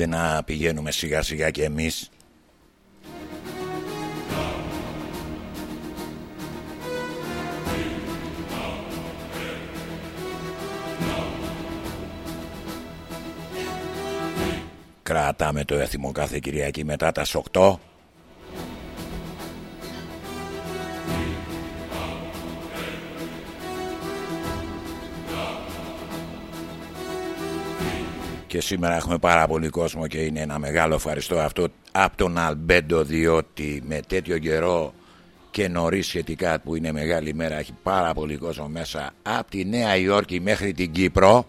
Άντε να πηγαίνουμε σιγά σιγά και εμείς. Κρατάμε το έθιμο κάθε Κυριακή μετά τα 8 σήμερα έχουμε πάρα πολύ κόσμο και είναι ένα μεγάλο ευχαριστώ αυτό από τον Αλμπέντο διότι με τέτοιο καιρό και νωρίς σχετικά που είναι μεγάλη μέρα έχει πάρα πολύ κόσμο μέσα από τη Νέα Υόρκη μέχρι την Κύπρο.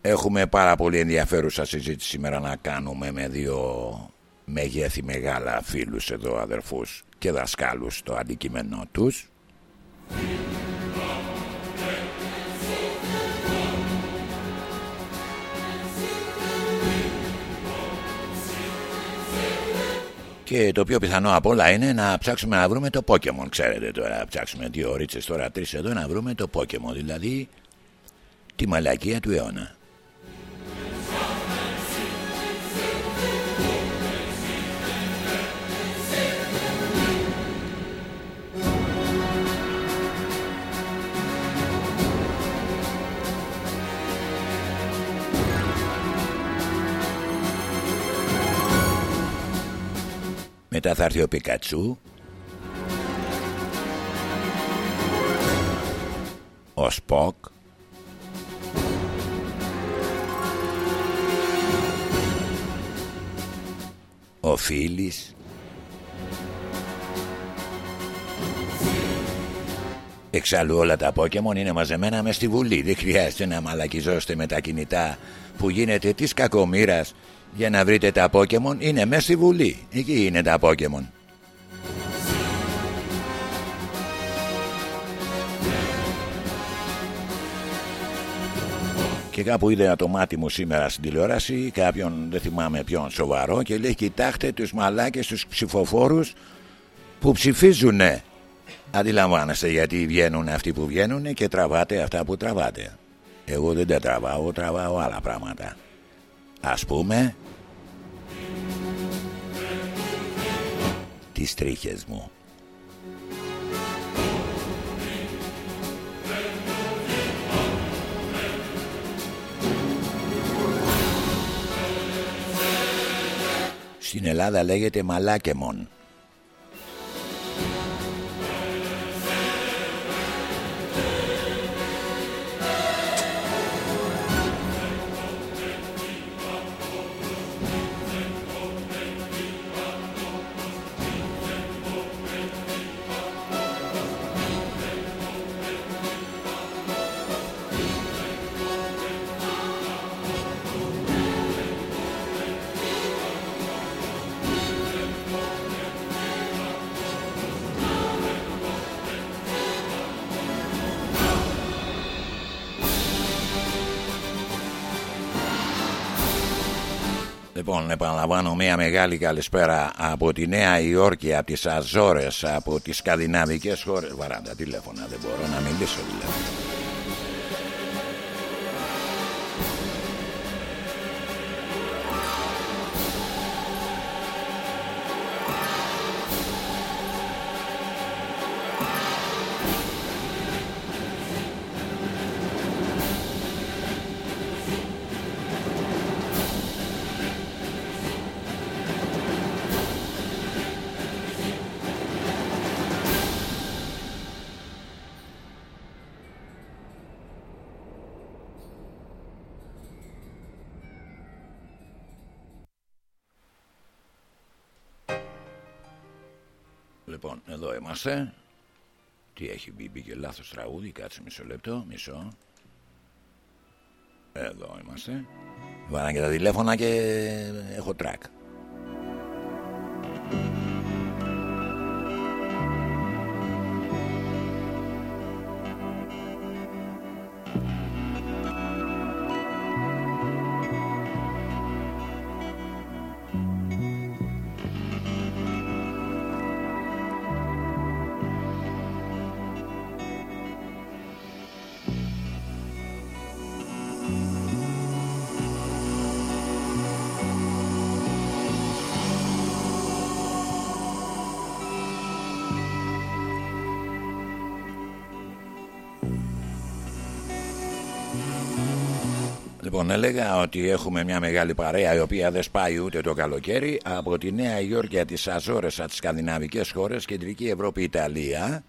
Έχουμε πάρα πολύ ενδιαφέρουσα συζήτηση σήμερα να κάνουμε με δύο μεγέθη μεγάλα φίλους εδώ αδερφούς και δασκάλους το αντικείμενό τους Και το πιο πιθανό απ' όλα είναι να ψάξουμε να βρούμε το Pokemon. Ξέρετε τώρα, να ψάξουμε δύο ώρες τώρα, τρεις εδώ να βρούμε το Pokemon. Δηλαδή τη μαλακία του αιώνα. Μετά θα έρθει ο Πικατσού. Ο Σποκ Ο Φίλης. Εξάλλου όλα τα Pokemon είναι μαζεμένα μες στη Βουλή. Δεν χρειάζεται να μαλακιζώστε με τα κινητά Που γίνεται της κακομήρας για να βρείτε τα Pokemon είναι μέσα στη Βουλή. Εκεί είναι τα Pokemon. Και κάπου είδα το μάτι μου σήμερα στην τηλεόραση κάποιον δεν θυμάμαι ποιον σοβαρό και λέει κοιτάξτε τους μαλάκες τους ψηφοφόρους που ψηφίζουνε. Αντιλαμβάνεστε γιατί βγαίνουν αυτοί που βγαίνουν και τραβάτε αυτά που τραβάτε. Εγώ δεν τα τραβάω, τραβάω άλλα πράγματα. Ας πούμε τις τρίχες μου. Στην Ελλάδα λέγεται μαλάκεμον. Λοιπόν, επαναλαμβάνω μια μεγάλη καλησπέρα από τη Νέα Υόρκη, από τις Αζόρες, από τις σκανδιναβικές χώρες. Βαράντα τηλέφωνα, δεν μπορώ να μιλήσω δηλαδή. Είμαστε. Τι έχει μπει, μπήκε λάθος τραγούδι, κάτσε μισό λεπτό, μισό. Εδώ είμαστε. Βάλα και τα τηλέφωνα και έχω τρακ. Έλεγα ότι έχουμε μια μεγάλη παρέα η οποία δεν σπάει ούτε το καλοκαίρι από τη Νέα Υόρκια, τις Αζόρες, από τις σκανδιναβικές χώρες, Κεντρική Ευρώπη, Ιταλία,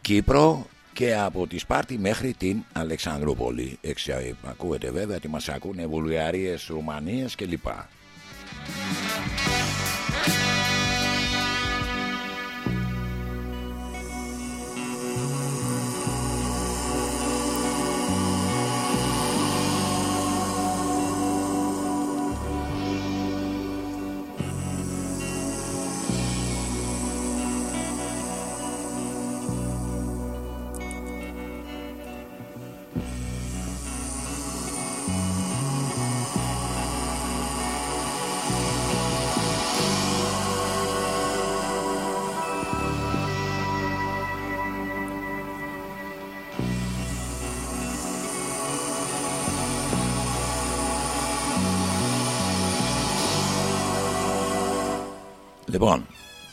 Κύπρο και από τη Σπάρτη μέχρι την Αλεξανδρούπολη. Εξα, ακούετε βέβαια ότι μας ακούνε Βουλγαρίες, Ρουμανίες κλπ.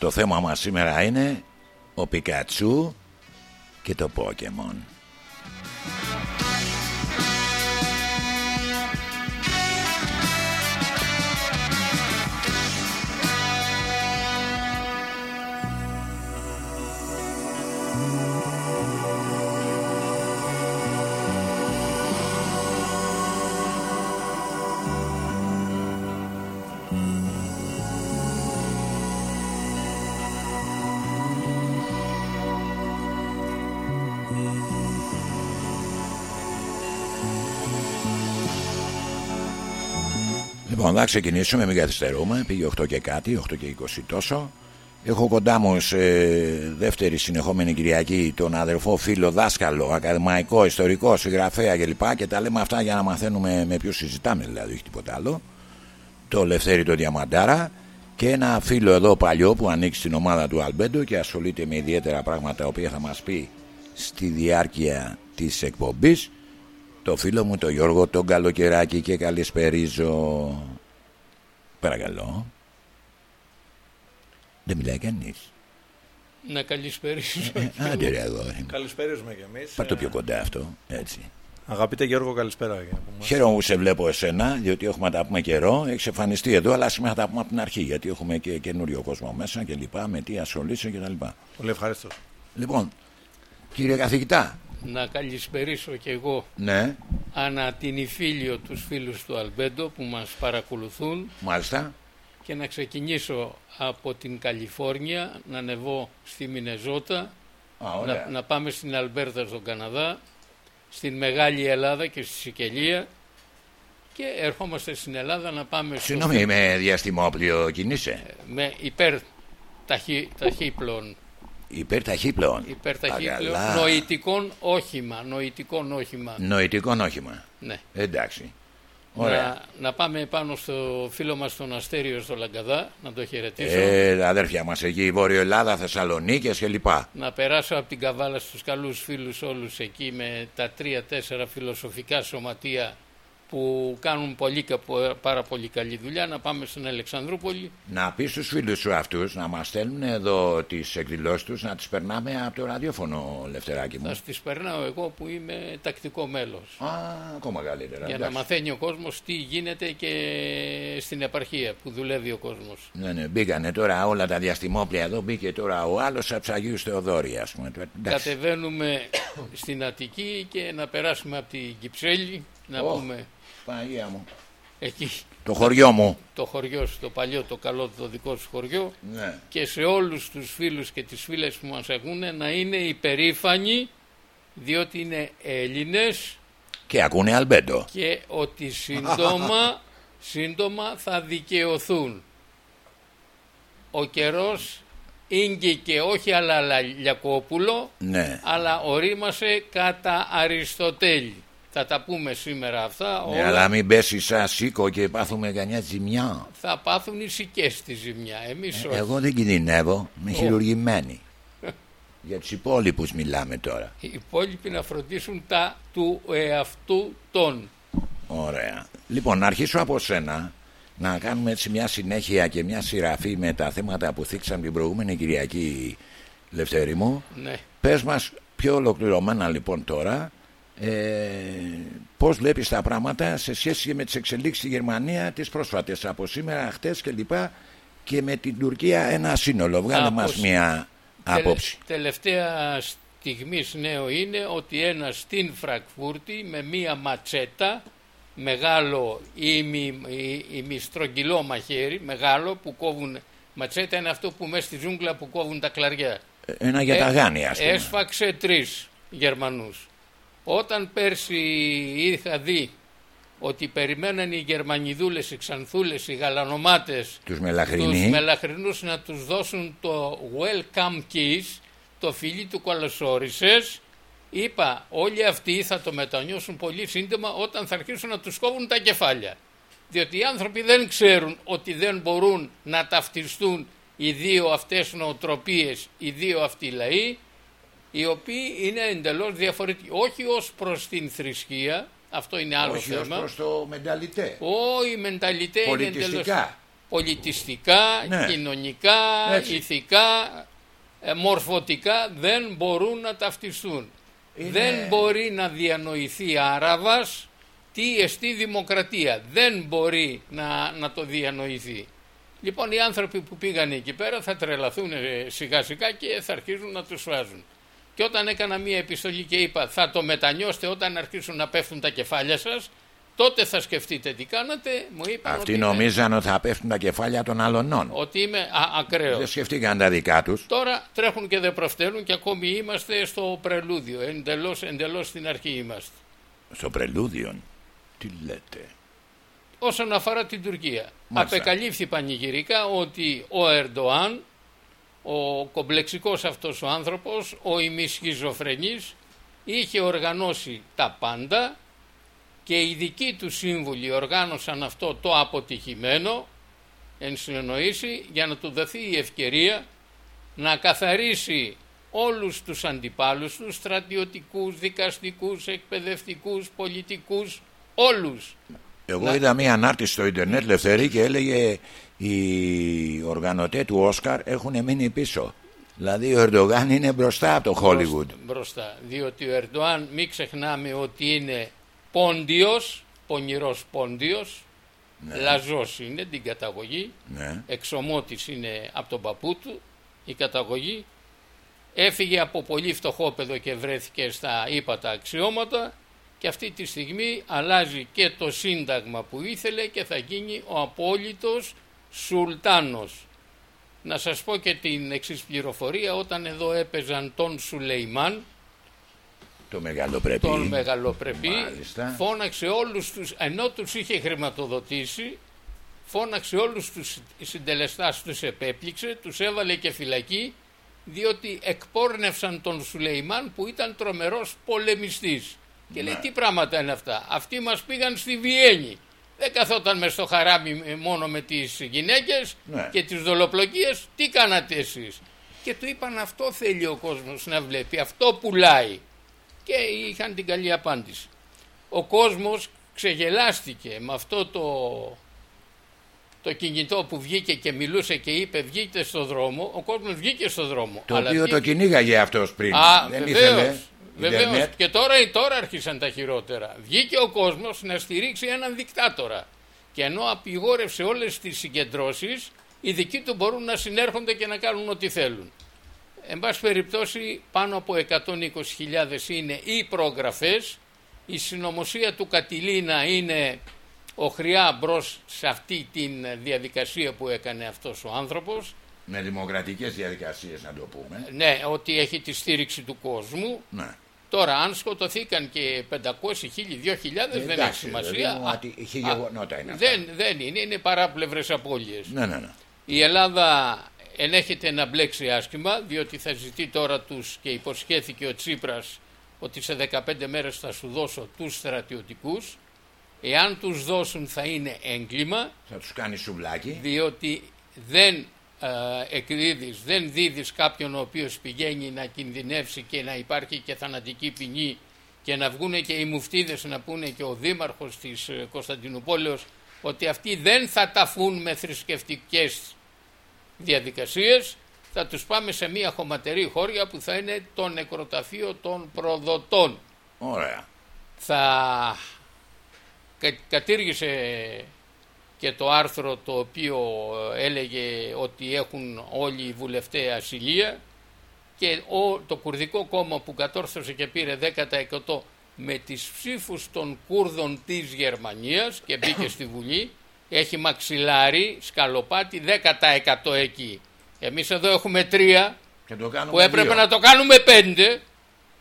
Το θέμα μας σήμερα είναι ο Πικατσού και το Pokemon. Ξεκινήσουμε, μην καθυστερούμε. Πήγε 8 και κάτι, 8 και 20 τόσο. Έχω κοντά μου σε δεύτερη συνεχόμενη Κυριακή τον αδερφό φίλο δάσκαλο, ακαδημαϊκό, ιστορικό, συγγραφέα κλπ. Και τα λέμε αυτά για να μαθαίνουμε με ποιους συζητάμε, δηλαδή, όχι τίποτα άλλο. Το Λευτέρη το Διαμαντάρα και ένα φίλο εδώ παλιό που ανοίξει την ομάδα του Αλμπέντο και ασχολείται με ιδιαίτερα πράγματα τα οποία θα μας πει στη διάρκεια της εκπομπής το φίλο μου το Γιώργο τον καλοκαιράκι και καλησπερίζω παρακαλώ δεν μιλάει κανείς. Να καλησπερίσω. Ε, άντε ρε Καλησπέριζουμε κι εμείς. Πάρ' το πιο κοντά αυτό, έτσι. Αγαπητέ Γιώργο, καλησπέρα. Χαίρομαι που σε βλέπω εσένα, διότι έχουμε να τα πούμε καιρό. Έχεις εμφανιστεί εδώ, αλλά σήμερα θα τα πούμε από την αρχή, γιατί έχουμε και καινούριο κόσμο μέσα και λοιπά, με τι ασχολείσαι και τα λοιπά. Πολύ ευχαριστώ. Λοιπόν, κύριε καθηγητά, να καλησπερίσω και εγώ ναι, ανά την Ιφίλιο τους φίλους του Αλμπέντο που μας παρακολουθούν μάλιστα. και να ξεκινήσω από την Καλιφόρνια να ανεβώ στη Μινεζότα Α, ωραία. να, να πάμε στην Αλμπέρτα στον Καναδά στην Μεγάλη Ελλάδα και στη Σικελία και ερχόμαστε στην Ελλάδα να πάμε στο- Συγγνώμη, με διαστημόπλιο κινείσαι; με υπέρ ταχύ, ταχύπλων Υπέρ ταχύπλων. υπερταχύπλων Αγαλά. νοητικών όχημα νοητικών όχημα Νοητικό όχημα. ναι. Εντάξει. Ωραία. Να, να πάμε πάνω στο φίλο μας τον Αστέριο στο Λαγκαδά, να το χαιρετήσω. Ε, αδέρφια μας εκεί, Βόρειο Ελλάδα, Θεσσαλονίκες και λοιπά. Να περάσω από την Καβάλα στους καλούς φίλους όλους εκεί με τα τρία-τέσσερα φιλοσοφικά σωματεία που κάνουν πολύ, κα- πάρα πολύ καλή δουλειά. Να πάμε στην Αλεξανδρούπολη. Να πεις στους φίλους σου αυτούς να μας στέλνουν εδώ τις εκδηλώσεις τους να τις περνάμε από το ραδιόφωνο, Λευτεράκι μου. Θα στις περνάω εγώ που είμαι τακτικό μέλος. Α, ακόμα καλύτερα. Για να εντάξει. μαθαίνει ο κόσμος τι γίνεται και στην επαρχία που δουλεύει ο κόσμος. Ναι, ναι, μπήκανε τώρα όλα τα διαστημόπλια εδώ. Μπήκε τώρα ο άλλος από Αγίους Θεοδόρη, ας πούμε. Εντάξει. Κατεβαίνουμε στην Αττική και να περάσουμε από την Κυψέλη, να Ω. πούμε Παναγία μου. εκεί Το χωριό μου. το χωριό σου, το παλιό, το καλό, το δικό σου χωριό Ναι. και σε όλους τους φίλους και τις φίλες που μας ακούνε να είναι υπερήφανοι διότι είναι Έλληνες Και ακούνε αλμπέντο. και ότι σύντομα, σύντομα θα δικαιωθούν. Ο καιρός ήγγηκε όχι αλλά Λιακόπουλο Ναι. αλλά ορίμασε κατά Αριστοτέλη. Θα τα πούμε σήμερα αυτά. Ναι, όλα αλλά μην πέσει σαν σίκο και πάθουμε κανιά ζημιά. θα πάθουν οι σικές στη ζημιά. Εμείς όχι. Εγώ δεν κινδυνεύω, είμαι χειρουργημένη. Για τους υπόλοιπους μιλάμε τώρα. Οι υπόλοιποι να φροντίσουν τα του εαυτού των. Ωραία. Λοιπόν, να αρχίσω από σένα να κάνουμε έτσι μια συνέχεια και μια σειραφή με τα θέματα που θίξαμε την προηγούμενη Κυριακή Λευτέρη μου. Ναι. Πες μας πιο ολοκληρωμένα λοιπόν τώρα ε, πώς βλέπεις τα πράγματα σε σχέση με τις εξελίξεις στη Γερμανία τις πρόσφατες από σήμερα, χτες και λοιπά και με την Τουρκία ένα σύνολο. Βγάλε Από μας σ- μια άποψη. Τελευταία στιγμής νέο είναι ότι ένας στην Φραγκφούρτη με μία ματσέτα μεγάλο ημι, η- ημιστρογγυλό μαχαίρι μεγάλο που κόβουν ματσέτα είναι αυτό που μέσα στη ζούγκλα που κόβουν τα κλαριά Ένα για τα Ε, γάνια ας πούμε. έσφαξε τρεις Γερμανούς όταν πέρσι είχα δει ότι περιμέναν οι Γερμανιδούλες, οι Ξανθούλες, οι Γαλανομάτες Τους τους μελαχρινοί. μελαχρινούς να τους δώσουν το welcome kiss, το φιλί του καλωσόρισες, είπα όλοι αυτοί θα το μετανιώσουν πολύ σύντομα όταν θα αρχίσουν να τους κόβουν τα κεφάλια. Διότι οι άνθρωποι δεν ξέρουν ότι δεν μπορούν να ταυτιστούν οι δύο αυτές νοοτροπίες, οι δύο αυτοί λαοί, οι οποίοι είναι εντελώς διαφορετικοί. Όχι ως προς την θρησκεία, αυτό είναι άλλο Όχι ως θέμα. προς το μενταλιτέ. Όχι, η μενταλιτέ είναι εντελώς Πολιτιστικά. πολιτιστικά, Ναι. κοινωνικά, Έτσι. ηθικά, ε, μορφωτικά δεν μπορούν να ταυτιστούν. Είναι- Δεν μπορεί να διανοηθεί Άραβας τι εστί δημοκρατία. Δεν μπορεί να, να το διανοηθεί. Λοιπόν οι άνθρωποι που πήγαν εκεί πέρα θα τρελαθούν ε, σιγά σιγά και θα αρχίσουν να τους βάζουν. Και όταν έκανα μία επιστολή και είπα θα το μετανιώσετε όταν αρχίσουν να πέφτουν τα κεφάλια σας, τότε θα σκεφτείτε τι κάνατε. Μου είπαν Αυτοί ότι είμαι- νομίζαν ότι θα πέφτουν τα κεφάλια των αλωνών. ότι είμαι α, ακραίος. Δεν σκεφτήκαν τα δικά τους. Τώρα τρέχουν και δεν προφταίνουν και ακόμη είμαστε στο πρελούδιο. Εντελώς, εντελώς στην αρχή είμαστε. Στο πρελούδιον; Τι λέτε; Όσον αφορά την Τουρκία. Μάλιστα. Απεκαλύφθη πανηγυρικά ότι ο Ερντοάν, ο κομπλεξικός αυτός ο άνθρωπος, ο ημισχυζοφρενής, είχε οργανώσει τα πάντα και οι δικοί του σύμβουλοι οργάνωσαν αυτό το αποτυχημένο εν συνεννοήσει για να του δοθεί η ευκαιρία να καθαρίσει όλους τους αντιπάλους τους, στρατιωτικούς, δικαστικούς, εκπαιδευτικούς, πολιτικούς, όλους. Εγώ Να- είδα μία ανάρτηση στο ίντερνετ Λευθερή και έλεγε οι οργανωτές του Όσκαρ έχουν μείνει πίσω. Δηλαδή ο Ερντογάν είναι μπροστά από το Χόλιγουντ. μπροστά. Διότι ο Ερντοάν μην ξεχνάμε ότι είναι πόντιος, πονηρός πόντιος, λαζός είναι την καταγωγή, Ναι. εξομότης είναι από τον παππού του η καταγωγή, έφυγε από πολύ φτωχόπεδο και βρέθηκε στα ύπατα αξιώματα και αυτή τη στιγμή αλλάζει και το σύνταγμα που ήθελε και θα γίνει ο απόλυτος σουλτάνος. Να σας πω και την εξής πληροφορία, όταν εδώ έπαιζαν τον Σουλεϊμάν, Το μεγάλο πρέπει. τον μεγαλοπρεπή, Μάλιστα. φώναξε όλους τους, ενώ τους είχε χρηματοδοτήσει, φώναξε όλους τους συντελεστάς, τους επέπληξε, τους έβαλε και φυλακή, διότι εκπόρνευσαν τον Σουλεϊμάν που ήταν τρομερός πολεμιστής. Και λέει τι πράγματα είναι αυτά, αυτοί μας πήγαν στη Βιέννη. Δεν καθόταν μες στο χαράμι ε, μόνο με τις γυναίκες Ναι. και τις δολοπλοκίες, τι κάνατε εσείς; Και του είπαν αυτό θέλει ο κόσμος να βλέπει, αυτό πουλάει και είχαν την καλή απάντηση. Ο κόσμος ξεγελάστηκε με αυτό το, το κινητό που βγήκε και μιλούσε και είπε βγείτε στο δρόμο. Ο κόσμος βγήκε στο δρόμο. Το αλλά οποίο βγήκε- το κυνήγαγε αυτός πριν. Α, Δεν βεβαίως, ήθελε. Βεβαίως. ίντερνετ. Και τώρα, τώρα άρχισαν τα χειρότερα. Βγήκε ο κόσμος να στηρίξει έναν δικτάτορα. Και ενώ απειγόρευσε όλες τις συγκεντρώσεις, οι δικοί του μπορούν να συνέρχονται και να κάνουν ό,τι θέλουν. Εν πάση περιπτώσει, πάνω από 120.000 είναι οι προγραφές. Η συνωμοσία του Κατιλίνα είναι οχριά μπρος σε αυτή τη διαδικασία που έκανε αυτός ο άνθρωπος. Με δημοκρατικές διαδικασίες να το πούμε. Ναι, ότι έχει τη στήριξη του κόσμου. Ναι. Τώρα, αν σκοτωθήκαν και 500, 1000, 2000 δεν έχει Εντάξει, σημασία. παιδί μου, Α, ατι- είχε α, γεγονότα είναι αυτά. δεν, δεν είναι, είναι παράπλευρες απώλειες. Ναι, ναι, ναι. Η Ελλάδα ενέχεται να μπλέξει άσχημα, διότι θα ζητεί τώρα τους και υποσχέθηκε ο Τσίπρας ότι σε 15 μέρες θα σου δώσω τους στρατιωτικούς. Εάν τους δώσουν θα είναι έγκλημα, Θα τους κάνει σουβλάκι. διότι δεν ε, εκδίδεις, δεν δίδεις κάποιον ο οποίος πηγαίνει να κινδυνεύσει και να υπάρχει και θανατική ποινή και να βγουν και οι μουφτίδες να πούνε και ο δήμαρχος της ε, Κωνσταντινούπολεως ότι αυτοί δεν θα ταφούν με θρησκευτικές διαδικασίες θα τους πάμε σε μια χωματερή χώρια που θα είναι το νεκροταφείο των προδοτών. Ωραία. θα κατήργησε και το άρθρο το οποίο έλεγε ότι έχουν όλοι οι βουλευτές ασυλία και το κουρδικό κόμμα που κατόρθωσε και πήρε 10% με τις ψήφους των Κούρδων της Γερμανίας και μπήκε στη Βουλή έχει μαξιλάρι, σκαλοπάτι 10% εκεί. Εμείς εδώ έχουμε τρία που έπρεπε να το κάνουμε πέντε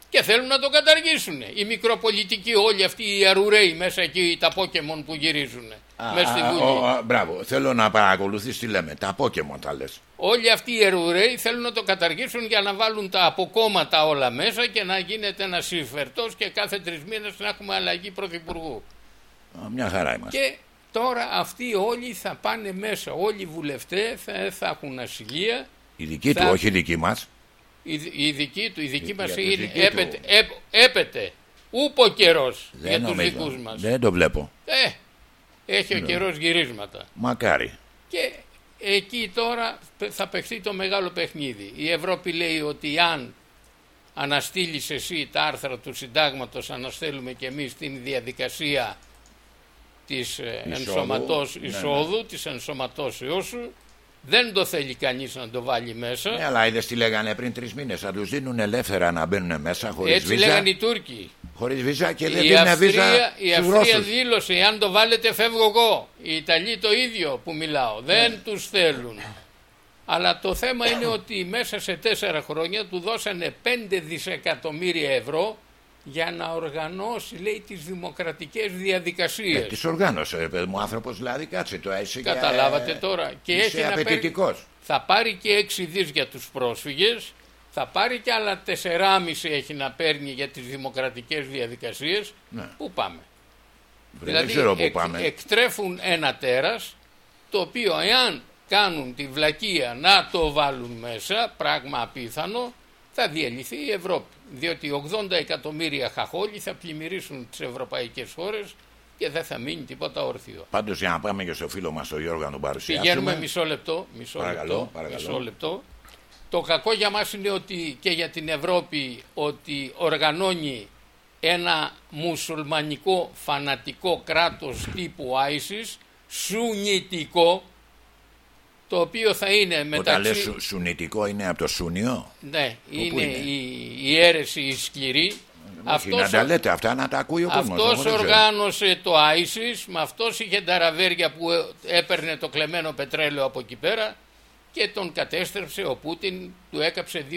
και θέλουν να το καταργήσουν. Οι μικροπολιτικοί όλοι αυτοί οι αρουραίοι μέσα εκεί, τα Pokemon που γυρίζουν μέσα στη Βουλή. μπράβο, θέλω να παρακολουθείς τι λέμε. Τα Pokemon τα λες. Όλοι αυτοί οι αρουραίοι θέλουν να το καταργήσουν για να βάλουν τα αποκόμματα όλα μέσα και να γίνεται ένας συμφερτός και κάθε τρεις μήνες να έχουμε αλλαγή πρωθυπουργού. μια χαρά είμαστε. Και τώρα αυτοί όλοι θα πάνε μέσα. Όλοι οι βουλευτές θα, θα έχουν ασυλία. Οι δικοί του, όχι οι δικοί μας. Η, δική του, η δική μας είναι έπεται, έπεται. Ούπο καιρός για τους δικούς μας. Δεν το βλέπω. Ε, έχει ο καιρός γυρίσματα. Μακάρι. Και εκεί τώρα θα παιχθεί το μεγάλο παιχνίδι. Η Ευρώπη λέει ότι αν αναστείλεις εσύ τα άρθρα του συντάγματος αναστέλουμε και εμείς την διαδικασία της ε, ενσωματώσεως εισόδου, ναι, ναι. της ενσωματώσεως σου δεν το θέλει κανείς να το βάλει μέσα. Ναι, αλλά είδες τι λέγανε πριν τρεις μήνες. Θα τους δίνουν ελεύθερα να μπαίνουν μέσα χωρίς βίζα. Έτσι λέγανε οι Τούρκοι. Χωρίς βίζα και δεν δίνουν βίζα. Η Αυστρία δήλωσε: Αν το βάλετε, φεύγω εγώ. Οι Ιταλοί το ίδιο που μιλάω. Δεν ναι. τους θέλουν. Αλλά το θέμα είναι ότι μέσα σε τέσσερα χρόνια του δώσανε 5 δισεκατομμύρια ευρώ για να οργανώσει λέει τις δημοκρατικές διαδικασίες. Ε, τις οργάνωσε παιδί μου άνθρωπος δηλαδή κάτσε το έτσι Καταλάβατε τώρα. Και έχει απαιτητικός. θα πάρει και έξι δις για τους πρόσφυγες, θα πάρει και άλλα 4,5 έχει να παίρνει για τις δημοκρατικές διαδικασίες. Ναι. Πού πάμε; δηλαδή δεν ξέρω πού πάμε. εκτρέφουν ένα τέρας το οποίο εάν κάνουν τη βλακεία να το βάλουν μέσα, πράγμα απίθανο, θα διαλυθεί η Ευρώπη διότι 80 εκατομμύρια χαχόλοι θα πλημμυρίσουν τις ευρωπαϊκές χώρες και δεν θα μείνει τίποτα όρθιο. Πάντως για να πάμε και στο φίλο μας τον Γιώργο να τον παρουσιάσουμε. Πηγαίνουμε μισό λεπτό. Μισό παρακαλώ, λεπτό, παρακαλώ. Μισό λεπτό. Το κακό για μας είναι ότι και για την Ευρώπη ότι οργανώνει ένα μουσουλμανικό φανατικό κράτος τύπου ISIS, σουνιτικό, το οποίο θα είναι μεταξύ... Όταν λες σουνητικό είναι από το Σούνιο; Ναι, είναι, Η, η αίρεση η σκληρή. Αυτός, να τα λέτε αυτά να τα ακούει ο κόσμος. Αυτός οργάνωσε το ISIS, με αυτός είχε τα ραβέρια που έπαιρνε το κλεμμένο πετρέλαιο από εκεί πέρα και τον κατέστρεψε ο Πούτιν, του έκαψε 2.000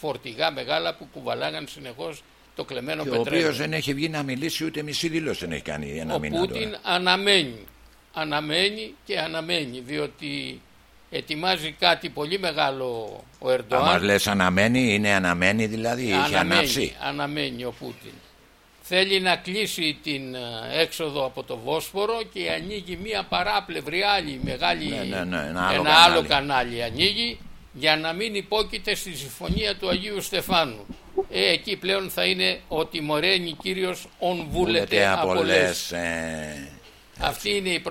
φορτηγά μεγάλα που κουβαλάγαν συνεχώς το κλεμμένο και πετρέλαιο. Ο οποίος δεν έχει βγει να μιλήσει ούτε μισή δήλωση δεν έχει κάνει ένα ο μήνα. Ο Πούτιν αναμένει, αναμένει και αναμένει διότι ετοιμάζει κάτι πολύ μεγάλο ο Ερντοάν. Αν λες αναμένει, είναι αναμένει δηλαδή, αναμένει, έχει ανάψει. Αναμένει ο Πούτιν. Θέλει να κλείσει την ε, έξοδο από το Βόσπορο και ανοίγει μια παράπλευρη άλλη μεγάλη, ναι, ναι, ναι, ένα, άλλο, ένα κανάλι. άλλο κανάλι ανοίγει για να μην υπόκειται στη συμφωνία του Αγίου Στεφάνου. Ε, εκεί πλέον θα είναι ο τιμωρένη κύριος ον βούλετε απολές. Ε. Αυτή είναι η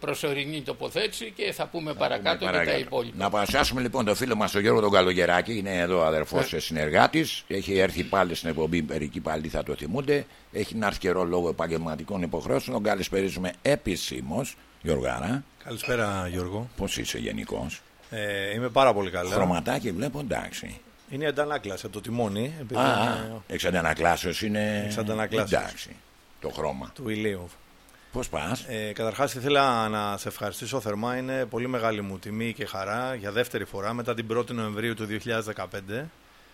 προσωρινή τοποθέτηση και θα πούμε θα παρακάτω πούμε παρακάτω. και τα υπόλοιπα. Να παρουσιάσουμε λοιπόν τον φίλο μας τον Γιώργο τον Καλογεράκη. Είναι εδώ αδερφός ε. συνεργάτης. Έχει έρθει πάλι στην εκπομπή, μερικοί πάλι θα το θυμούνται. Έχει να έρθει καιρό λόγω επαγγελματικών υποχρεώσεων. Τον καλησπέριζουμε επισήμω. Γιώργαρα. Καλησπέρα Γιώργο. Πώς είσαι γενικώ. Ε, είμαι πάρα πολύ καλά. Χρωματάκι βλέπω εντάξει. Είναι αντανάκλαση από το τιμόνι. Α, είναι... εξ είναι. Εξ Εντάξει. Το χρώμα. Του ηλίου. Πώς πας; Ε, Καταρχάς, ήθελα να σε ευχαριστήσω θερμά. Είναι πολύ μεγάλη μου τιμή και χαρά για δεύτερη φορά μετά την 1η Νοεμβρίου του 2015.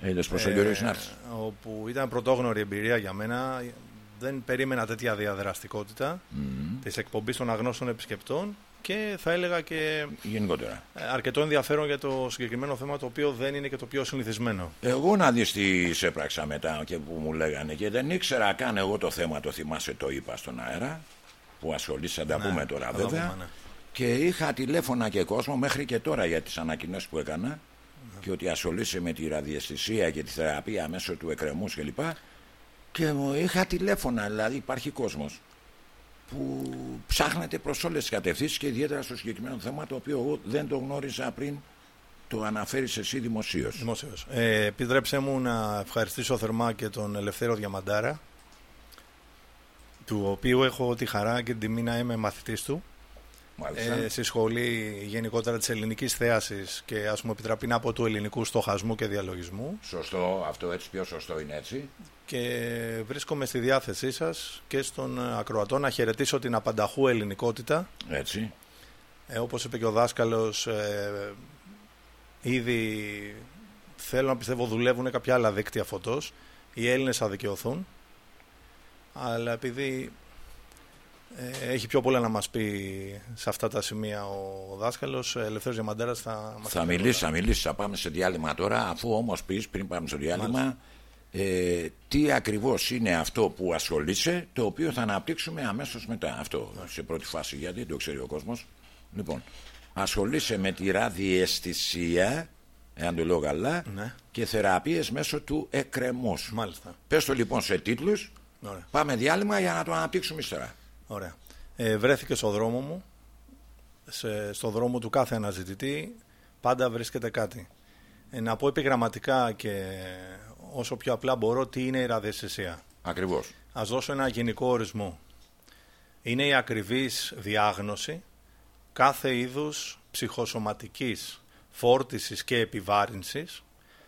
Είδε πόσο ε, Όπου ήταν πρωτόγνωρη εμπειρία για μένα. Δεν περίμενα τέτοια διαδραστικότητα mm. της εκπομπής των αγνώστων επισκεπτών και θα έλεγα και γενικότερα. Ε, αρκετό ενδιαφέρον για το συγκεκριμένο θέμα το οποίο δεν είναι και το πιο συνηθισμένο. Εγώ να δεις τι σε έπραξα μετά και που μου λέγανε και δεν ήξερα καν εγώ το θέμα το θυμάσαι το είπα στον αέρα που ασχολείσαι, θα τα ναι, πούμε τώρα βέβαια. ναι. Και είχα τηλέφωνα και κόσμο μέχρι και τώρα για τις ανακοινώσεις που έκανα ναι. και ότι ασχολείσαι με τη ραδιαισθησία και τη θεραπεία μέσω του εκκρεμούς κλπ. Και, και μου είχα τηλέφωνα, δηλαδή υπάρχει κόσμος που ψάχνεται προς όλες τις κατευθύνσεις και ιδιαίτερα στο συγκεκριμένο θέμα το οποίο εγώ δεν το γνώριζα πριν το αναφέρεις εσύ δημοσίως. Δημοσίως. Ε, επιτρέψε μου να ευχαριστήσω θερμά και τον Ελευθέρο Διαμαντάρα του οποίου έχω τη χαρά και την τιμή να είμαι μαθητής του Μάλιστα. ε, στη σχολή γενικότερα της ελληνικής θέασης και ας μου επιτραπεί να πω του ελληνικού στοχασμού και διαλογισμού Σωστό, αυτό έτσι πιο σωστό είναι έτσι. και βρίσκομαι στη διάθεσή σας και στον ακροατό να χαιρετήσω την απανταχού ελληνικότητα Έτσι. ε, όπως είπε και ο δάσκαλος ε, ήδη θέλω να πιστεύω δουλεύουν κάποια άλλα δίκτυα φωτός οι Έλληνες θα δικαιωθούν αλλά επειδή ε, έχει πιο πολλά να μας πει σε αυτά τα σημεία ο δάσκαλος Ελευθέρος Διαμαντέρας θα μας Θα πει μιλήσει, θα μιλήσει, θα πάμε σε διάλειμμα τώρα, αφού όμως πεις πριν πάμε στο διάλειμμα, ε, τι ακριβώς είναι αυτό που ασχολείσαι, το οποίο θα αναπτύξουμε αμέσως μετά. Αυτό σε πρώτη φάση, γιατί δεν το ξέρει ο κόσμος. Λοιπόν, ασχολείσαι με τη ραδιαισθησία, εάν το λέω καλά, Ναι. και θεραπείες μέσω του εκκρεμούς. Μάλιστα. Πες το λοιπόν σε τίτλους, Ωραία. πάμε διάλειμμα για να το αναπτύξουμε ύστερα. Ωραία. Ε, βρέθηκε στο δρόμο μου. Σε, στο δρόμο του κάθε αναζητητή πάντα βρίσκεται κάτι. Ε, να πω επιγραμματικά και όσο πιο απλά μπορώ τι είναι η ραδιαισθησία. Ακριβώς. Ας δώσω ένα γενικό ορισμό. Είναι η ακριβής διάγνωση κάθε είδους ψυχοσωματικής φόρτισης και επιβάρυνσης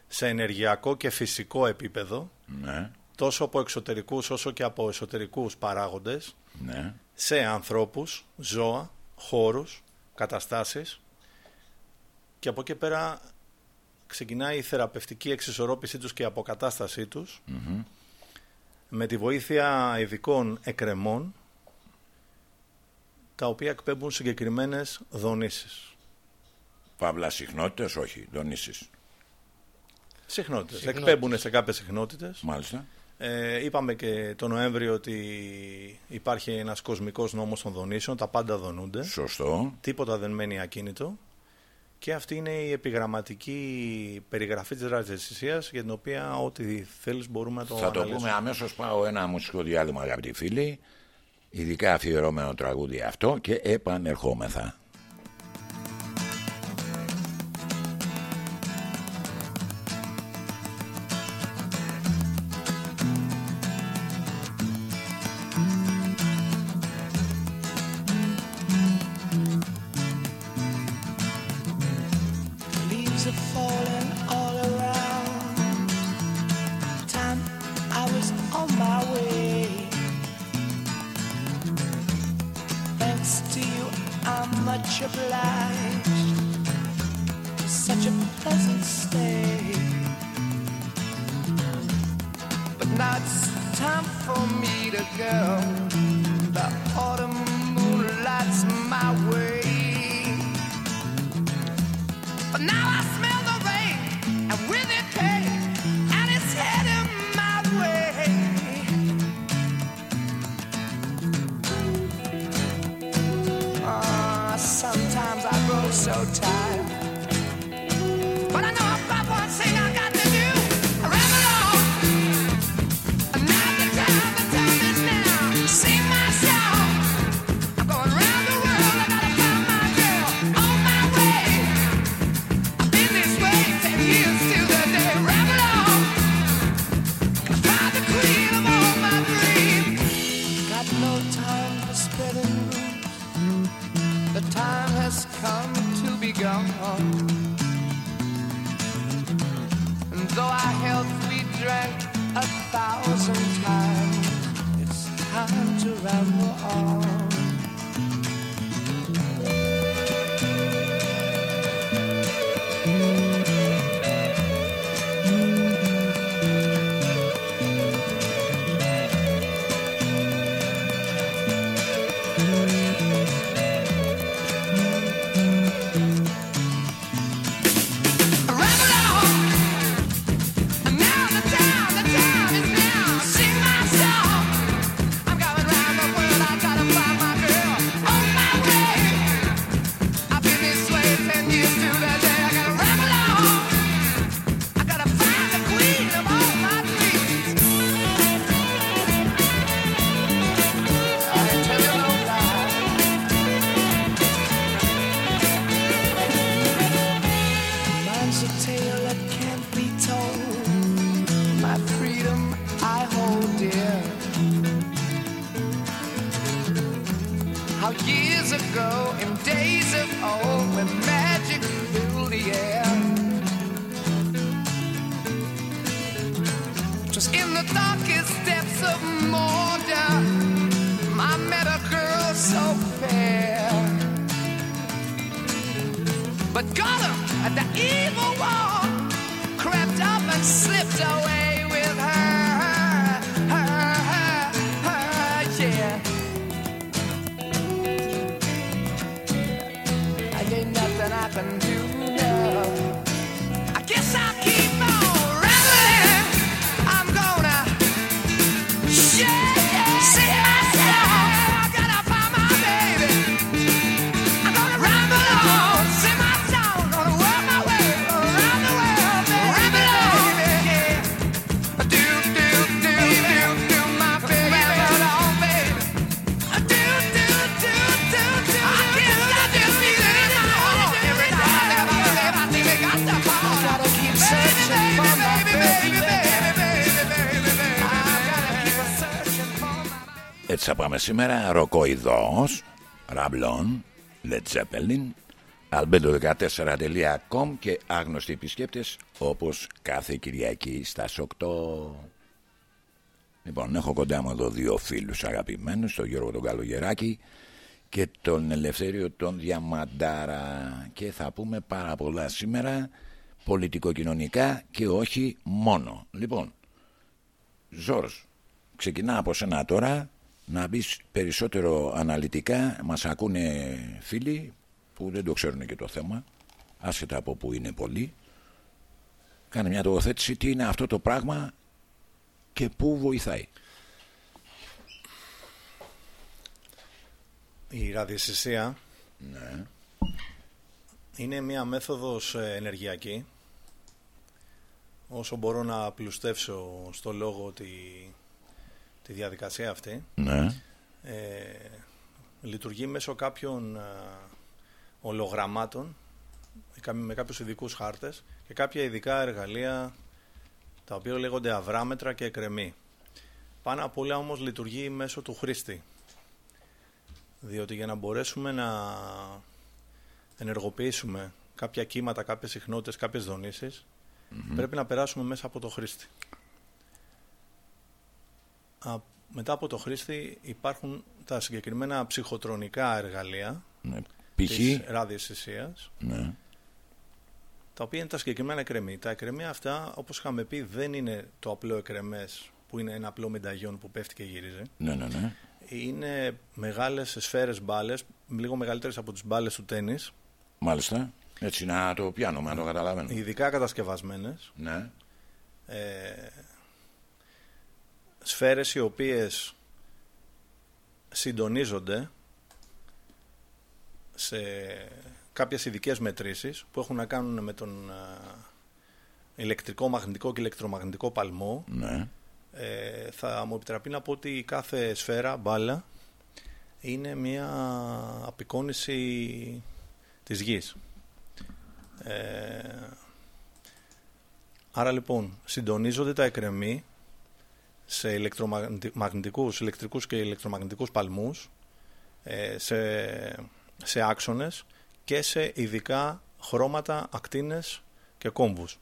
σε ενεργειακό και φυσικό επίπεδο Ναι, τόσο από εξωτερικούς όσο και από εσωτερικούς παράγοντες ναι. σε ανθρώπους, ζώα, χώρους, καταστάσεις και από εκεί πέρα ξεκινάει η θεραπευτική εξισορρόπησή τους και η αποκατάστασή τους Μμμ. με τη βοήθεια ειδικών εκρεμών τα οποία εκπέμπουν συγκεκριμένες δονήσεις. Παύλα συχνότητες, όχι, δονήσεις. Συχνότητες. Συχνότητες. Εκπέμπουν σε κάποιες συχνότητες. Μάλιστα. Ε, είπαμε και το Νοέμβριο ότι υπάρχει ένας κοσμικός νόμος των δονήσεων, τα πάντα δονούνται. Σωστό. Τίποτα δεν μένει ακίνητο. Και αυτή είναι η επιγραμματική περιγραφή της ραδιαισθησίας για την οποία ό,τι θέλεις μπορούμε να το Θα το αναλύσουμε. πούμε αμέσως πάω ένα μουσικό διάλειμμα αγαπητοί φίλοι Ειδικά αφιερώμενο τραγούδι αυτό και επανερχόμεθα θα πάμε σήμερα. Ροκοειδός, Ραμπλόν, Led Zeppelin, albedo14.com και άγνωστοι επισκέπτες όπως κάθε Κυριακή στα 8. Λοιπόν, έχω κοντά μου εδώ δύο φίλους αγαπημένους, τον Γιώργο τον Καλογεράκη και τον Ελευθέριο τον Διαμαντάρα και θα πούμε πάρα πολλά σήμερα πολιτικοκοινωνικά και όχι μόνο. Λοιπόν, Ζόρζ, ξεκινά από σένα τώρα να μπει περισσότερο αναλυτικά. Μας ακούνε φίλοι που δεν το ξέρουν και το θέμα, άσχετα από που είναι πολλοί. Κάνε μια τοποθέτηση τι είναι αυτό το πράγμα και πού βοηθάει. Η ραδιαισθησία Ναι. είναι μια μέθοδος ε, ενεργειακή όσο μπορώ να πλουστεύσω στο λόγο τη, τη διαδικασία αυτή Ναι. ε, λειτουργεί μέσω κάποιων ε, ολογραμμάτων με κά- με κάποιους ειδικούς χάρτες και κάποια ειδικά εργαλεία τα οποία λέγονται αβράμετρα και εκρεμή. Πάνω απ' όλα όμως λειτουργεί μέσω του χρήστη. Διότι για να μπορέσουμε να ενεργοποιήσουμε κάποια κύματα, κάποιες συχνότητες, κάποιες δονήσεις, πρέπει να περάσουμε μέσα από το χρήστη. Α, μετά από το χρήστη υπάρχουν τα συγκεκριμένα ψυχοτρονικά εργαλεία ναι. της Π.χ. ραδιαισθησίας, Ναι. τα οποία είναι τα συγκεκριμένα εκρεμή. Τα εκρεμή αυτά, όπως είχαμε πει, δεν είναι το απλό εκρεμές που είναι ένα απλό μενταγιόν που πέφτει και γυρίζει. ναι, ναι, ναι. Είναι μεγάλες σφαίρες μπάλες, λίγο μεγαλύτερες από τις μπάλες του τέννις, Μάλιστα. Έτσι να το πιάνουμε, να το καταλαβαίνω. ειδικά κατασκευασμένες. Ναι. ε, σφαίρες οι οποίες συντονίζονται σε κάποιες ειδικές μετρήσεις που έχουν να κάνουν με τον α, ηλεκτρικό, μαγνητικό και ηλεκτρομαγνητικό παλμό Ναι. ε, θα μου επιτραπεί να πω ότι κάθε σφαίρα, μπάλα είναι μια απεικόνηση της γης. Ε, άρα λοιπόν συντονίζονται τα εκρεμή σε ηλεκτρομαγνητικούς, ηλεκτρικούς και ηλεκτρομαγνητικούς παλμούς ε, σε, σε άξονες και σε ειδικά χρώματα, ακτίνες και κόμβους.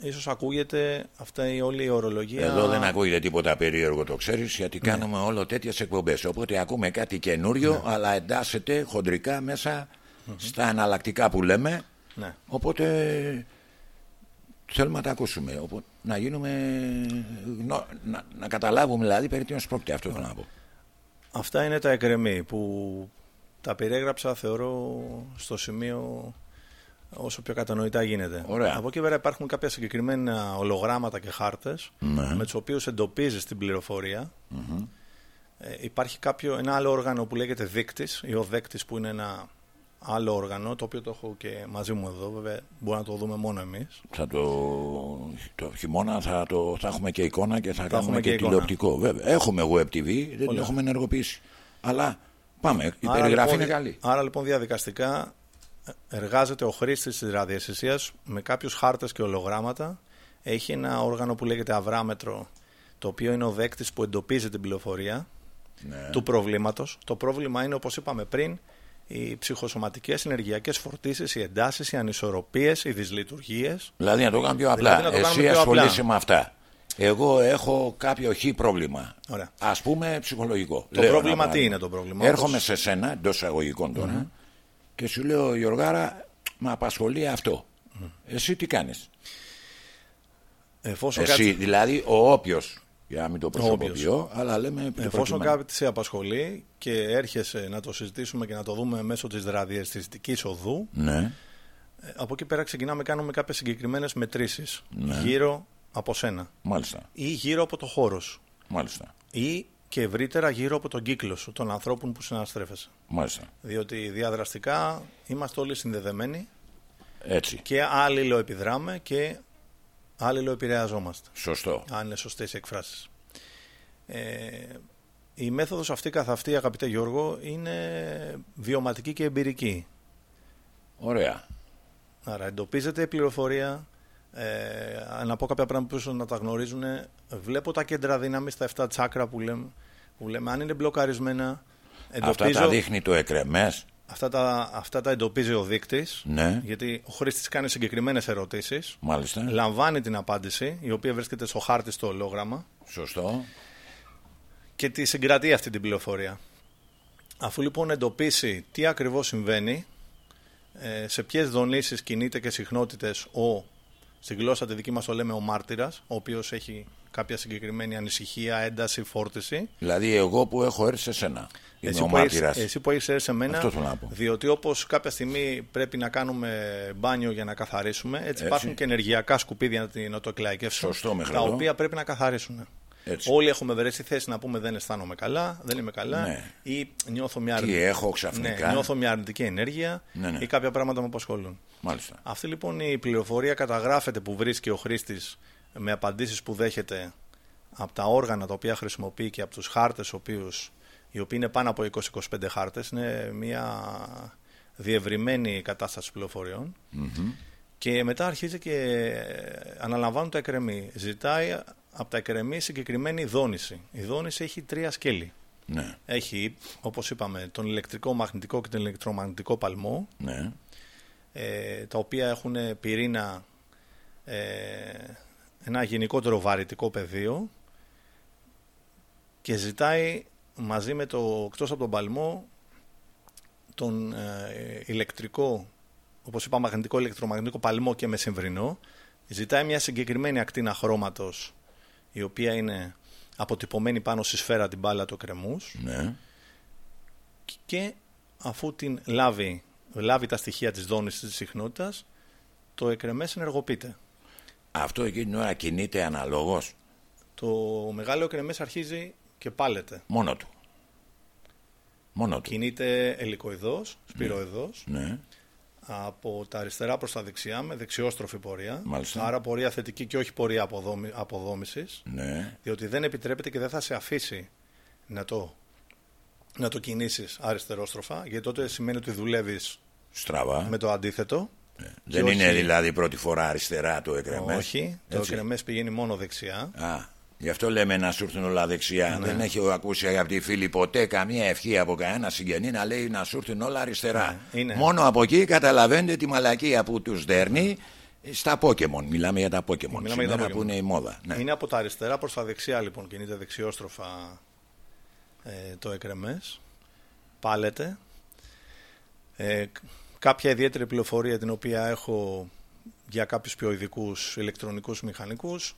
Ε, ίσως ακούγεται αυτά η όλη η ορολογία... Εδώ δεν ακούγεται τίποτα περίεργο, το ξέρεις, γιατί κάνουμε όλο τέτοιες εκπομπές. Οπότε ακούμε κάτι καινούριο, αλλά εντάσσεται χοντρικά μέσα στα εναλλακτικά που λέμε. Ναι. Οπότε θέλουμε να τα ακούσουμε. Οπότε, να γίνουμε. γνω- Να, να καταλάβουμε δηλαδή περί τίνος πρόκειται αυτό θέλω να πω. Αυτά είναι τα εκρεμή που τα περιέγραψα θεωρώ στο σημείο όσο πιο κατανοητά γίνεται. Ωραία. Από εκεί πέρα υπάρχουν κάποια συγκεκριμένα ολογράμματα και χάρτες Ναι. με τους οποίους εντοπίζεις την πληροφορία. Ε, υπάρχει κάποιο, ένα άλλο όργανο που λέγεται δείκτης ή ο δέκτης που είναι ένα άλλο όργανο το οποίο το έχω και μαζί μου εδώ βέβαια μπορούμε να το δούμε μόνο εμείς. Θα το, το χειμώνα θα, το, θα έχουμε και εικόνα και θα, κάνουμε έχουμε και, και εικόνα. τηλεοπτικό. Βέβαια. Έχουμε web TV, δεν την Ωραία. έχουμε ενεργοποιήσει. Αλλά πάμε, η Άρα, περιγραφή λοιπόν, είναι καλή. Άρα λοιπόν διαδικαστικά ε, εργάζεται ο χρήστης της ραδιαισθησίας με κάποιους χάρτες και ολογράμματα. Έχει ένα όργανο που λέγεται αβράμετρο, το οποίο είναι ο δέκτης που εντοπίζει την πληροφορία Ναι. του προβλήματος. Το πρόβλημα είναι, όπως είπαμε πριν, οι ψυχοσωματικές ενεργειακές φορτίσεις, οι εντάσεις, οι ανισορροπίες, οι δυσλειτουργίες. Δηλαδή να το κάνω πιο Δηλαδή, απλά. να το κάνουμε Εσύ πιο απλά. ασχολείσαι με αυτά. Εγώ έχω κάποιο χ πρόβλημα. Ωραία. Α πούμε ψυχολογικό. Το Λέω πρόβλημα ένα τι παράδειγμα. είναι το πρόβλημα, Έρχομαι όπως- σε σένα εντός εισαγωγικών τώρα και σου λέω Γιωργάρα, με απασχολεί αυτό. Εσύ τι κάνεις; Εφόσον Εσύ κάτι, δηλαδή ο όποιος. Για να μην το όποιος. προσωποποιώ, αλλά λέμε. εφόσον προκειμένου. κάτι σε απασχολεί και έρχεσαι να το συζητήσουμε και να το δούμε μέσω της ραδιαισθητικής οδού, Ναι, ε, από εκεί πέρα ξεκινάμε κάνουμε κάποιες συγκεκριμένες μετρήσεις Ναι. γύρω από σένα μάλιστα. ή γύρω από το χώρο σου Μάλιστα. ή και ευρύτερα γύρω από τον κύκλο σου, των ανθρώπων που συναστρέφεσαι. Μάλιστα. Διότι διαδραστικά είμαστε όλοι συνδεδεμένοι Έτσι. και αλληλοεπιδράμε και αλληλοεπηρεαζόμαστε. Σωστό. Αν είναι σωστές οι εκφράσεις. Ε, η μέθοδος αυτή καθ' αυτή, αγαπητέ Γιώργο, είναι βιωματική και εμπειρική. Ωραία. Άρα εντοπίζεται η πληροφορία, ε, να πω κάποια πράγματα που ίσως να τα γνωρίζουν. Βλέπω τα κέντρα δύναμης στα 7 τσάκρα που λέμε, που λέμε. Αν είναι μπλοκαρισμένα, Αυτά εντοπίζω... τα δείχνει το εκρεμές. Αυτά τα, αυτά τα εντοπίζει ο δείκτης, Ναι. γιατί ο χρήστης κάνει συγκεκριμένες ερωτήσεις, Μάλιστα. λαμβάνει την απάντηση, η οποία βρίσκεται στο χάρτη στο ολόγραμμα Σωστό. και τη συγκρατεί αυτή την πληροφορία. Αφού λοιπόν εντοπίσει τι ακριβώς συμβαίνει, ε, σε ποιες δονήσεις κινείται και συχνότητες ο, στη γλώσσα τη δική μας το λέμε ο μάρτυρας, ο οποίος έχει κάποια συγκεκριμένη ανησυχία, ένταση, φόρτιση. Δηλαδή εγώ που έχω έρθει σε σένα. Είμαι Εσύ ο που, έχεις, μάρτυρας. εσύ που έχεις έρθει σε μένα, Αυτό θέλω να πω. διότι όπως κάποια στιγμή πρέπει να κάνουμε μπάνιο για να καθαρίσουμε, έτσι, Έτσι. υπάρχουν και ενεργειακά σκουπίδια να- να το εκλαϊκεύσουν, Σωστό μέχρι τα εδώ. οποία πρέπει να καθαρίσουν. Έτσι. Όλοι έχουμε βρέσει θέση να πούμε δεν αισθάνομαι καλά, δεν είμαι καλά Ναι. ή νιώθω μια, Τι έχω ξαφνικά. ναι, νιώθω μια αρνητική ενέργεια Ναι, ναι. ή κάποια πράγματα με απασχολούν. Μάλιστα. Αυτή λοιπόν η πληροφορία καταγράφεται που βρίσκει ο χρήστης με απαντήσεις που δέχεται από τα όργανα τα οποία χρησιμοποιεί και από τους χάρτες οποίους, οι οποίοι είναι πάνω από 20-25 χάρτες. Είναι μια διευρυμένη κατάσταση πληροφοριών. Και μετά αρχίζει και αναλαμβάνουν τα εκρεμή. Ζητάει από τα εκρεμή συγκεκριμένη δόνηση. Η δόνηση έχει τρία σκέλη. Ναι. Έχει, όπως είπαμε, τον ηλεκτρικό, μαγνητικό και τον ηλεκτρομαγνητικό παλμό Ναι. ε, τα οποία έχουν πυρήνα ε, ένα γενικότερο βαρυτικό πεδίο και ζητάει μαζί με το εκτός από τον παλμό τον ε, ηλεκτρικό όπως είπα μαγνητικό ηλεκτρομαγνητικό παλμό και μεσημβρινό ζητάει μια συγκεκριμένη ακτίνα χρώματος η οποία είναι αποτυπωμένη πάνω στη σφαίρα την μπάλα του κρεμούς Ναι. και αφού την λάβει, λάβει τα στοιχεία της δόνησης της συχνότητας, το εκρεμές ενεργοποιείται. Αυτό εκείνη την ώρα κινείται αναλόγως. Το μεγάλο εκρεμές αρχίζει και πάλεται. Μόνο του. Μόνο του. Κινείται ελικοειδώς, σπυροειδώς, Ναι. από τα αριστερά προς τα δεξιά με δεξιόστροφη πορεία. Μάλιστα. Άρα πορεία θετική και όχι πορεία αποδόμη, αποδόμησης, Ναι. διότι δεν επιτρέπεται και δεν θα σε αφήσει να το, να το κινήσεις αριστερόστροφα, γιατί τότε σημαίνει ότι δουλεύεις Στραβά. με το αντίθετο. Δεν και είναι όχι- δηλαδή πρώτη φορά αριστερά το εκρεμές. Όχι, το Έτσι. εκρεμές πηγαίνει μόνο δεξιά. Α, γι' αυτό λέμε να σου έρθουν όλα δεξιά. Ναι. Δεν έχει ακούσει αγαπητοί φίλοι ποτέ καμία ευχή από κανένα συγγενή να λέει να σου έρθουν όλα αριστερά. Ναι, είναι. Μόνο από εκεί καταλαβαίνετε τη μαλακία που τους δέρνει στα Pokemon. Μιλάμε για τα Pokemon. Μιλάμε σήμερα για τα που Pokemon. είναι η μόδα. Ναι. Είναι από τα αριστερά προς τα δεξιά λοιπόν, κινείται δεξιόστροφα ε, το εκρεμές. Πάλεται. Ε, κ- κάποια ιδιαίτερη πληροφορία την οποία έχω για κάποιους πιο ειδικούς ηλεκτρονικούς μηχανικούς.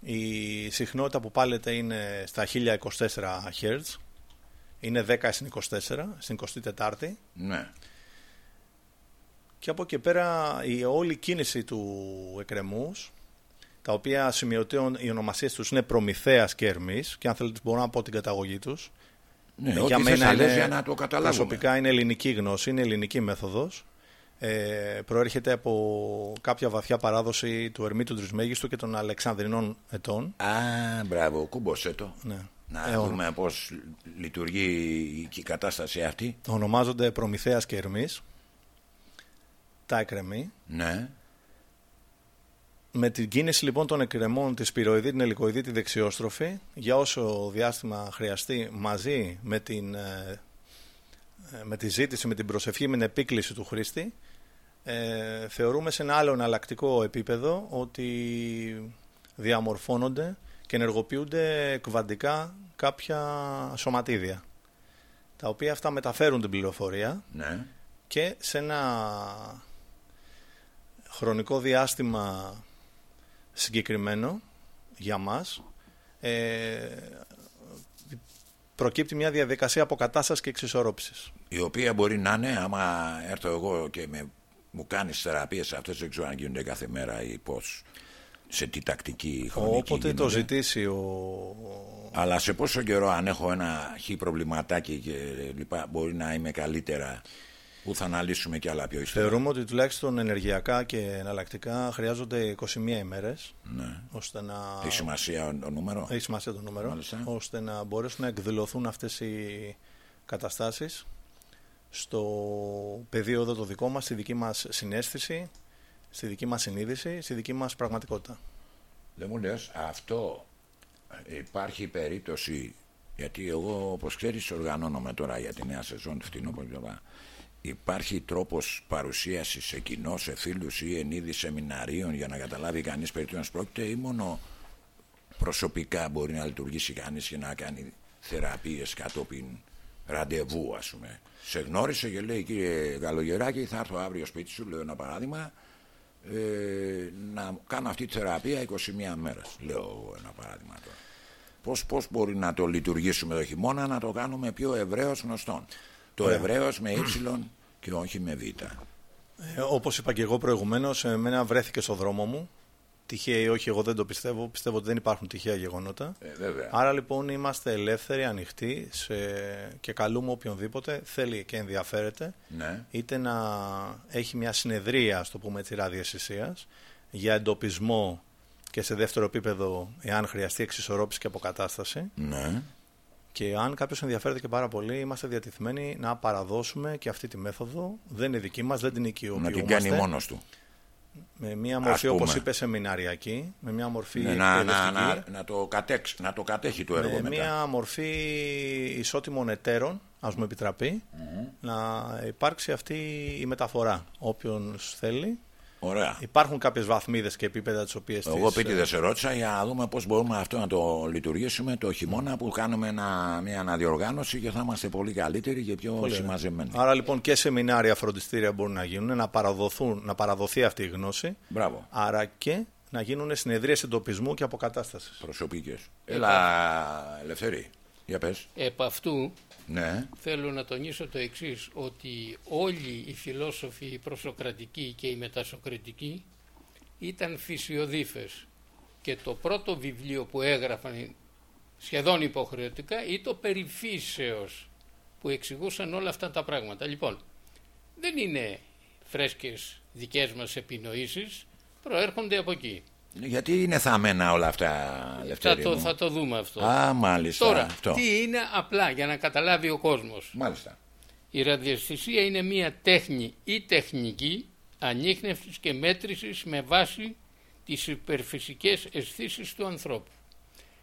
Η συχνότητα που πάλεται είναι στα 1024 Hz. Είναι 10 στην 24, στην 24η. ναι. Και από εκεί πέρα η όλη κίνηση του εκρεμούς, τα οποία σημειωτέων οι ονομασίες τους είναι Προμηθέας και Ερμής, και αν θέλετε μπορώ να πω την καταγωγή τους. Ναι, Ε, ό,τι θες να λες για να το καταλάβουμε. Προσωπικά είναι ελληνική γνώση, είναι ελληνική μέθοδος. Ε, προέρχεται από κάποια βαθιά παράδοση του Ερμή του Τρισμέγιστου και των Αλεξανδρινών ετών. Α, μπράβο, κούμποσέ το. Ναι. Να Ε, ο- δούμε πώς λειτουργεί η κατάσταση αυτή. ονομάζονται Προμηθέας και Ερμής. Τα εκρεμή. Ναι. Με την κίνηση λοιπόν των εκκρεμών της πυροειδή, την ελικοειδή, τη δεξιόστροφη, για όσο διάστημα χρειαστεί μαζί με, την, ε, ε, με τη ζήτηση, με την προσευχή, με την επίκληση του χρήστη, ε, θεωρούμε σε ένα άλλο εναλλακτικό επίπεδο ότι διαμορφώνονται και ενεργοποιούνται κβαντικά κάποια σωματίδια τα οποία αυτά μεταφέρουν την πληροφορία Ναι. και σε ένα χρονικό διάστημα συγκεκριμένο για μας ε, προκύπτει μια διαδικασία αποκατάστασης και εξισορρόπησης. Η οποία μπορεί να είναι, άμα έρθω εγώ και με, μου κάνεις θεραπείες αυτές, δεν ξέρω αν γίνονται κάθε μέρα ή πώς. Σε τι τακτική χρονική Όποτε το γίνονται. ζητήσει ο... Αλλά σε πόσο καιρό αν έχω ένα χι προβληματάκι και λοιπά μπορεί να είμαι καλύτερα που θα αναλύσουμε και άλλα πιο ύστερα. Θεωρούμε ότι τουλάχιστον ενεργειακά και εναλλακτικά χρειάζονται 21 ημέρες Ναι. ώστε να... Έχει σημασία το νούμερο; Έχει σημασία το νούμερο, Μάλιστα. ώστε να μπορέσουν να εκδηλωθούν αυτές οι καταστάσεις στο πεδίο εδώ το δικό μας, στη δική μας συνέστηση, στη δική μας συνείδηση, στη δική μας πραγματικότητα. Δεν μου λες αυτό ε, υπάρχει περίπτωση γιατί εγώ όπως ξέρεις οργανώνομαι τώρα για τη νέα σεζόν του φθινόπωρου κλπ. Υπάρχει τρόπος παρουσίασης σε κοινό, σε φίλους ή εν είδη σεμιναρίων για να καταλάβει κανείς περί τίνος πρόκειται ή μόνο προσωπικά μπορεί να λειτουργήσει κανείς και να κάνει θεραπείες κατόπιν ραντεβού ας πούμε. Σε γνώρισε και λέει κύριε Καλογεράκη θα έρθω αύριο σπίτι σου λέω ένα παράδειγμα ε, να κάνω αυτή τη θεραπεία 21 μέρες λέω εγώ ένα παράδειγμα τώρα. Πώς, πώς μπορεί να το λειτουργήσουμε το χειμώνα να το κάνουμε πιο ευρέως γνωστόν. Το ευρέως με ύψιλον και όχι με β. Ε, όπως είπα και εγώ προηγουμένως, εμένα βρέθηκε στο δρόμο μου. Τυχαία ή όχι, εγώ δεν το πιστεύω. Πιστεύω ότι δεν υπάρχουν τυχαία γεγονότα. Ε, βέβαια. Άρα λοιπόν είμαστε ελεύθεροι, ανοιχτοί σε... και καλούμε οποιονδήποτε θέλει και ενδιαφέρεται Ναι. είτε να έχει μια συνεδρία, ας το πούμε έτσι, ραδιαισθησίας για εντοπισμό και σε δεύτερο επίπεδο εάν χρειαστεί εξισορρόπηση και αποκατάσταση Ναι. Και αν κάποιος ενδιαφέρεται και πάρα πολύ είμαστε διατεθειμένοι να παραδώσουμε και αυτή τη μέθοδο δεν είναι δική μας, δεν την Να οικειοποιούμαστε την κάνει μόνος του. με μια μορφή πούμε. όπως είπε σεμιναριακή με μια μορφή Ναι, να, να, εκπαιδευτική, να, να, το κατέξει, να το κατέχει το έργο με μετά. μια μορφή ισότιμων εταίρων, ας μου επιτραπει να υπάρξει αυτή η μεταφορά. Όποιον θέλει. Ωραία. Υπάρχουν κάποιες βαθμίδες και επίπεδα τις οποίες Εγώ τις, πίτι δεν σε ρώτησα για να δούμε πώς μπορούμε αυτό να το λειτουργήσουμε το χειμώνα που κάνουμε ένα, μια αναδιοργάνωση και θα είμαστε πολύ καλύτεροι και πιο συμμαζεμένοι. Άρα λοιπόν και σεμινάρια φροντιστήρια μπορούν να γίνουν, να, παραδοθούν, να παραδοθεί αυτή η γνώση. Μπράβο. Άρα και να γίνουν συνεδρίες εντοπισμού και αποκατάστασης. Προσωπικές. Έλα, Ελευθερή. Για πες. Επ' αυτού Ναι. θέλω να τονίσω το εξής, ότι όλοι οι φιλόσοφοι, οι προσοκρατικοί και οι μετασοκρατικοί ήταν φυσιοδίφες και το πρώτο βιβλίο που έγραφαν σχεδόν υποχρεωτικά ή το περί φύσεως που εξηγούσαν όλα αυτά τα πράγματα. Λοιπόν, δεν είναι φρέσκες δικές μας επινοήσεις, προέρχονται από εκεί. Γιατί είναι θαμμένα όλα αυτά, Θα Ελευθερή το, μου; θα το δούμε αυτό. Α, μάλιστα. Τώρα, αυτό. τι είναι απλά για να καταλάβει ο κόσμος; Μάλιστα. Η ραδιαισθησία είναι μία τέχνη ή τεχνική ανείχνευσης και μέτρησης με βάση τις υπερφυσικές αισθήσεις του ανθρώπου.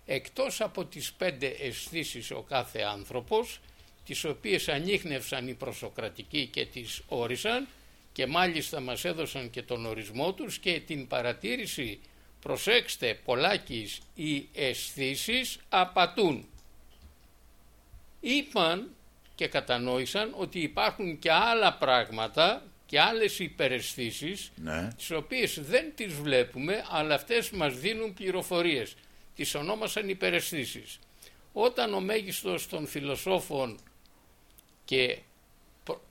Εκτός από τις πέντε αισθήσεις ο κάθε άνθρωπος, τις οποίες ανείχνευσαν οι προσοκρατικοί και τις όρισαν και μάλιστα μας έδωσαν και τον ορισμό τους και την παρατήρηση προσέξτε πολλάκις οι αισθήσεις απατούν είπαν και κατανόησαν ότι υπάρχουν και άλλα πράγματα και άλλες υπεραισθήσεις Ναι. τις οποίες δεν τις βλέπουμε αλλά αυτές μας δίνουν πληροφορίες. Τις ονόμασαν υπεραισθήσεις. Όταν ο μέγιστος των φιλοσόφων και προ-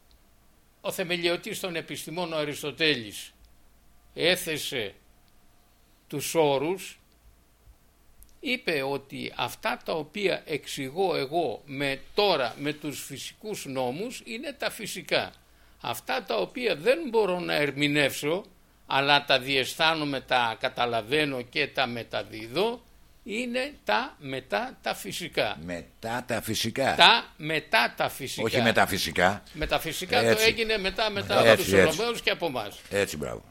ο θεμελιωτής των επιστημών ο Αριστοτέλης έθεσε τους όρους είπε ότι αυτά τα οποία εξηγώ εγώ με τώρα με τους φυσικούς νόμους είναι τα φυσικά. Αυτά τα οποία δεν μπορώ να ερμηνεύσω αλλά τα διαισθάνομαι, τα καταλαβαίνω και τα μεταδίδω είναι τα μετά τα φυσικά. Μετά τα φυσικά. Τα μετά τα φυσικά. Όχι με τα φυσικά. Με τα φυσικά το Έτσι. έγινε μετά, μετά Έτσι, από τους έτσι. Ρωμαίους και από εμάς. Έτσι, μπράβο.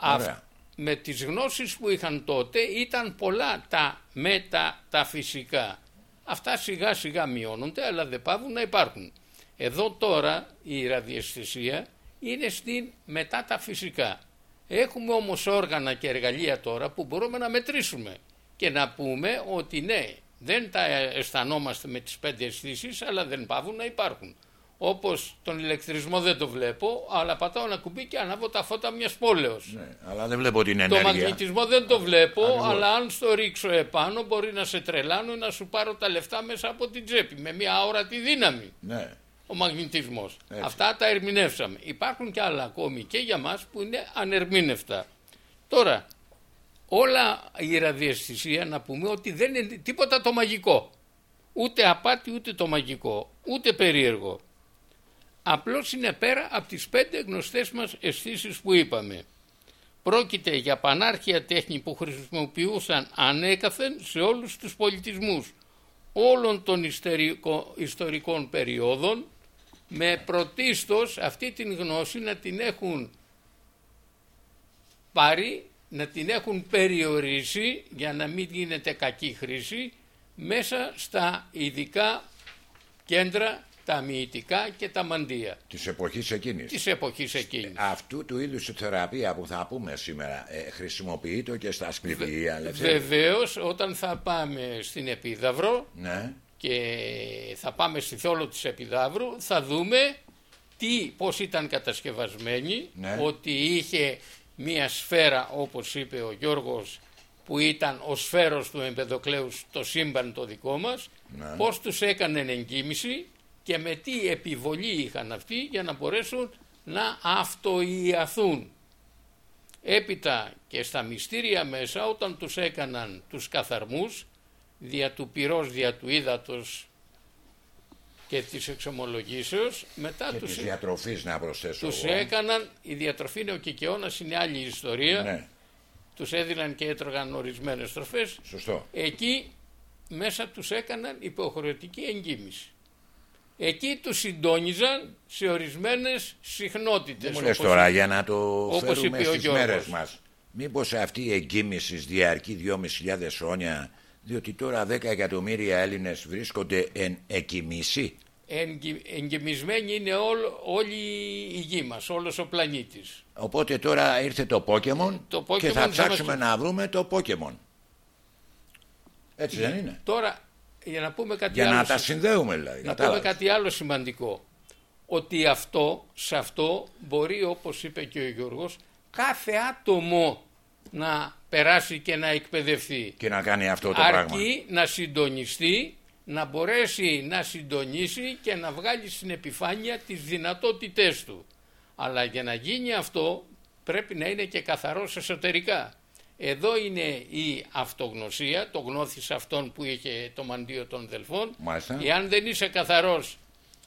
Αυ- Ωραία. Με τις γνώσεις που είχαν τότε ήταν πολλά τα μετα τα φυσικά. Αυτά σιγά σιγά μειώνονται αλλά δεν πάβουν να υπάρχουν. Εδώ τώρα η ραδιαισθησία είναι στην μετά τα φυσικά. Έχουμε όμως όργανα και εργαλεία τώρα που μπορούμε να μετρήσουμε και να πούμε ότι ναι, δεν τα αισθανόμαστε με τις πέντε αισθήσεις, αλλά δεν πάβουν να υπάρχουν. Όπως τον ηλεκτρισμό δεν το βλέπω, αλλά πατάω ένα κουμπί και ανάβω τα φώτα μιας πόλεως. Ναι, αλλά δεν βλέπω την Το ενέργεια. μαγνητισμό δεν το βλέπω, Ακριβώς. αλλά αν στο ρίξω επάνω μπορεί να σε τρελάνω ή να σου πάρω τα λεφτά μέσα από την τσέπη με μια αόρατη δύναμη Ναι. ο μαγνητισμός. Έτσι. Αυτά τα ερμηνεύσαμε. Υπάρχουν και άλλα ακόμη και για μας που είναι ανερμήνευτα. Τώρα, όλα η ραδιαισθησία να πούμε ότι δεν είναι τίποτα το μαγικό. Ούτε απάτη ούτε το μαγικό, ούτε περίεργο. Απλώς είναι πέρα από τις πέντε γνωστές μας αισθήσεις που είπαμε. Πρόκειται για πανάρχια τέχνη που χρησιμοποιούσαν ανέκαθεν σε όλους τους πολιτισμούς όλων των ιστερικο- ιστορικών περιόδων με πρωτίστως αυτή την γνώση να την έχουν πάρει, να την έχουν περιορίσει για να μην γίνεται κακή χρήση μέσα στα ειδικά κέντρα, τα μυητικά και τα μαντεία Της εποχής εκείνης. της εποχής εκείνης. Αυτού του είδους η θεραπεία που θα πούμε σήμερα ε, χρησιμοποιείται και στα ασκληπία. Λευτέρη. Βεβαίως όταν θα πάμε στην Επίδαυρο Ναι. και θα πάμε στη θόλο της Επιδαύρου θα δούμε τι, πώς ήταν κατασκευασμένη Ναι. ότι είχε μία σφαίρα όπως είπε ο Γιώργος που ήταν ο σφαίρος του Εμπεδοκλέους το σύμπαν το δικό μας Ναι. πώς τους έκανε εγκύμηση και με τι επιβολή είχαν αυτοί για να μπορέσουν να αυτοϊαθούν. Έπειτα και στα μυστήρια μέσα όταν τους έκαναν τους καθαρμούς δια του πυρός, δια του ύδατος και της εξομολογήσεως μετά Και τους, της διατροφής να προσθέσω. τους εγώ. έκαναν, η διατροφή είναι ο Κικαιώνας είναι άλλη ιστορία, Ναι, τους έδιναν και έτρωγαν ορισμένες τροφές, σωστό. εκεί μέσα τους έκαναν υποχρεωτική εγκύμηση. Εκεί τους συντόνιζαν σε ορισμένες συχνότητες. Δεν μου λες όπως τώρα για να το όπως φέρουμε είπε ο στις Γιώργος. μέρες μας. Μήπως αυτή η εγκύμηση διαρκεί 2.500 χρόνια διότι τώρα 10 εκατομμύρια Έλληνες βρίσκονται εν εκκοιμήση. Εγγυ- εγκυμισμένη είναι όλο- όλη η γη μας, όλος ο πλανήτης. Οπότε τώρα ήρθε το Pokemon, Το Pokemon και θα θα ψάξουμε μας- να βρούμε το Pokemon. Έτσι δεν είναι; Τώρα, για να πούμε κάτι Για άλλο, να τα συ- συνδέουμε δηλαδή. να πούμε κατάλαβες. κάτι άλλο σημαντικό. Ότι αυτό, σε αυτό μπορεί όπως είπε και ο Γιώργος, κάθε άτομο να περάσει και να εκπαιδευτεί. Και να κάνει αυτό το πράγμα. Αρκεί να συντονιστεί, να μπορέσει να συντονίσει και να βγάλει στην επιφάνεια τις δυνατότητές του. Αλλά για να γίνει αυτό πρέπει να είναι και καθαρός εσωτερικά. Εδώ είναι η αυτογνωσία, το γνώθης αυτόν που είχε το μαντίο των Δελφών. Μάλιστα. Εάν δεν είσαι καθαρός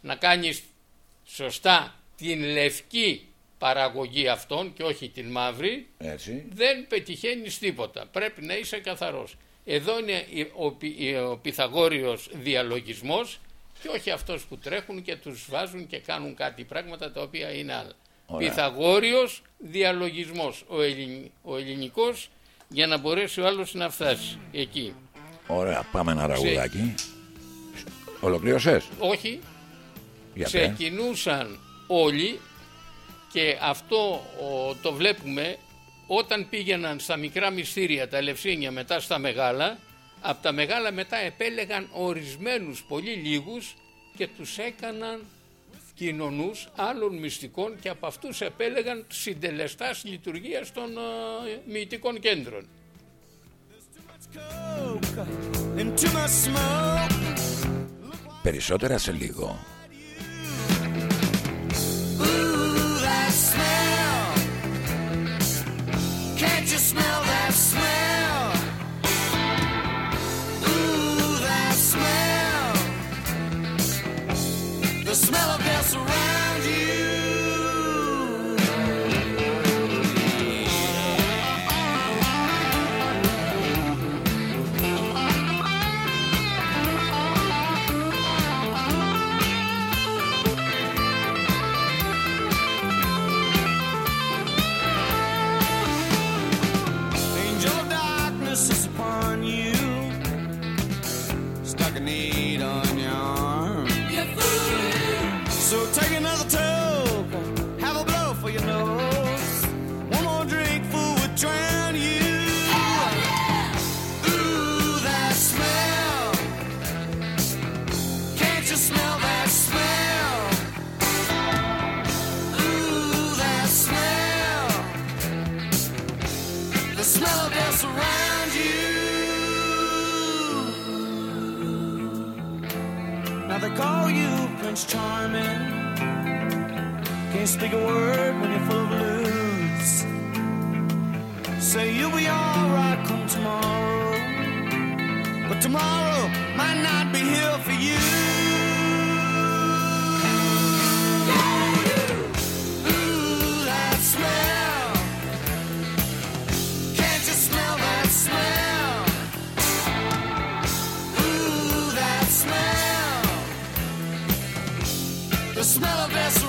να κάνεις σωστά την λευκή παραγωγή αυτών και όχι την μαύρη, Έτσι. δεν πετυχαίνεις τίποτα. Πρέπει να είσαι καθαρός. Εδώ είναι η- ο, πι- η- ο Πυθαγόριος διαλογισμός και όχι αυτός που τρέχουν και τους βάζουν και κάνουν κάτι πράγματα τα οποία είναι άλλα. Ωραία. Πυθαγόριος διαλογισμός. Ο, ελληνι, ο ελληνικός για να μπορέσει ο άλλος να φτάσει εκεί. Ωραία, πάμε ένα ραγουδάκι. Ολοκλήρωσες; Όχι, Για πες. ξεκινούσαν όλοι και αυτό ο, το βλέπουμε όταν πήγαιναν στα μικρά μυστήρια τα Ελευσίνια μετά στα μεγάλα από τα μεγάλα μετά επέλεγαν ορισμένους πολύ λίγους και τους έκαναν κοινωνούς άλλων μυστικών και από αυτούς επέλεγαν συντελεστάς λειτουργίας των ε, μυητικών κέντρων. Coke and too much smoke. Περισσότερα σε λίγο. Ooh, that smell. Can't you smell that smell? Ooh, that smell. The smell of death around you Charming. Can't speak a word when you're full of blues. Say you'll be alright come tomorrow. But tomorrow might not be here for you. Smell of death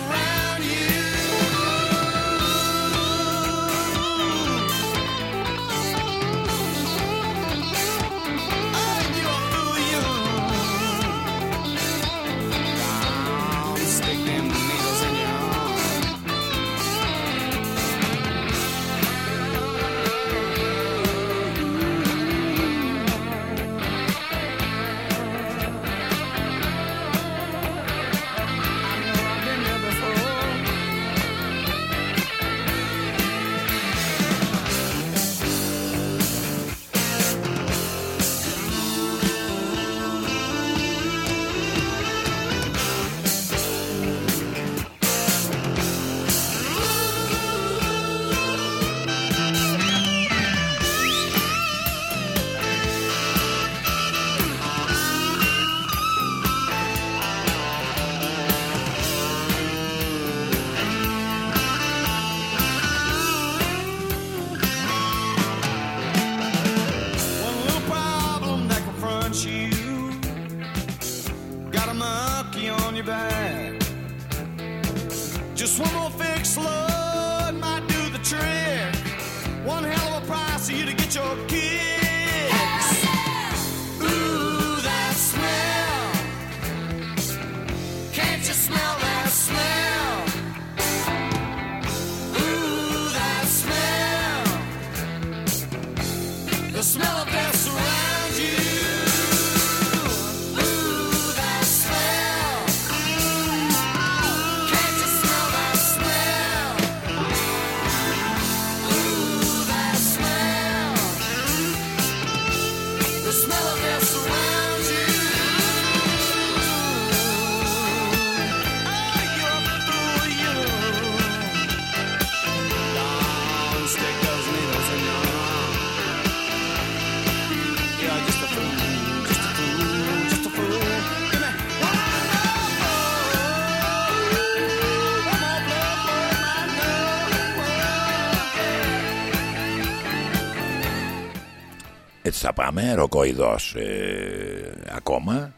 Έτσι θα πάμε, ροκοειδός ε, ακόμα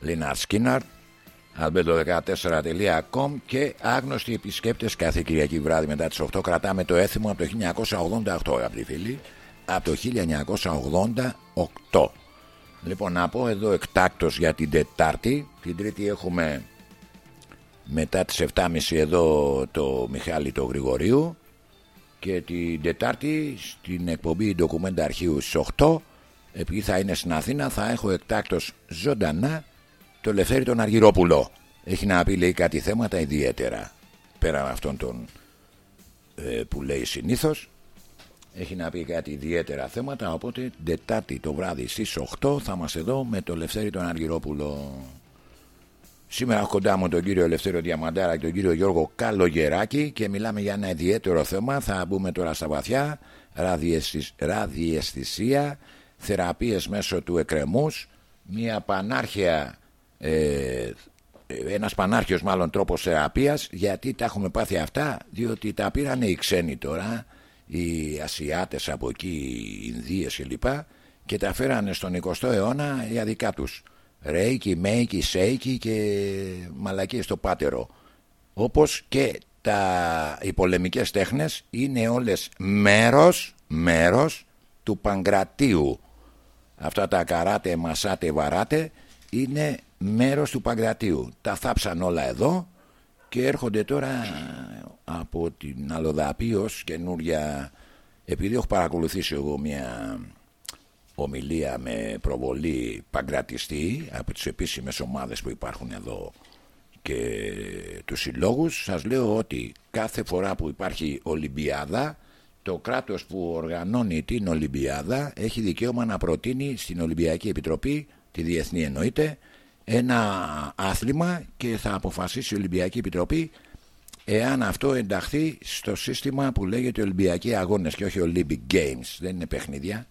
Λίναρ Σκίναρτ albedo14.com και άγνωστοι επισκέπτες κάθε Κυριακή βράδυ μετά τις 8 κρατάμε το έθιμο από το 1988 αγαπητοί φίλοι από το 1988 λοιπόν να πω εδώ εκτάκτος για την Τετάρτη. Την Τρίτη έχουμε μετά τις 7.30 εδώ το Μιχάλη το Γρηγορίου. Και την Τετάρτη στην εκπομπή ντοκουμέντα αρχείου στις 8 επειδή θα είναι στην Αθήνα θα έχω εκτάκτος ζωντανά το Λευθέρη τον Αργυρόπουλο έχει να πει λέει κάτι θέματα ιδιαίτερα πέραν αυτών των ε, που λέει συνήθως έχει να πει κάτι ιδιαίτερα θέματα οπότε την Τετάρτη το βράδυ στις 8 θα είμαστε εδώ με το Λευθέρη τον Αργυρόπουλο Σήμερα έχω κοντά μου τον κύριο Ελευθέριο Διαμαντάρα και τον κύριο Γιώργο Καλογεράκη και μιλάμε για ένα ιδιαίτερο θέμα. Θα μπούμε τώρα στα βαθιά. Ραδιαισθησ- Ραδιαισθησία, θεραπείες μέσω του εκρεμούς, μια πανάρχια, ε, ένας πανάρχιος μάλλον τρόπος θεραπείας. Γιατί τα έχουμε πάθει αυτά, διότι τα πήραν οι ξένοι τώρα, οι Ασιάτες από εκεί, οι Ινδίες κλπ. Και τα φέρανε στον 20ο αιώνα για δικά τους. Ρέικι, Μέικι, Σέικι και μαλακίες στο πάτερο. Όπως και τα, οι πολεμικές τέχνες είναι όλες μέρος, μέρος του Παγκρατίου. Αυτά τα καράτε, μασάτε, βαράτε είναι μέρος του Παγκρατίου. Τα θάψαν όλα εδώ και έρχονται τώρα από την Αλοδαπή ως καινούρια... Επειδή έχω παρακολουθήσει εγώ μια ομιλία με προβολή παγκρατιστή από τις επίσημες ομάδες που υπάρχουν εδώ και τους συλλόγους σας λέω ότι κάθε φορά που υπάρχει Ολυμπιάδα το κράτος που οργανώνει την Ολυμπιάδα έχει δικαίωμα να προτείνει στην Ολυμπιακή Επιτροπή τη Διεθνή εννοείται ένα άθλημα και θα αποφασίσει η Ολυμπιακή Επιτροπή εάν αυτό ενταχθεί στο σύστημα που λέγεται Ολυμπιακοί Αγώνες και όχι Olympic Games. Δεν είναι παιχνίδια.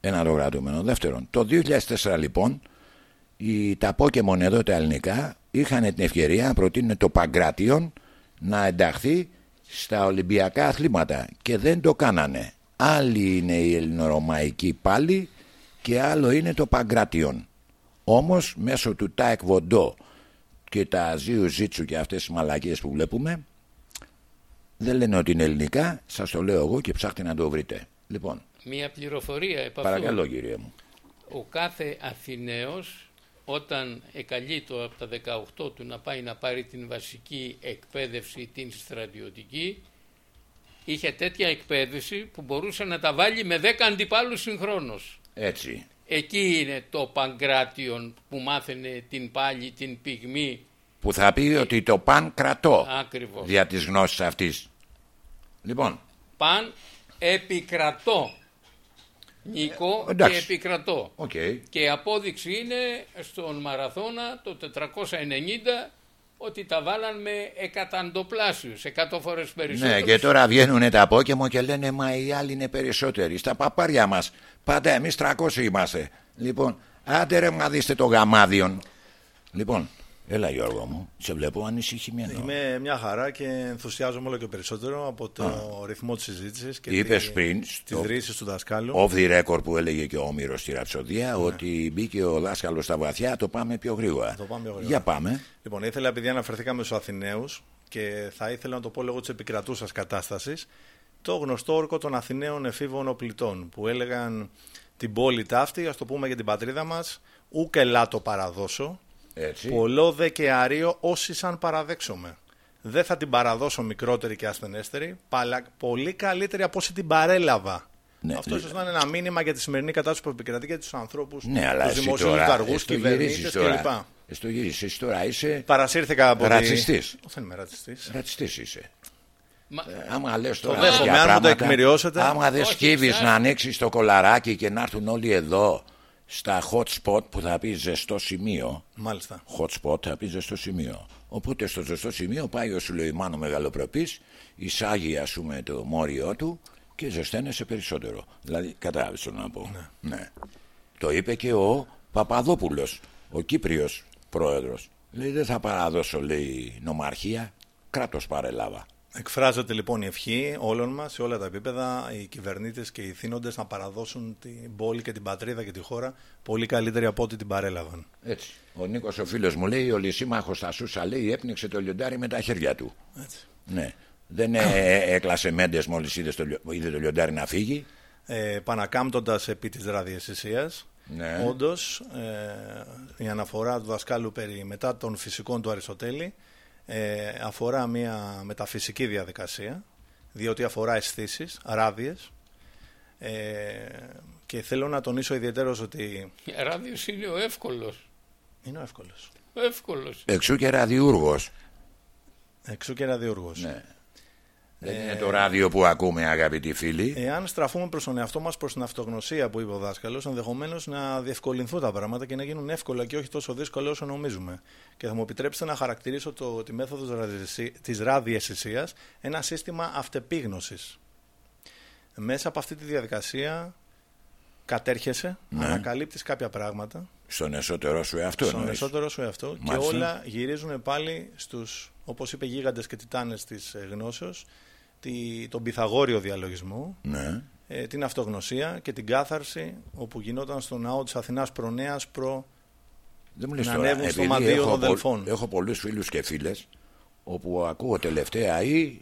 Ένα το κρατούμενο δεύτερον το 2004 λοιπόν οι, τα Pokemon εδώ τα ελληνικά είχαν την ευκαιρία να προτείνουν το Παγκράτιον να ενταχθεί στα Ολυμπιακά αθλήματα και δεν το κάνανε. Άλλοι είναι οι ελληνορωμαϊκοί πάλι και άλλο είναι το Παγκράτιον. Όμως μέσω του Τάεκ Βοντό και τα Ζίου Ζίτσου και αυτές τις μαλακίες που βλέπουμε δεν λένε ότι είναι ελληνικά, σας το λέω εγώ και ψάχτε να το βρείτε. Λοιπόν, Μία πληροφορία επ' αυτού. παρακαλώ κύριε μου. Ο κάθε Αθηναίος όταν εκαλείτο από τα 18 του να πάει να πάρει την βασική εκπαίδευση, την στρατιωτική, είχε τέτοια εκπαίδευση που μπορούσε να τα βάλει με 10 αντιπάλους συγχρόνως. Έτσι. Εκεί είναι το Παγκράτιον που μάθαινε την πάλι, την πυγμή, Που θα πει ότι το παν κρατώ Ακριβώς. δια της γνώσης αυτής. Λοιπόν, παν επικρατώ. Νίκο Ε, εντάξει. και επικρατώ. οκ. Και η απόδειξη είναι στον Μαραθώνα το 490 ότι τα βάλαν με εκατονταπλάσιους, 100 φορές περισσότερο. Ναι, και τώρα βγαίνουν τα Pokemon και λένε Μα οι άλλοι είναι περισσότεροι. Στα παπάρια μας. Πάντα εμείς 300 είμαστε. Λοιπόν, άντε ρε να δείστε το γαμάδιον. Λοιπόν, έλα Γιώργο μου, σε βλέπω ανησυχημένο. Είμαι μια χαρά και ενθουσιάζομαι όλο και περισσότερο από το ρυθμό της συζήτησης και Είπες τη- πριν, τις στο- ρίσεις του δασκάλου. Off the record που έλεγε και ο Όμηρος στη ραψοδία ότι μπήκε ο δάσκαλος στα βαθιά, το πάμε πιο γρήγορα. Το πάμε πιο γρήγορα. Για πάμε. Λοιπόν, ήθελα επειδή αναφερθήκαμε στους Αθηναίους και θα ήθελα να το πω λόγω της επικρατούσας κατάστασης το γνωστό όρκο των Αθηναίων εφήβων οπλιτών που έλεγαν την πόλη ταύτη, ας το πούμε για την πατρίδα μας, ούκ ελά το παραδώσω, Έτσι. πολλό δε και αρίο όσοι σαν παραδέξομαι. Δεν θα την παραδώσω μικρότερη και ασθενέστερη, αλλά πολύ καλύτερη από όσοι την παρέλαβα. Ναι, Αυτό λι- ίσως να είναι ένα μήνυμα για τη σημερινή κατάσταση που επικρατεί και τους ανθρώπους, Ναι, αλλά τους εσύ δημοσίου τώρα, λειτουργούς, εσύ το γυρίζεις κυβερνήτε τώρα. κλπ. Εσύ το γυρίζεις, εσύ τώρα είσαι Παρασύρθηκα από Ρατσιστής. Τη... Δεν είμαι ρατσιστής. ρατσιστής είσαι. Μα- Άμα λες τώρα δέχομαι, τέτοια αν μου το πράγματα, εκμηριώσετε. Άμα δεν Όχι, σκύβεις ψάχνει. να ανοίξεις το κολαράκι και να έρθουν όλοι εδώ στα hot spot που θα πει ζεστό σημείο. Μάλιστα. Hot spot θα πει ζεστό σημείο. Οπότε στο ζεστό σημείο πάει ο Σουλεϊμάνο Μεγαλοπρεπής, εισάγει ας πούμε το μόριό του και ζεσταίνεσαι περισσότερο. Δηλαδή κατάλαβες το να πω. Ναι. Το είπε και ο Παπαδόπουλος, ο Κύπριος πρόεδρος. Λέει δεν θα παραδώσω λέει νομαρχία, κράτος παρελάβα. Εκφράζεται λοιπόν η ευχή όλων μας σε όλα τα επίπεδα, οι κυβερνήτες και οι θύνοντε να παραδώσουν την πόλη και την πατρίδα και τη χώρα πολύ καλύτερη από ό,τι την παρέλαβαν. Έτσι. Ο Νίκος ο φίλος μου λέει: Ο Λυσίμαχος στα Σούσα λέει έπνιξε το λιοντάρι με τα χέρια του. Έτσι. Ναι. Δεν ε, έκλασε μέντες μόλις είδες το, λιο- είδε το λιοντάρι να φύγει. Ε, Πανακάμπτοντα επί της ραδιαισθησίας, Ναι. όντως ε, η αναφορά του δασκάλου περί μετά των φυσικών του Αριστοτέλη ε, αφορά μια μεταφυσική διαδικασία, διότι αφορά αισθήσεις, ράδιες. Ε, και θέλω να τονίσω ιδιαίτερως ότι Ράδιος είναι ο εύκολος. είναι ο εύκολος. Ο εύκολος. Εξού και ραδιούργος. Εξού και ραδιούργος. Ναι. Δεν είναι το ράδιο που ακούμε, αγαπητοί φίλοι. Εάν στραφούμε προς τον εαυτό μας, προς την αυτογνωσία που είπε ο δάσκαλος, ενδεχομένως να διευκολυνθούν τα πράγματα και να γίνουν εύκολα και όχι τόσο δύσκολα όσο νομίζουμε. Και θα μου επιτρέψετε να χαρακτηρίσω το, τη μέθοδος της ραδιαισθησία ένα σύστημα αυτεπίγνωσης. Μέσα από αυτή τη διαδικασία κατέρχεσαι, Ναι. ανακαλύπτεις κάποια πράγματα Στον εσωτερό σου εαυτό. στον εννοείς. εσωτερό σου εαυτό και Μάλιστα. όλα γυρίζουν πάλι στους, όπως είπε γίγαντες και τιτάνες της ε, γνώσεως, τη, τον Πυθαγόριο διαλογισμό, Ναι. ε, την αυτογνωσία και την κάθαρση όπου γινόταν στο ναό της Αθηνάς Προνέας προ... Δεν μου λες Να τώρα, ανέβουν στο επειδή μαντίο έχω, των πο- Δελφών. έχω πολλούς φίλους και φίλες όπου ακούω τελευταία ή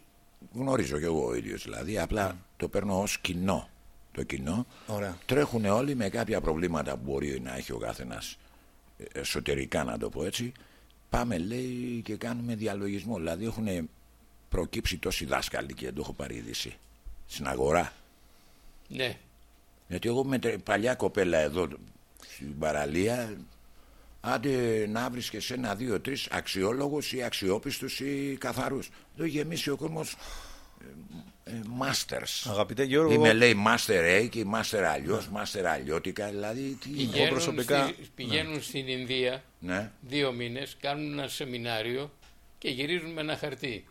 γνωρίζω και εγώ ο ίδιος δηλαδή απλά το παίρνω ως κοινό το κοινό Ωραία. τρέχουν όλοι με κάποια προβλήματα που μπορεί να έχει ο καθένας εσωτερικά να το πω έτσι, πάμε λέει και κάνουμε διαλογισμό. Δηλαδή έχουν προκύψει τόσοι δάσκαλοι και δεν το έχω πάρει είδηση στην αγορά. Ναι. Γιατί εγώ με τε- παλιά κοπέλα εδώ στην παραλία, άντε να βρίσκεσαι ένα, δύο, τρεις αξιόλογους ή αξιόπιστους ή καθαρούς. Εδώ γεμίσει ο κόσμος ε, masters. Αγαπητέ Γιώργο, Είμαι λέει master A και master αλλιώς, master αλλιώτικα. Δηλαδή τι. Πηγαίνουν, προσωπικά- στη- πηγαίνουν στην Ινδία Ναι, δύο μήνες, κάνουν ένα σεμινάριο και γυρίζουν με ένα χαρτί.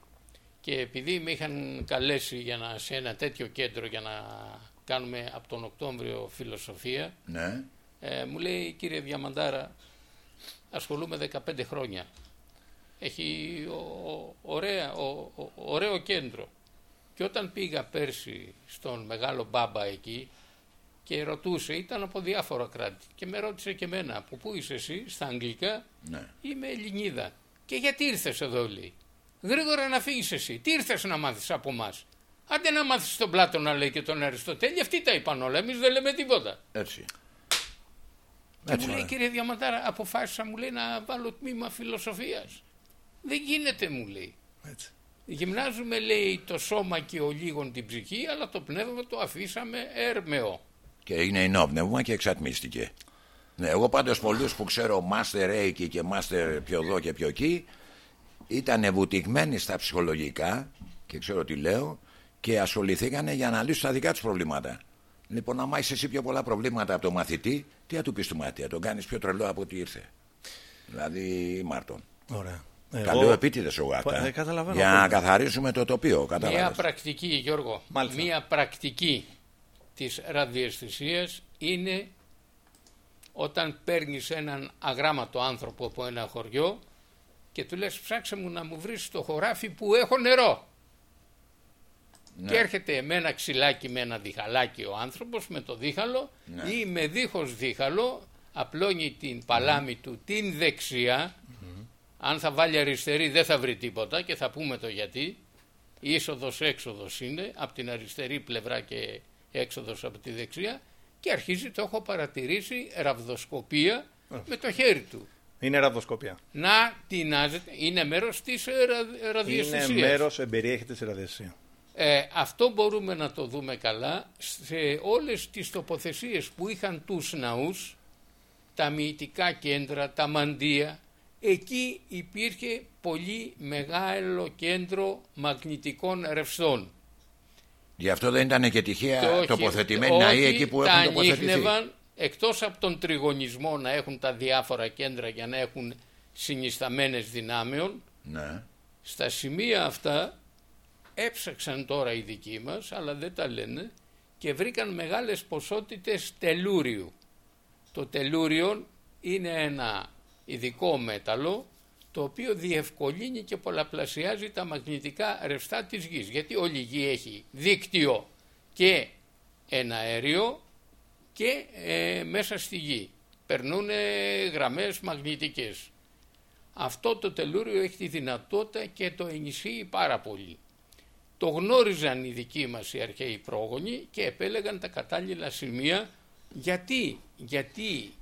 Και επειδή με είχαν καλέσει για να, σε ένα τέτοιο κέντρο για να κάνουμε από τον Οκτώβριο φιλοσοφία, ναι. ε, μου λέει κύριε Διαμαντάρα, ασχολούμαι 15 χρόνια. Έχει ο- ο- ωραία, ο- ο- ωραίο κέντρο. Και όταν πήγα πέρσι στον μεγάλο μπάμπα εκεί και ρωτούσε, ήταν από διάφορα κράτη και με ρώτησε και εμένα, από πού είσαι εσύ, στα αγγλικά, ναι. είμαι Ελληνίδα. Και γιατί ήρθες εδώ λέει; Γρήγορα να φύγεις εσύ. Τι ήρθες να μάθεις από εμάς; Άντε να μάθεις τον Πλάτωνα λέει και τον Αριστοτέλη. Αυτοί τα είπαν όλα. Εμείς δεν λέμε τίποτα. Έτσι. Και Έτσι, μου λέει ωραία. κύριε Διαμαντάρα αποφάσισα μου λέει να βάλω τμήμα φιλοσοφίας. Δεν γίνεται μου λέει. έτσι. Γυμνάζουμε λέει το σώμα και ο λίγον την ψυχή αλλά το πνεύμα το αφήσαμε έρμεο. Και έγινε ενόπνευμα και εξατμίστηκε. Ναι, εγώ πάντως πολλούς που ξέρω Master Reiki και Master πιο εδώ και πιο εκεί ήταν βουτυγμένοι στα ψυχολογικά και ξέρω τι λέω και ασχοληθήκανε για να λύσουν τα δικά τους προβλήματα. Λοιπόν, άμα είσαι εσύ πιο πολλά προβλήματα από το μαθητή, τι θα του πεις του μάτι, θα τον κάνεις πιο τρελό από ό,τι ήρθε. Δηλαδή, Μάρτον. Ωραία. Τα λέω επίτηδες εγώ αυτά. Ε, καταλαβαίνω για να απόλυτα. καθαρίσουμε το τοπίο. Μια Κατάλαβες. πρακτική Γιώργο, Μάλιστα. μια πρακτική της ραδιαισθησίας είναι όταν παίρνεις έναν αγράμματο άνθρωπο από ένα χωριό και του λες ψάξε μου να μου βρεις το χωράφι που έχω νερό. Ναι. Και έρχεται με ένα ξυλάκι με ένα διχαλάκι ο άνθρωπος με το δίχαλο Ναι. ή με δίχως δίχαλο απλώνει την παλάμη του την δεξιά αν θα βάλει αριστερή δεν θα βρει τίποτα και θα πούμε το γιατί είσοδος έξοδος είναι από την αριστερή πλευρά και έξοδος από τη δεξιά και αρχίζει το έχω παρατηρήσει ραβδοσκοπία με το χέρι του Είναι ραβδοσκοπία. να τεινάζεται είναι μέρος της ε, ρα, Είναι ραδιαισθησίας μέρος, εμπεριέχεται σε ραδιαισθησία. ε, αυτό μπορούμε να το δούμε καλά σε όλες τις τοποθεσίες που είχαν τους ναούς, τα μυητικά κέντρα, τα μαντεία, εκεί υπήρχε πολύ μεγάλο κέντρο μαγνητικών ρευστών. Γι' αυτό δεν ήταν και τυχαία Και όχι- τοποθετημένοι όχι, ναοί εκεί που τα έχουν τοποθετηθεί. ανείχνευαν, εκτός από τον τριγωνισμό να έχουν τα διάφορα κέντρα για να έχουν συνισταμένες δυνάμεων, Ναι. στα σημεία αυτά έψαξαν τώρα οι δικοί μας, αλλά δεν τα λένε, και βρήκαν μεγάλες ποσότητες τελούριου. Το τελούριο είναι ένα ειδικό μέταλλο το οποίο διευκολύνει και πολλαπλασιάζει τα μαγνητικά ρευστά της γης. Γιατί όλη η γη έχει δίκτυο και ένα αέριο και ε, μέσα στη γη. Περνούν γραμμές μαγνητικές. Αυτό το τελούριο έχει τη δυνατότητα και το ενισχύει πάρα πολύ. Το γνώριζαν οι δικοί μας οι αρχαίοι πρόγονοι και επέλεγαν τα κατάλληλα σημεία. Γιατί, γιατί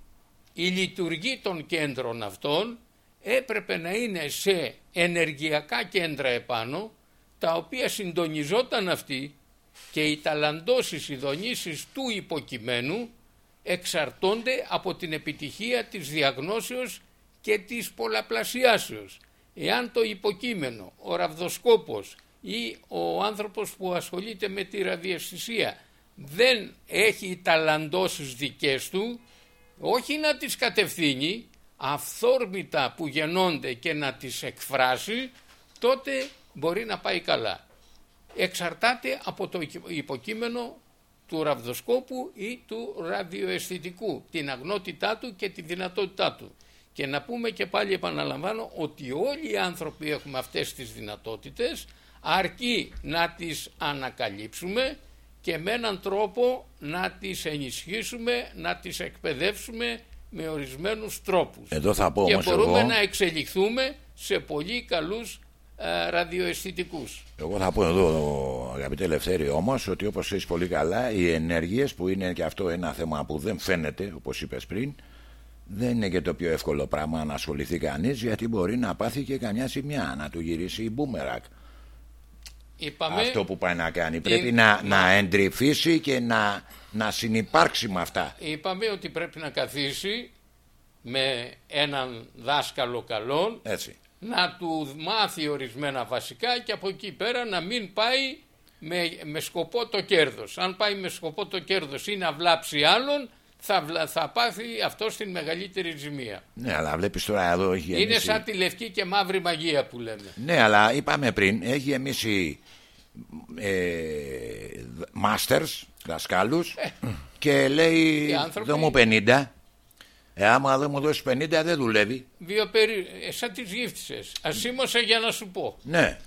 η λειτουργία των κέντρων αυτών έπρεπε να είναι σε ενεργειακά κέντρα επάνω τα οποία συντονιζόταν αυτοί και οι ταλαντώσεις, οι δονήσεις του υποκειμένου εξαρτώνται από την επιτυχία της διαγνώσεως και της πολλαπλασιάσεως. Εάν το υποκείμενο, ο ραβδοσκόπος ή ο άνθρωπος που ασχολείται με τη ραδιαισθησία δεν έχει ταλαντώσεις δικές του, όχι να τις κατευθύνει, αυθόρμητα που γεννώνται και να τις εκφράσει, τότε μπορεί να πάει καλά. Εξαρτάται από το υποκείμενο του ραβδοσκόπου ή του ραδιοαισθητικού, την αγνότητά του και τη δυνατότητά του. Και να πούμε και πάλι επαναλαμβάνω ότι όλοι οι άνθρωποι έχουμε αυτές τις δυνατότητες αρκεί να τις ανακαλύψουμε και με έναν τρόπο να τις ενισχύσουμε, να τις εκπαιδεύσουμε με ορισμένους τρόπους. Εδώ θα πω και όμως μπορούμε εγώ, να εξελιχθούμε σε πολύ καλούς ε, ραδιοαισθητικούς. εγώ θα πω εδώ αγαπητέ Ελευθέρη όμως ότι όπως ξέρεις πολύ καλά οι ενέργειες που είναι και αυτό ένα θέμα που δεν φαίνεται όπως είπες πριν δεν είναι και το πιο εύκολο πράγμα να ασχοληθεί κανείς γιατί μπορεί να πάθει και καμιά ζημιά, να του γυρίσει η μπούμερακ. Είπαμε, Αυτό που πάει να κάνει. την- Πρέπει να, να- να εντρυφήσει και να, να συνυπάρξει με αυτά. είπαμε ότι πρέπει να καθίσει με έναν δάσκαλο καλόν Έτσι. Να τους μάθει ορισμένα βασικά και από εκεί πέρα να μην πάει με, με σκοπό το κέρδος. Αν πάει με σκοπό το κέρδος ή να βλάψει άλλον θα, βλα- θα πάθει αυτό στην μεγαλύτερη ζημία. Ναι, αλλά βλέπεις τώρα εδώ έχει Είναι γεμίσει- σαν τη λευκή και μαύρη μαγεία που λέμε. Ναι, αλλά είπαμε πριν, έχει γεμίσει ε, masters, δασκάλους και λέει οι άνθρωποι- δω μου 50. Ε, άμα δεν μου δώσει 50 δεν δουλεύει. Βιοπερι... Ε, σαν τις γύφτισες. Ασήμωσα για να σου πω. Ναι.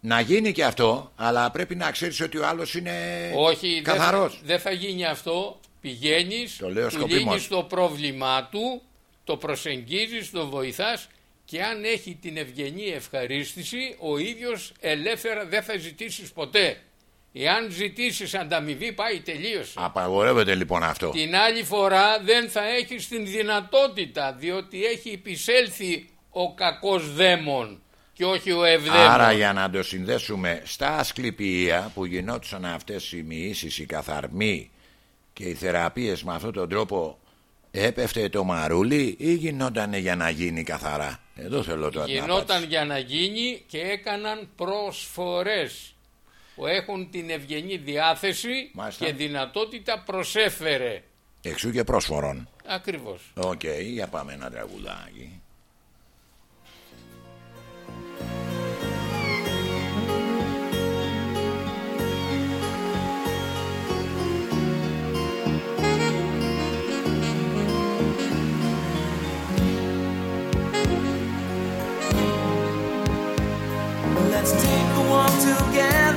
Να γίνει και αυτό, αλλά πρέπει να ξέρεις ότι ο άλλος είναι Όχι, δεν θα, καθαρός. δεν θα γίνει αυτό. Πηγαίνεις, Το λέω του σκοπίμως. λύνεις το πρόβλημά του, το προσεγγίζεις, το βοηθάς και αν έχει την ευγενή ευχαρίστηση, ο ίδιος ελεύθερα δεν θα ζητήσεις ποτέ. Εάν ζητήσεις ανταμοιβή πάει τελείωσε. Απαγορεύεται λοιπόν αυτό. Την άλλη φορά δεν θα έχεις την δυνατότητα διότι έχει επισέλθει ο κακός δαίμον και όχι ο ευδαίμον. Άρα για να το συνδέσουμε στα ασκληπία που γινόντουσαν αυτές οι μοιήσεις, οι καθαρμοί και οι θεραπείες με αυτόν τον τρόπο έπεφτε το μαρούλι ή γινόταν για να γίνει καθαρά; Εδώ θέλω τώρα την Γινόταν απάντηση. για να γίνει και έκαναν προσφορές που έχουν την ευγενή διάθεση Μάλιστα. και δυνατότητα προσέφερε. Εξού και πρόσφορον. Ακριβώς. Οκ, για πάμε ένα τραγουδάκι. Let's take a walk together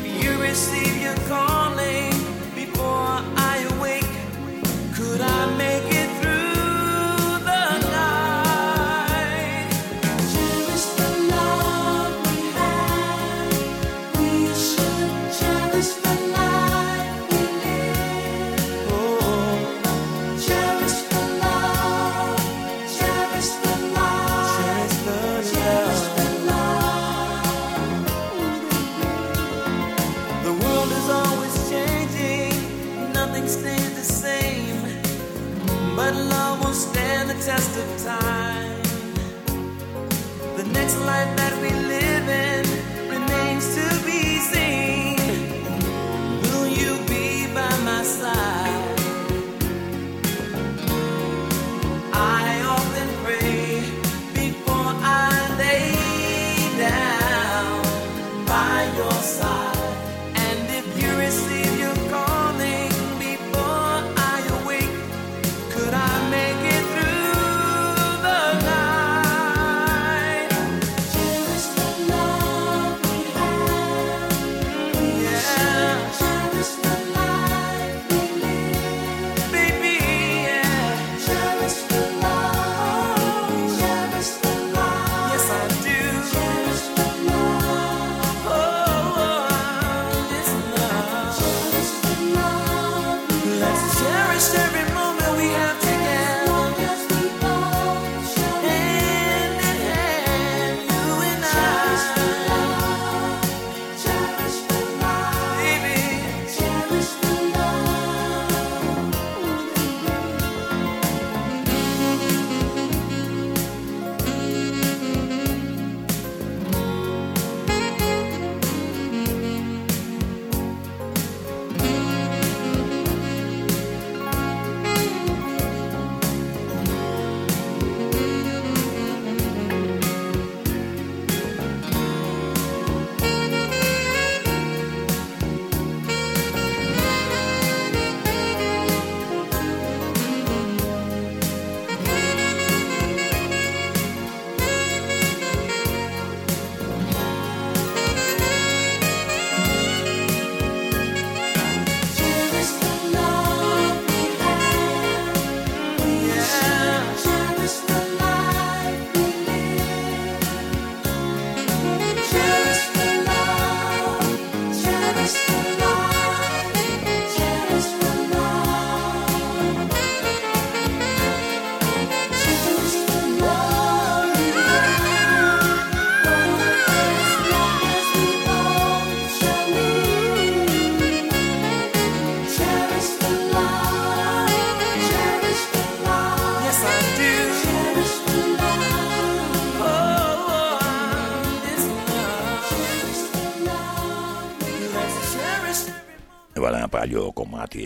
If you receive your calling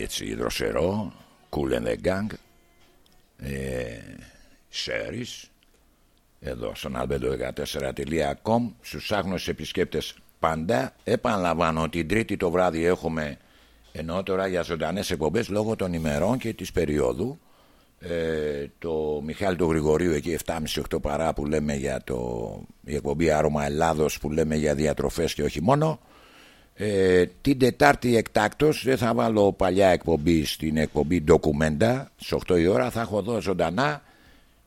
έτσι δροσερό Cool and the Gang ε, Σέρις. Εδώ στον albedo14.com στους άγνωστους επισκέπτες πάντα. Επαναλαμβάνω την τρίτη το βράδυ έχουμε ενώ τώρα για ζωντανές εκπομπές λόγω των ημερών και της περίοδου ε, το Μιχάλη του Γρηγορίου εκεί 7.30-8 παρά που λέμε για το, η εκπομπή Άρωμα Ελλάδος που λέμε για διατροφές και όχι μόνο ε, την Τετάρτη εκτάκτος δεν θα βάλω παλιά εκπομπή στην εκπομπή ντοκουμέντα στις 8 η ώρα θα έχω εδώ ζωντανά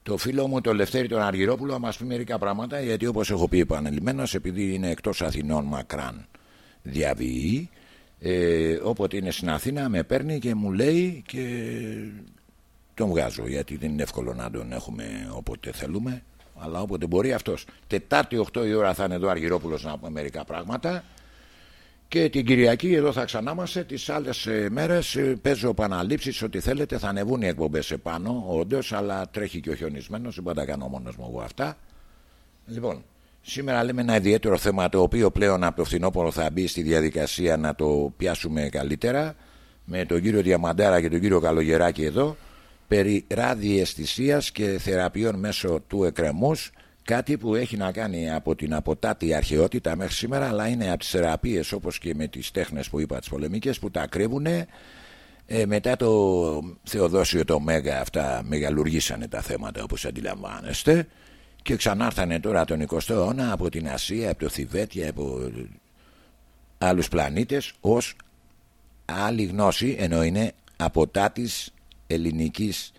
το φίλο μου το Λευτέρη τον Αργυρόπουλο να μας πει μερικά πράγματα γιατί όπως έχω πει επανελειμμένος επειδή είναι εκτός Αθηνών μακράν διαβιεί ε, όποτε είναι στην Αθήνα με παίρνει και μου λέει και τον βγάζω γιατί δεν είναι εύκολο να τον έχουμε όποτε θέλουμε αλλά όποτε μπορεί αυτός. Τετάρτη 8 η ώρα θα είναι εδώ Αργυρόπουλος να πούμε μερικά πράγματα και την Κυριακή εδώ θα ξανά είμαστε τις άλλες ε, μέρες ε, παίζω επαναλήψεις ότι θέλετε. Θα ανεβούν οι εκπομπές επάνω όντως, αλλά τρέχει και ο χιονισμένος. Δεν μπορώ να τα κάνω μόνος μου εγώ αυτά. Λοιπόν σήμερα λέμε ένα ιδιαίτερο θέμα το οποίο πλέον από το φθινόπωρο θα μπει στη διαδικασία να το πιάσουμε καλύτερα. Με τον κύριο Διαμαντάρα και τον κύριο Καλογεράκη εδώ περί ραδιαισθησίας και θεραπείων μέσω του εκκρεμούς κάτι που έχει να κάνει από την αποτάτη αρχαιότητα μέχρι σήμερα αλλά είναι από τις θεραπείες όπως και με τις τέχνες που είπα τις πολεμικές που τα κρύβουν ε, μετά το Θεοδόσιο το Μέγα αυτά μεγαλουργήσανε τα θέματα όπως αντιλαμβάνεστε και ξανάρθανε τώρα τον 20ο αιώνα από την Ασία, από το Θιβέτια, από άλλους πλανήτες ως άλλη γνώση ενώ είναι αποτάτης ελληνικής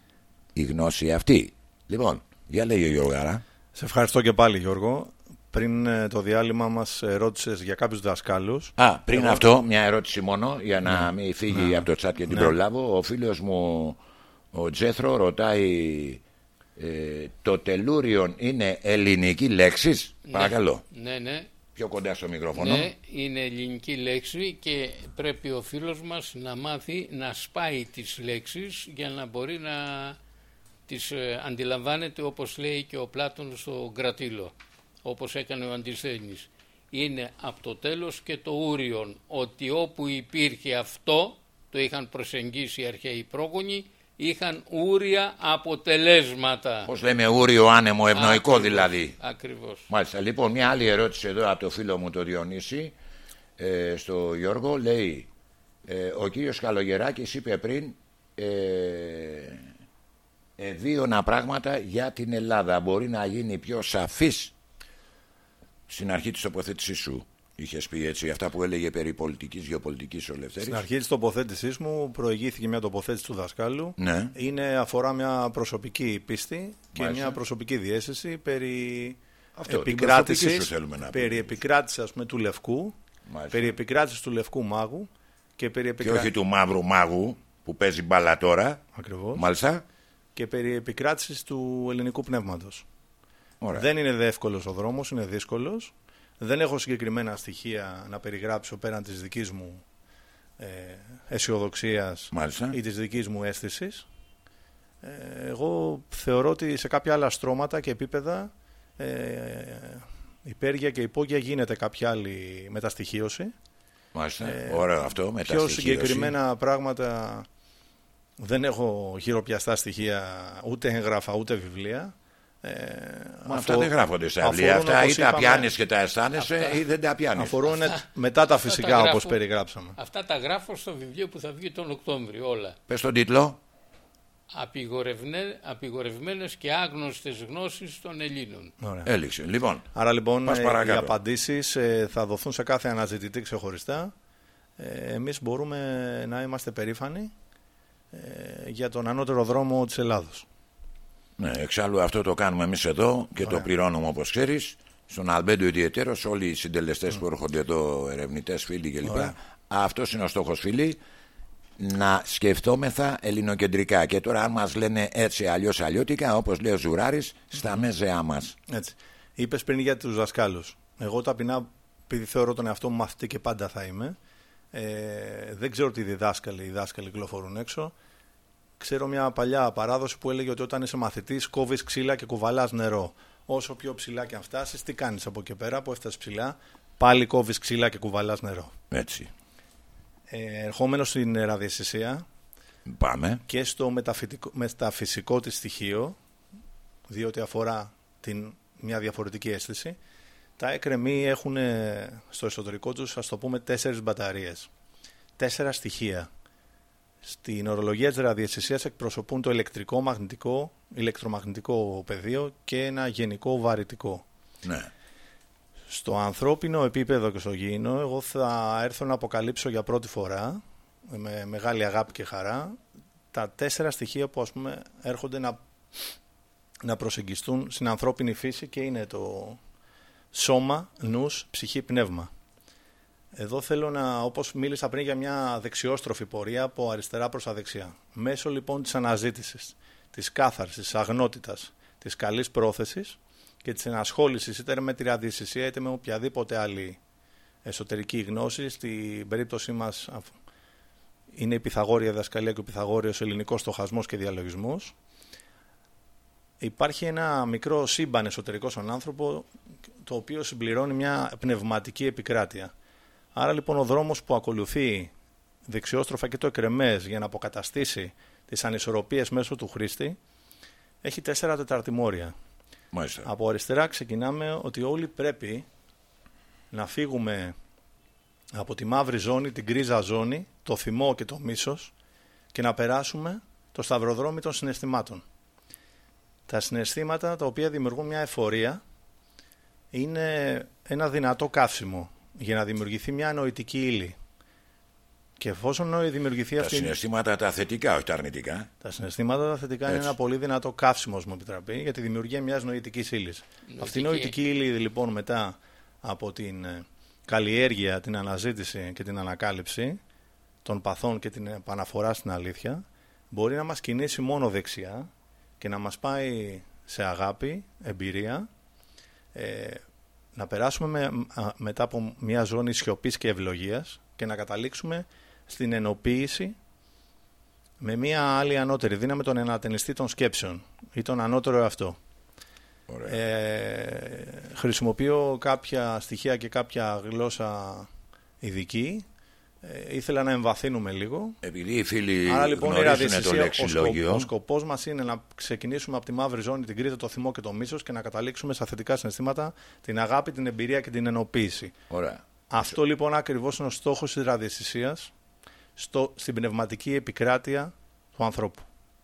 η γνώση αυτή. Λοιπόν, για λέγει ο Γιώργαρα. Σε ευχαριστώ και πάλι Γιώργο. Πριν ε, το διάλειμμα μας ρώτησες για κάποιους δασκάλους. Α, πριν αυτό, μια ερώτηση μόνο για να μην φύγει από το chat και την Ναι. προλάβω. Ο φίλος μου, ο Τζέθρο, ρωτάει ε, το τελούριον είναι ελληνική λέξη; Παρακαλώ. Ναι, ναι. Πιο κοντά στο μικρόφωνο. Ναι, είναι ελληνική λέξη και πρέπει ο φίλος μας να μάθει να σπάει τις λέξεις για να μπορεί να τις ε, αντιλαμβάνεται όπως λέει και ο Πλάτων στο Κρατήλο, όπως έκανε ο Αντισθένης. Είναι από το τέλος και το ούριον, ότι όπου υπήρχε αυτό, το είχαν προσεγγίσει οι αρχαίοι πρόγονοι, είχαν ούρια αποτελέσματα. Πώς λέμε ούριο άνεμο, ευνοϊκό Ακριβώς, δηλαδή. Ακριβώς. Μάλιστα. Λοιπόν, μια άλλη ερώτηση εδώ από το φίλο μου το Διονύση, ε, στο Γιώργο, λέει ε, ο κύριος Καλογεράκης είπε πριν ε, ε, δύο πράγματα για την Ελλάδα. Μπορεί να γίνει πιο σαφής στην αρχή της τοποθέτησής σου. Είχες πει έτσι αυτά που έλεγε περί πολιτικής, γεωπολιτικής ο Λευτέρης. Στην αρχή της τοποθέτησής μου προηγήθηκε μια τοποθέτηση του δασκάλου. Ναι. Είναι, αφορά μια προσωπική πίστη και Μάλιστα. μια προσωπική διέστηση περί Αυτό, την επικράτησης, προσωπική σου θέλουμε να περί πούμε. επικράτησης ας πούμε, του Λευκού, Μάλιστα. περί επικράτησης του Λευκού Μάγου και περί, Και επικρα... όχι του μαύρου μάγου που παίζει μπάλα τώρα. Ακριβώς. Μάλιστα. Και περί επικράτησης του ελληνικού πνεύματος. Ωραία. Δεν είναι εύκολος ο δρόμος, είναι δύσκολος. Δεν έχω συγκεκριμένα στοιχεία να περιγράψω πέραν της δικής μου ε, αισιοδοξίας Μάλιστα. ή της δικής μου αίσθησης. Ε, εγώ θεωρώ ότι σε κάποια άλλα στρώματα και επίπεδα ε, υπέργεια και υπόγεια γίνεται κάποια άλλη μεταστοιχίωση. Μάλιστα. Ε, Ωραίο αυτό. Πιο μεταστοιχείωση. συγκεκριμένα πράγματα δεν έχω χειροπιαστά στοιχεία, ούτε έγγραφα, ούτε βιβλία. Ε, Μα αφο- αυτά δεν γράφονται στα βιβλία. αφορούν, Αυτά ή όπως τα είπαμε, πιάνεις και τα αισθάνεσαι ή δεν τα πιάνεις. Αφορούν μετά τα φυσικά γράφω. όπως περιγράψαμε. Αυτά τα γράφω στο βιβλίο που θα βγει τον Οκτώβριο όλα. Πες τον τίτλο. Απειγορευνε- Απειγορευμένες και άγνωστες γνώσεις των Ελλήνων. Ωραία. Έληξε. Λοιπόν, Άρα λοιπόν Πας ε, οι παρακάτω. απαντήσεις ε, θα δοθούν σε κάθε αναζητητή ξεχωριστά. Ε, Εμείς μπορούμε να είμαστε περήφανοι ε, για τον ανώτερο δρόμο της Ελλάδος. ναι, εξάλλου αυτό το κάνουμε εμείς εδώ και το πληρώνουμε όπως ξέρεις. Στον Αλμπέντο ιδιαίτερο, όλοι οι συντελεστές που έρχονται εδώ, ερευνητές, φίλοι κλπ. Αυτός είναι ο στόχος, φίλοι. Να σκεφτόμεθα ελληνοκεντρικά. Και τώρα, αν μας λένε έτσι αλλιώς αλλιώτικα, όπως λέει ο Ζουράρης, στα μέζεά μας. Έτσι. Είπες πριν για τους δασκάλους. Εγώ ταπεινά, επειδή θεωρώ τον εαυτό μου μαθητή και πάντα θα είμαι, ε, δεν ξέρω τι διδάσκαλοι οι δάσκαλοι κυκλοφορούν έξω. Ξέρω μια παλιά παράδοση που έλεγε ότι όταν είσαι μαθητής κόβεις ξύλα και κουβαλάς νερό. Όσο πιο ψηλά και αν φτάσεις, τι κάνεις από εκεί πέρα που έφτασες ψηλά, πάλι κόβεις ξύλα και κουβαλάς νερό. Έτσι. Ε, ερχόμενο στην ραδιαισθησία Πάμε. και στο μεταφυτικό- μεταφυσικό της στοιχείο, διότι αφορά την, μια διαφορετική αίσθηση, τα έκρεμοι έχουν ε, στο εσωτερικό τους, ας το πούμε, τέσσερις μπαταρίες. Τέσσερα στοιχεία. Στην ορολογία της ραδιαισθησίας εκπροσωπούν το ηλεκτρικό, μαγνητικό, ηλεκτρομαγνητικό πεδίο και ένα γενικό βαρυτικό. Ναι. Στο ανθρώπινο επίπεδο και στο γήινο, εγώ θα έρθω να αποκαλύψω για πρώτη φορά, με μεγάλη αγάπη και χαρά, τα τέσσερα στοιχεία που ας πούμε έρχονται να, να προσεγγιστούν στην ανθρώπινη φύση και είναι το σώμα, νους, ψυχή, πνεύμα. Εδώ θέλω να, όπως μίλησα πριν για μια δεξιόστροφη πορεία από αριστερά προς τα δεξιά. Μέσω λοιπόν της αναζήτησης, της κάθαρσης, της αγνότητας, της καλής πρόθεσης και της ενασχόλησης είτε με τη ραδιαισθησία είτε με οποιαδήποτε άλλη εσωτερική γνώση. Στην περίπτωσή μας αφ- είναι η Πυθαγόρια δασκαλία και ο Πυθαγόριος ελληνικός στοχασμός και διαλογισμός. Υπάρχει ένα μικρό σύμπαν εσωτερικό στον άνθρωπο το οποίο συμπληρώνει μια πνευματική επικράτεια. Άρα λοιπόν ο δρόμος που ακολουθεί δεξιόστροφα και το εκρεμές για να αποκαταστήσει τις ανισορροπίες μέσω του χρήστη έχει τέσσερα τεταρτημόρια. Μάλιστα. Από αριστερά ξεκινάμε ότι όλοι πρέπει να φύγουμε από τη μαύρη ζώνη, την γκρίζα ζώνη, το θυμό και το μίσος και να περάσουμε το σταυροδρόμι των συναισθημάτων. Τα συναισθήματα τα οποία δημιουργούν μια εφορία είναι ένα δυνατό καύσιμο για να δημιουργηθεί μια νοητική ύλη. Και εφόσον νοη- δημιουργηθεί Τα αυτή συναισθήματα τα θετικά, όχι τα αρνητικά. τα συναισθήματα τα θετικά είναι Έτσι. ένα πολύ δυνατό καύσιμο, μου επιτραπεί, για τη δημιουργία μιας νοητικής ύλης. Αυτή η νοητική ύλη, λοιπόν, μετά από την ε, καλλιέργεια, την αναζήτηση και την ανακάλυψη των παθών και την επαναφορά στην αλήθεια, μπορεί να μας κινήσει μόνο δεξιά και να μας πάει σε αγάπη, εμπειρία, ε, να περάσουμε με- α, μετά από μια ζώνη σιωπής και ευλογίας και να καταλήξουμε στην ενοποίηση με μια άλλη ανώτερη δύναμη τον ενατενιστή των σκέψεων ή τον ανώτερο εαυτό. Ωραία. Ε, χρησιμοποιώ κάποια στοιχεία και κάποια γλώσσα ειδική. Ε, ήθελα να εμβαθύνουμε λίγο. Επειδή οι φίλοι Άρα λοιπόν η γνωρίζουν το ραδιαισθησία, ο, σκο, λεξιλόγιο. ο σκοπός μας είναι να ξεκινήσουμε από τη μαύρη ζώνη, την κρίζα, το θυμό και το μίσος και να καταλήξουμε στα θετικά συναισθήματα, την αγάπη, την εμπειρία και την ενοποίηση. Ωραία. Αυτό λοιπόν ακριβώς είναι ο στόχος της ραδιαισθησίας στο, στην πνευματική επικράτεια του ανθρώπου.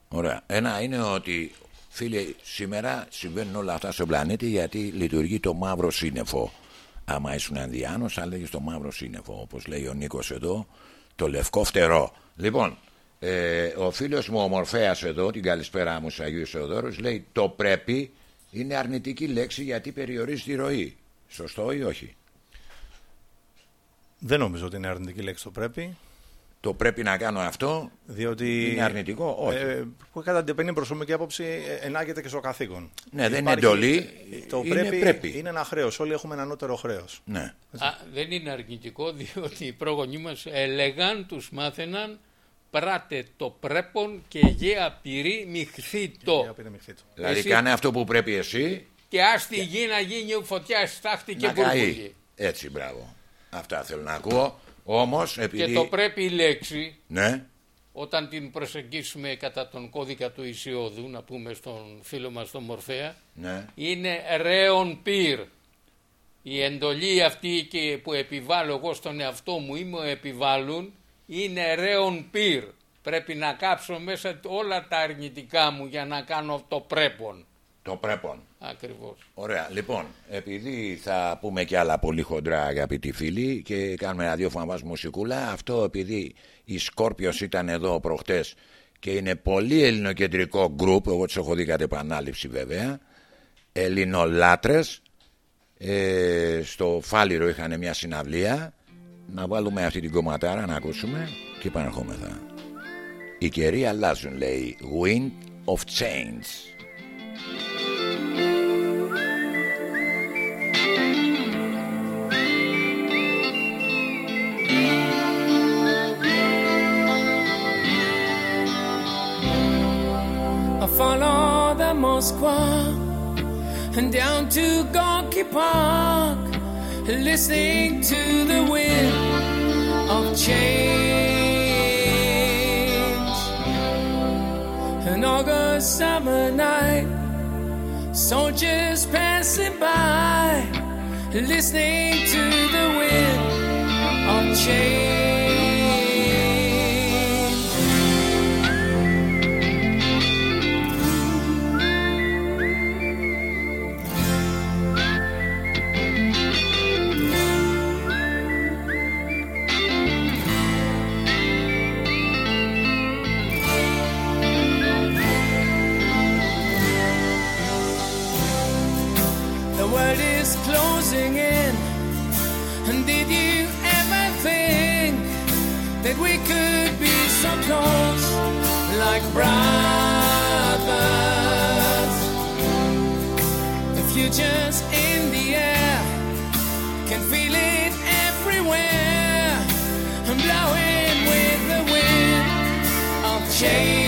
Ωραία. Ένα είναι ότι, φίλοι, σήμερα συμβαίνουν όλα αυτά στον πλανήτη γιατί λειτουργεί το μαύρο σύννεφο. Άμα ήσουν Ανδιάνο, θα λέγει το μαύρο σύννεφο. Όπως λέει ο Νίκος εδώ, το λευκό φτερό. Λοιπόν, ε, ο φίλος μου ο Μορφέας εδώ, την καλησπέρα μου στου Αγίου Θεοδόρου, λέει το πρέπει είναι αρνητική λέξη γιατί περιορίζει τη ροή. Σωστό ή όχι; Δεν νομίζω ότι είναι αρνητική λέξη το πρέπει. Το πρέπει να κάνω αυτό Διότι είναι αρνητικό; Όχι. Ε, που κατά την πενή προσωπική άποψη ε, ενάγεται και στο καθήκον. Ναι, δεν είναι Υπάρχει- εντολή, Το είναι πρέπει, πρέπει. είναι ένα χρέος. Όλοι έχουμε ένα ανώτερο χρέος. ναι. Α, δεν είναι αρνητικό διότι οι πρόγονοί μας έλεγαν, τους μάθαιναν πράτε το πρέπον και γέα πυρή μυχθήτο. Δηλαδή Εσύ- κάνε αυτό που πρέπει εσύ Και ας τη γη να γίνει φωτιά στάχτη και να καεί. μπουρμπουλή. Έτσι, μπράβο. Αυτά θέλω να ακούω. Όμως, επειδή. Και το πρέπει η λέξη Ναι, όταν την προσεγγίσουμε κατά τον κώδικα του Ισιώδου, να πούμε στον φίλο μας τον Μορφέα, ναι. είναι ρέον πυρ. Η εντολή αυτή και που επιβάλλω εγώ στον εαυτό μου ή μου επιβάλλουν είναι ρέον πυρ. Πρέπει να κάψω μέσα όλα τα αρνητικά μου για να κάνω το πρέπον. Το πρέπον. Ακριβώς. Ωραία. Λοιπόν, επειδή θα πούμε και άλλα πολύ χοντρά, αγαπητοί φίλοι, και κάνουμε ένα-δύο φαμβάς μουσικούλα, αυτό επειδή η Σκόρπιος ήταν εδώ προχτές και είναι πολύ ελληνοκεντρικό γκρουπ, εγώ τους έχω δει κατ' επανάληψη βέβαια, ελληνολάτρες, ε, στο Φάληρο είχαν μια συναυλία, να βάλουμε αυτή την κομματάρα να ακούσουμε και επαναρχόμεθα. Οι καιροί αλλάζουν, λέει, Wind of Change. Moskva and down to Gorky Park, listening to the wind of change. An August summer night, soldiers passing by, listening to the wind of change. Close, like brothers? The future's in the air, can feel it everywhere. I'm blowing with the wind of change.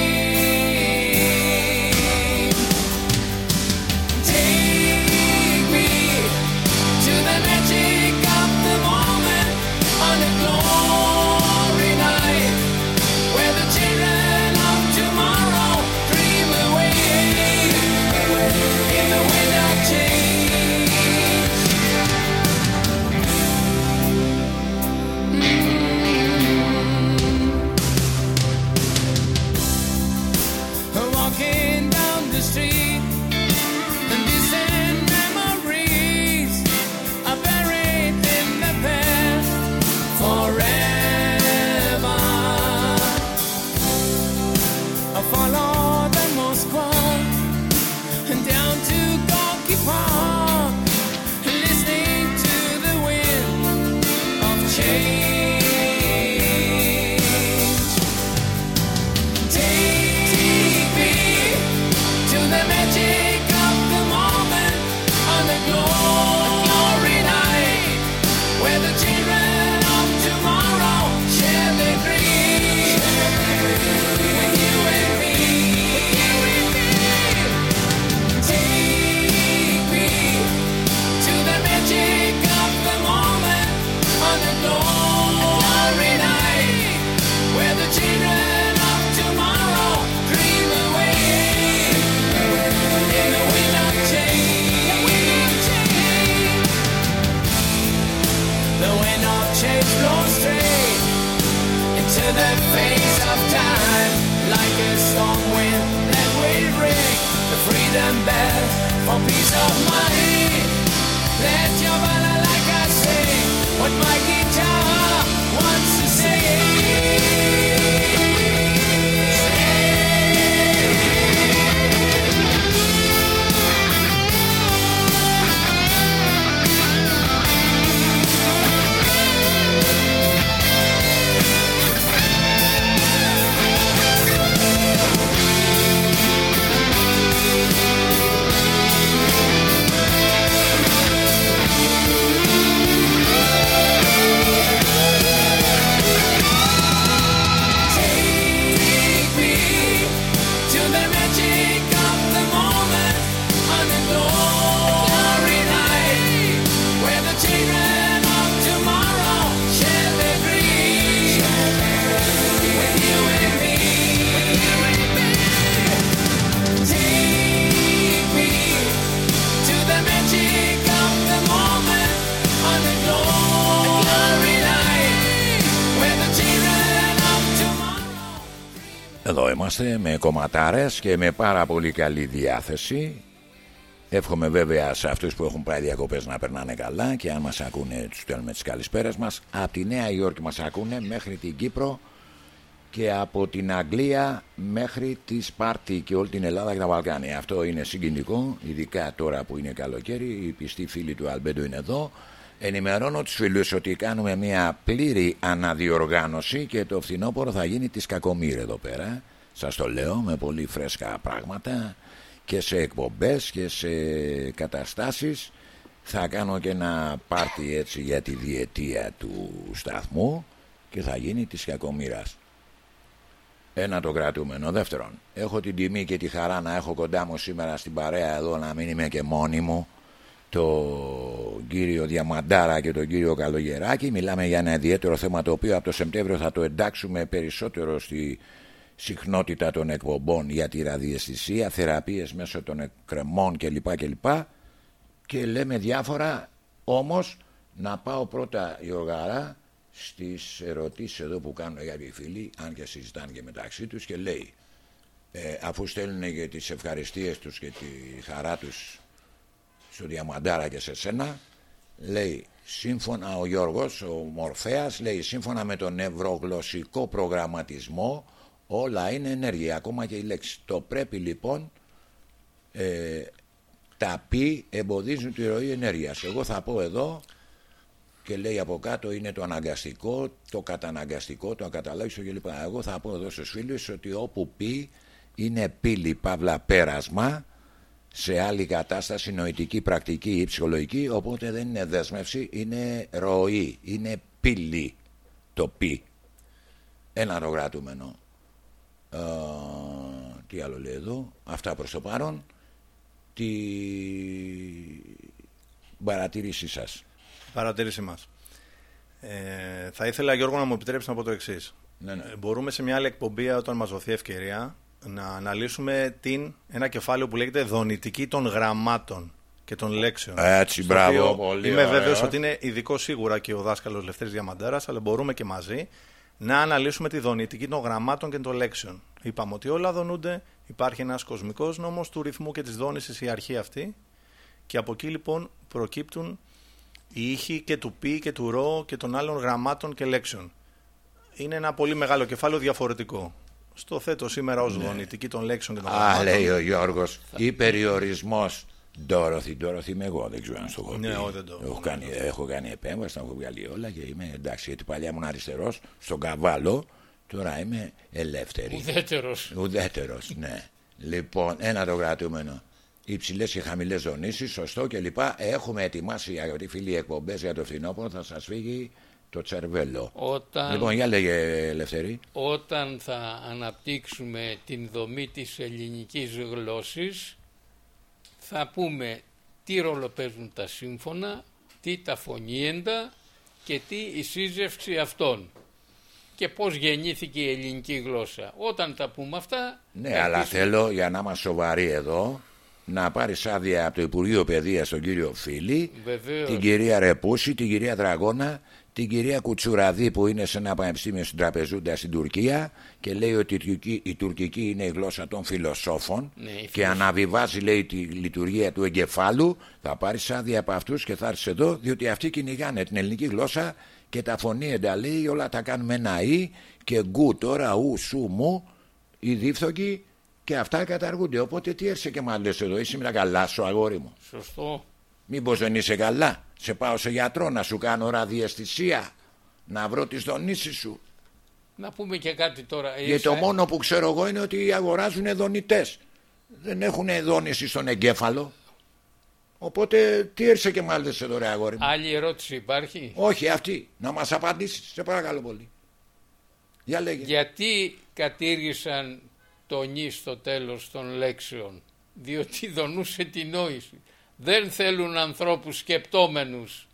Είμαστε με κομματάρες και με πάρα πολύ καλή διάθεση. Εύχομαι βέβαια σε αυτούς που έχουν πάει διακοπές να περνάνε καλά και αν μας ακούνε τους στέλνουμε τις καλησπέρες μας. Από τη Νέα Υόρκη μας ακούνε μέχρι την Κύπρο και από την Αγγλία μέχρι τη Σπάρτη και όλη την Ελλάδα και τα Βαλκάνια. Αυτό είναι συγκινητικό, ειδικά τώρα που είναι καλοκαίρι. Οι πιστοί φίλοι του Αλμπέντο είναι εδώ. Ενημερώνω τους φίλους ότι κάνουμε μια πλήρη αναδιοργάνωση και το φθινόπωρο θα γίνει της Κακομήρ εδώ πέρα. Σας το λέω με πολύ φρέσκα πράγματα και σε εκπομπές και σε καταστάσεις. Θα κάνω και ένα πάρτι έτσι για τη διετία του σταθμού και θα γίνει της Κακομήρας. Ένα το κρατούμενο. Δεύτερον, έχω την τιμή και τη χαρά να έχω κοντά μου σήμερα στην παρέα εδώ να μην είμαι και μόνη μου τον κύριο Διαμαντάρα και τον κύριο Καλογεράκη. Μιλάμε για ένα ιδιαίτερο θέμα το οποίο από το Σεπτέμβριο θα το εντάξουμε περισσότερο στη συχνότητα των εκπομπών για τη ραδιαισθησία, θεραπείες μέσω των εκκρεμών κλπ. κλπ. Και λέμε διάφορα, όμως να πάω πρώτα Γιωργάρα στις ερωτήσεις εδώ που κάνουν κάποιοι φίλοι, αν και συζητάνε και μεταξύ τους και λέει ε, αφού στέλνουν και τις ευχαριστίες τους και τη χαρά τους στο Διαμαντάρα και σε σένα λέει σύμφωνα ο Γιώργος ο Μορφέας λέει σύμφωνα με τον ευρωγλωσσικό προγραμματισμό όλα είναι ενέργεια ακόμα και η λέξη το πρέπει λοιπόν ε, τα πει εμποδίζουν τη ροή ενέργειας εγώ θα πω εδώ και λέει από κάτω είναι το αναγκαστικό, το καταναγκαστικό, το ακαταλόγιστο κλπ. Εγώ θα πω εδώ στους φίλους ότι όπου πει είναι πύλη παύλα πέρασμα σε άλλη κατάσταση νοητική, πρακτική ή ψυχολογική οπότε δεν είναι δέσμευση, είναι ροή, είναι πύλη το πι. Ένα ρογρατούμενο. Ε, τι άλλο λέει εδώ, αυτά προς το παρόν. Τη παρατήρησή σας. Παρατήρηση μας. Ε, θα ήθελα, Γιώργο, να μου επιτρέψεις να πω το εξής. Ναι, ναι. Μπορούμε σε μια άλλη εκπομπή, όταν μας δοθεί ευκαιρία, να αναλύσουμε την, ένα κεφάλαιο που λέγεται Δονητική των γραμμάτων και των λέξεων. Έτσι, Στο μπράβο, οποίο πολύ Είμαι ωραίο. βέβαιος ότι είναι ειδικό σίγουρα και ο δάσκαλος Λευτέρης Διαμαντάρας, αλλά μπορούμε και μαζί να αναλύσουμε τη δονητική των γραμμάτων και των λέξεων. Είπαμε ότι όλα δονούνται, υπάρχει ένας κοσμικός νόμος του ρυθμού και της δόνησης, η αρχή αυτή, και από εκεί λοιπόν προκύπτουν οι ήχοι και του πι και του ρο και των άλλων γραμμάτων και λέξεων. Είναι ένα πολύ μεγάλο κεφάλαιο διαφορετικό. Στο θέτω σήμερα ως δονητική των λέξεων και των Ναι. Α, γραμμάτων. λέει ο Γιώργος, ή περιορισμός Ντόροθι, Ντόροθι είμαι εγώ, δεν ξέρω αν στο έχω Ναι, πει. εγώ δεν το- έχω, κάνει, έχω κάνει επέμβαση, τα έχω βγάλει όλα και είμαι εντάξει. Γιατί παλιά ήμουν αριστερός στον καβάλο, τώρα είμαι ελεύθερη. Ουδέτερος. Ουδέτερος, ναι. Λοιπόν, ένα το κρατούμενο. Υψηλές και χαμηλές δονήσει, σωστό κλπ. Έχουμε ετοιμάσει αγαπητοί φίλοι εκπομπές για το φθινόπωρο, θα σας φύγει το τσερβέλο. Όταν, Λοιπόν, για λέγε Ελευθερή. όταν θα αναπτύξουμε την δομή της ελληνικής γλώσσης θα πούμε τι ρόλο παίζουν τα σύμφωνα, τι τα φωνήεντα και τι η σύζευξη αυτών και πώς γεννήθηκε η ελληνική γλώσσα. Όταν τα πούμε αυτά... Ναι, θα αλλά αρχίσουμε- θέλω για να είμαστε σοβαροί εδώ να πάρεις άδεια από το Υπουργείο Παιδείας τον κύριο Φίλη, Βεβαίως. την κυρία Ρεπούση, την κυρία Δραγώνα, την κυρία Κουτσουραδί που είναι σε ένα πανεπιστήμιο στην Τραπεζούντα στην Τουρκία και λέει ότι η τουρκική, η τουρκική είναι η γλώσσα των φιλοσόφων Ναι, η και φιλοσ- αναβιβάζει λέει τη λειτουργία του εγκεφάλου. Θα πάρει άδεια από αυτούς και θα έρθεις εδώ, διότι αυτοί κυνηγάνε την ελληνική γλώσσα και τα φωνήεντα λέει όλα τα κάνουμε ένα ή και γκου τώρα ου σου μου οι δίφθογοι και αυτά καταργούνται. Οπότε τι έρχεσαι και μα λες εδώ, είσαι μια καλά σου αγόρι μου. Σωστό. Μήπως δεν είσαι καλά; Σε πάω σε γιατρό να σου κάνω ραδιαισθησία. Να βρω τις δονήσεις σου. Να πούμε και κάτι τώρα. Γιατί το Ίσα- μόνο που ξέρω εγώ είναι ότι αγοράζουν δονητές. Δεν έχουν δόνηση στον εγκέφαλο. Οπότε τι έρχεσαι και μάλιστα εδώ ρε αγόρι μου; Άλλη ερώτηση υπάρχει; Όχι αυτή. Να μας απαντήσεις. Σε παρακαλώ πολύ. Για λέγε. Γιατί κατήργησαν το νη στο τέλος των λέξεων; Διότι δονούσε την νόηση. Δεν θέλουν ανθρώπους σκεπτόμενους.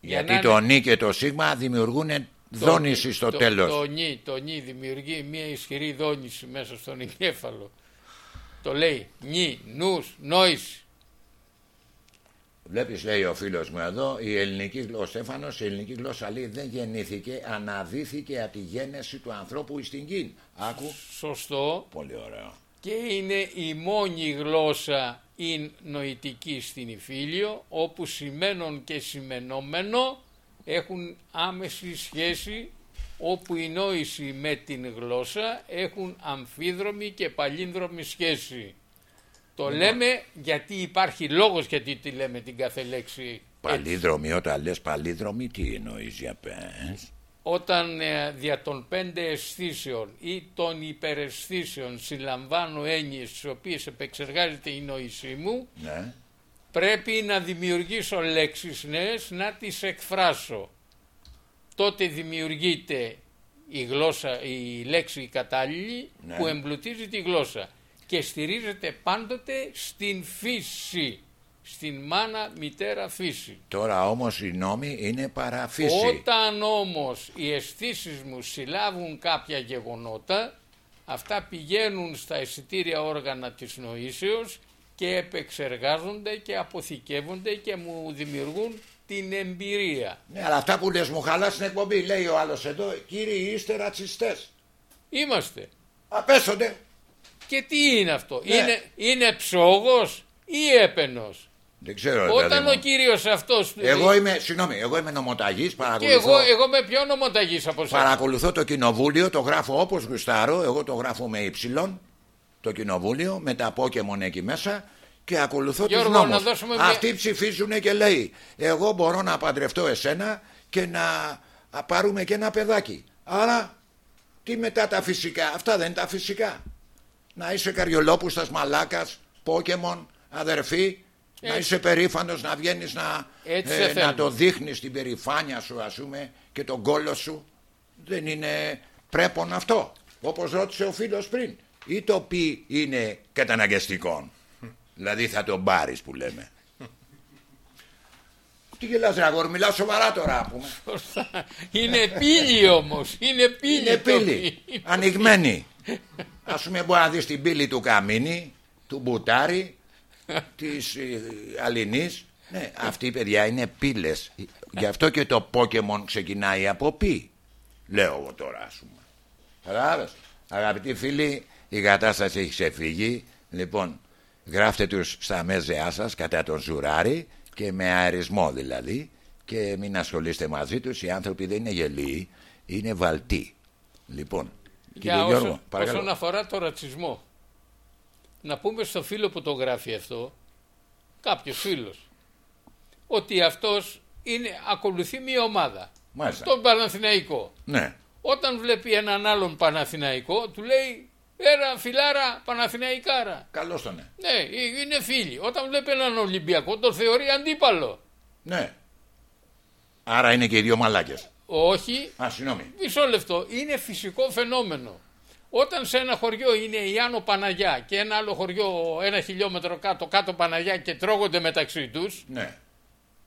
Για Γιατί να το είναι- νι και το σίγμα δημιουργούν το- δόνηση στο το, τέλος. Το νι, το νι δημιουργεί μια ισχυρή δόνηση μέσα στον εγκέφαλο. Το λέει νι, νους, νόηση. Βλέπεις λέει ο φίλος μου εδώ η ελληνική γλώσσα Στέφανος η ελληνική γλώσσα λέει δεν γεννήθηκε αναδύθηκε από τη γέννηση του ανθρώπου στην γη Άκου Σωστό. Πολύ ωραίο Και είναι η μόνη γλώσσα η νοητική στην Ιφίλιο όπου σημαίνον και σημενόμενο έχουν άμεση σχέση όπου η νόηση με την γλώσσα έχουν αμφίδρομη και παλίνδρομη σχέση. Το λέμε γιατί υπάρχει λόγος γιατί τη λέμε την κάθε λέξη έτσι. Παλίδρομη όταν λες παλίδρομη τι εννοείς για πες; Όταν ε, δια των πέντε αισθήσεων ή των υπεραισθήσεων συλλαμβάνω έννοιες τις οποίες επεξεργάζεται η νόησή μου Ναι πρέπει να δημιουργήσω λέξεις νέες να τις εκφράσω. Τότε δημιουργείται η, γλώσσα, η λέξη η κατάλληλη Ναι. που εμπλουτίζει τη γλώσσα και στηρίζεται πάντοτε στην φύση. Στην μάνα μητέρα φύση. Τώρα όμως οι νόμοι είναι παραφύση. Όταν όμως οι αισθήσεις μου συλλάβουν κάποια γεγονότα, αυτά πηγαίνουν στα αισθητήρια όργανα της νοήσεως και επεξεργάζονται και αποθηκεύονται και μου δημιουργούν την εμπειρία. Ναι, αλλά αυτά που λες μου χαλάς στην εκπομπή. Λέει ο άλλος εδώ, κύριοι είστε ρατσιστές. Είμαστε. Απέσονται. Και τι είναι αυτό, Ναι. είναι, είναι ψόγος ή έπαινος; Δεν ξέρω, ρε παιδί Όταν μου. ο κύριος αυτός... Εγώ είμαι, συγγνώμη, εγώ είμαι νομοταγής, και παρακολουθώ, εγώ, εγώ με πιο νομοταγής από εσάς. παρακολουθώ το κοινοβούλιο, το γράφω όπως γουστάρω, εγώ το γράφω με ύψιλον, το κοινοβούλιο, με τα Pokemon εκεί μέσα και ακολουθώ Γιώργο, τους νόμους. να δώσουμε μια- Αυτοί ψηφίζουν και λέει, εγώ μπορώ να παντρευτώ εσένα και να α, πάρουμε και ένα παιδάκι. Άρα, τι μετά τα φυσικά, αυτά δεν είναι τα φυσικά. Να είσαι καριολόπουστας, μαλάκας, Pokemon, αδερφή, να Έτσι. είσαι περήφανος να βγαίνεις να, Έτσι ε, σε να θέλουμε. το δείχνεις την περηφάνεια σου ας πούμε και τον κόλο σου. Δεν είναι πρέπον αυτό. Όπως ρώτησε ο φίλος πριν. Ή το πει είναι καταναγκαστικό. δηλαδή θα τον πάρεις που λέμε. Τι γελάς ρε αγόρι, μιλάω σοβαρά τώρα να πούμε. Σωστά. Είναι πύλη όμως, είναι πύλη. Είναι το πύλη, πι- ανοιγμένη. Ας πούμε μπορεί να δεις την πύλη του Καμίνη, του Μπουτάρη, της ε, Αλινής. Ναι, αυτή η παιδιά είναι πύλες. Γι' αυτό και το Pokemon ξεκινάει από πι. Λέω εγώ τώρα ας πούμε. Κατάλαβες; Αγαπητοί φίλοι, η κατάσταση έχει ξεφύγει. Λοιπόν, γράφτε τους στα μέζεά σας κατά τον Ζουράρι και με αερισμό δηλαδή και μην ασχολείστε μαζί τους. Οι άνθρωποι δεν είναι γελοίοι, είναι βαλτοί. Λοιπόν, κύριε Για Γιώργο, όσο, παρακαλώ. όσον αφορά το ρατσισμό. Να πούμε στο φίλο που το γράφει αυτό, κάποιος φίλος, ότι αυτός είναι, ακολουθεί μια ομάδα. Μάλιστα. Τον Παναθηναϊκό. Ναι, Όταν βλέπει έναν άλλον Παναθηναϊκό, του λέει «Έρα φιλάρα Παναθηναϊκάρα». καλώς τον ναι. Ναι, ε, είναι φίλοι. Όταν βλέπει έναν Ολυμπιακό, τον θεωρεί αντίπαλο. Ναι. Άρα είναι και οι δύο μαλάκες. Όχι, Α, συγγνώμη. μισό λεπτό, είναι φυσικό φαινόμενο. Όταν σε ένα χωριό είναι η Άνω Παναγιά και ένα άλλο χωριό ένα χιλιόμετρο κάτω, κάτω Παναγιά και τρώγονται μεταξύ τους Ναι.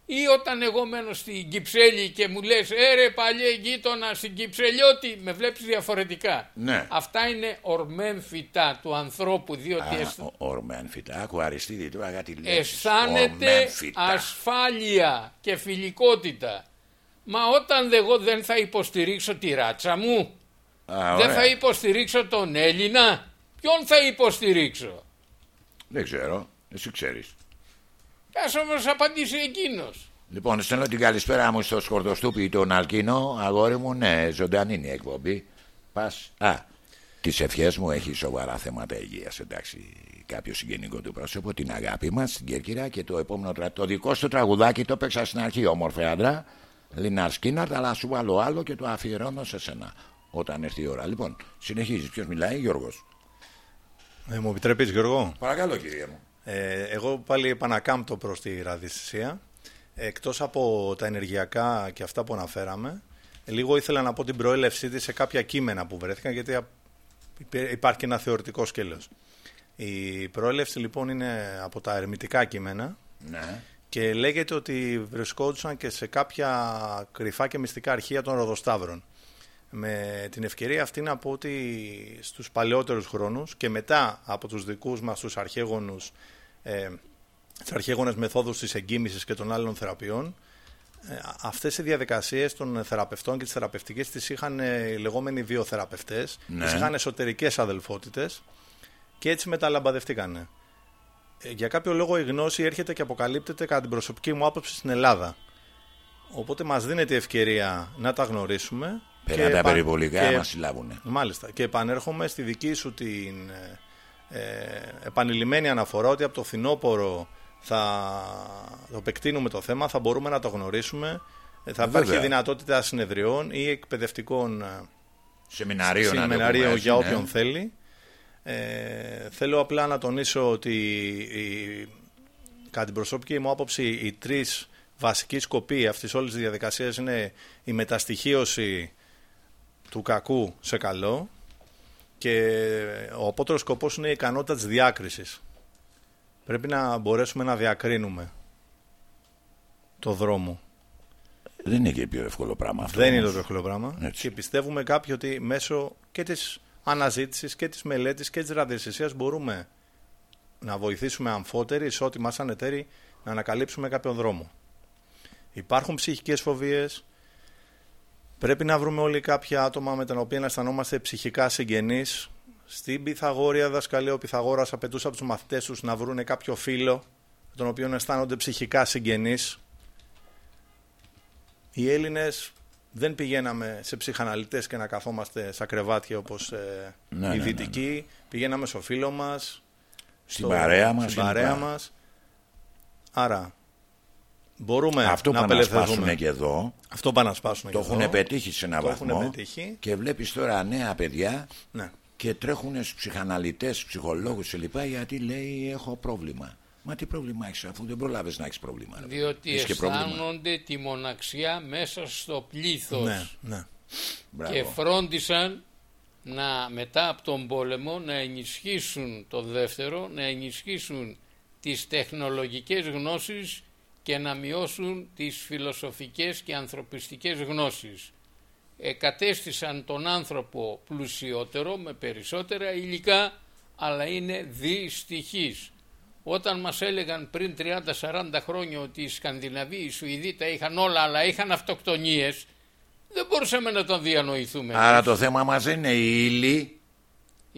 ή όταν εγώ μένω στην Κυψέλη και μου λες «Έρε παλιέ γείτονα στην Κυψελιώτη» με βλέπεις διαφορετικά. Ναι. Αυτά είναι ορμένφυτα του ανθρώπου διότι Α, αισθ- ο- Ορμένφυτα, άκου Αριστίδη τώρα κάτι λέει. αισθάνεται ασφάλεια και φιλικότητα. Μα όταν εγώ δεν θα υποστηρίξω τη ράτσα μου, δεν θα υποστηρίξω τον Έλληνα, ποιον θα υποστηρίξω; Δεν ξέρω, εσύ ξέρεις. Ας όμως απαντήσει εκείνος. Λοιπόν, στέλνω την καλησπέρα μου στο Σκορδοστούπι τον Αλκίνο. Αγόρι μου, ναι, ζωντανή είναι η εκπομπή. Πας. Α, τις ευχές μου έχει σοβαρά θέματα υγείας. Εντάξει, κάποιο συγγενικό του πρόσωπο, την αγάπη μας, την Κέρκυρα και το επόμενο τρα... Το δικό σου τραγουδάκι το έπαιξα στην αρχή, όμορφε άντρα. Λινάρ Σκίναρτ, αλλά σου βάλω άλλο και το αφιερώνω σε σένα. Όταν έρθει η ώρα. Λοιπόν, συνεχίζεις. Ποιος μιλάει, Γιώργος. Ε, μου επιτρέπεις Γιώργο; Παρακαλώ, κύριε μου. Ε, εγώ πάλι επανακάμπτω προς τη ραδιαισθησία. Εκτός από τα ενεργειακά και αυτά που αναφέραμε, λίγο ήθελα να πω την προέλευσή της σε κάποια κείμενα που βρέθηκαν, γιατί α- υπέ- υπάρχει και ένα θεωρητικό σκέλος. Η προέλευση λοιπόν είναι από τα ερμητικά κείμενα Ναι. και λέγεται ότι βρισκόντουσαν και σε κάποια κρυφά και μυστικά αρχεία των Ροδοσταύρων. Με την ευκαιρία αυτή να πω ότι στους παλαιότερους χρόνους και μετά από τους δικούς μας τους αρχαίγονους ε, τις αρχαίγονες μεθόδους της εγκύμησης και των άλλων θεραπείων ε, αυτές οι διαδικασίες των θεραπευτών και τις θεραπευτικές τις είχαν ε, οι λεγόμενοι βιοθεραπευτές Ναι. τις είχαν εσωτερικές αδελφότητες και έτσι μεταλαμπαδευτήκανε. Ε, για κάποιο λόγο η γνώση έρχεται και αποκαλύπτεται κατά την προσωπική μου άποψη στην Ελλάδα. Οπότε μας δίνεται η ευκαιρία να τα γνωρίσουμε. Πέρα τα επα- περιβολικά και- μας συλλάβουν. Μάλιστα. Και επανέρχομαι στη δική σου την ε, ε, επανειλημμένη αναφορά ότι από το φθινόπωρο θα το επεκτείνουμε το θέμα, θα μπορούμε να το γνωρίσουμε. Ε, Θα Βέβαια. υπάρχει δυνατότητα συνεδριών ή εκπαιδευτικών ε, Σεμιναρίο να το σεμιναρίο πούμε για έτσι, ναι. όποιον θέλει. Ε, θέλω απλά να τονίσω ότι η, κατά την προσωπική μου άποψη οι τρεις βασικοί σκοποί αυτής όλης της διαδικασίας είναι η μεταστοιχίωση του κακού σε καλό και ο απότερος σκοπός είναι η ικανότητα της διάκρισης. Πρέπει να μπορέσουμε να διακρίνουμε το δρόμο. Δεν είναι και πιο εύκολο πράγμα αυτό. Δεν είναι όμως. το πιο εύκολο πράγμα. Έτσι. Και πιστεύουμε κάποιοι ότι μέσω και της αναζήτησης και της μελέτης και της ραδιοσυσίας μπορούμε να βοηθήσουμε αμφότεροι σε ό,τι μας ανεταίρει να ανακαλύψουμε κάποιον δρόμο. Υπάρχουν ψυχικές φοβίες. Πρέπει να βρούμε όλοι κάποια άτομα με τα οποία να αισθανόμαστε ψυχικά συγγενείς. Στην Πυθαγόρια δασκαλία ο Πυθαγόρας απαιτούσε από τους μαθητές τους να βρούνε κάποιο φίλο με τον οποίο να αισθάνονται ψυχικά συγγενείς. Οι Έλληνες δεν πηγαίναμε σε ψυχαναλυτές και να καθόμαστε στα κρεβάτια όπως ε, Ναι, οι ναι, ναι, δυτικοί. Πηγαίναμε στο φίλο μας, Στην στο- παρέα μας. στην παρέα γενικά. μας. Άρα, μπορούμε Αυτό να που να σπάσουν απελευθερωθούμε. και εδώ, Αυτό πάνε να σπάσουν το και έχουν εδώ. πετύχει σε ένα Το βαθμό. έχουν πετύχει. Και βλέπεις τώρα νέα παιδιά Ναι. και τρέχουν στους ψυχαναλυτές, ψυχολόγους κλπ. Γιατί λέει έχω πρόβλημα. Μα τι πρόβλημα έχεις αφού δεν προλάβες να έχεις πρόβλημα. ρε. Διότι Έχεις και πρόβλημα. αισθάνονται τη μοναξιά μέσα στο πλήθος Ναι, ναι. Μπράβο. και φρόντισαν να μετά από τον πόλεμο να ενισχύσουν το δεύτερο, να ενισχύσουν τις τεχνολογικές γνώσεις και να μειώσουν τις φιλοσοφικές και ανθρωπιστικές γνώσεις. Εκατέστησαν τον άνθρωπο πλουσιότερο με περισσότερα υλικά αλλά είναι δυστυχής. Όταν μας έλεγαν πριν 30-40 χρόνια ότι οι Σκανδιναβοί, οι Σουηδοί τα είχαν όλα αλλά είχαν αυτοκτονίες δεν μπορούσαμε να τον διανοηθούμε. Άρα το θέμα μας δεν είναι η ύλη,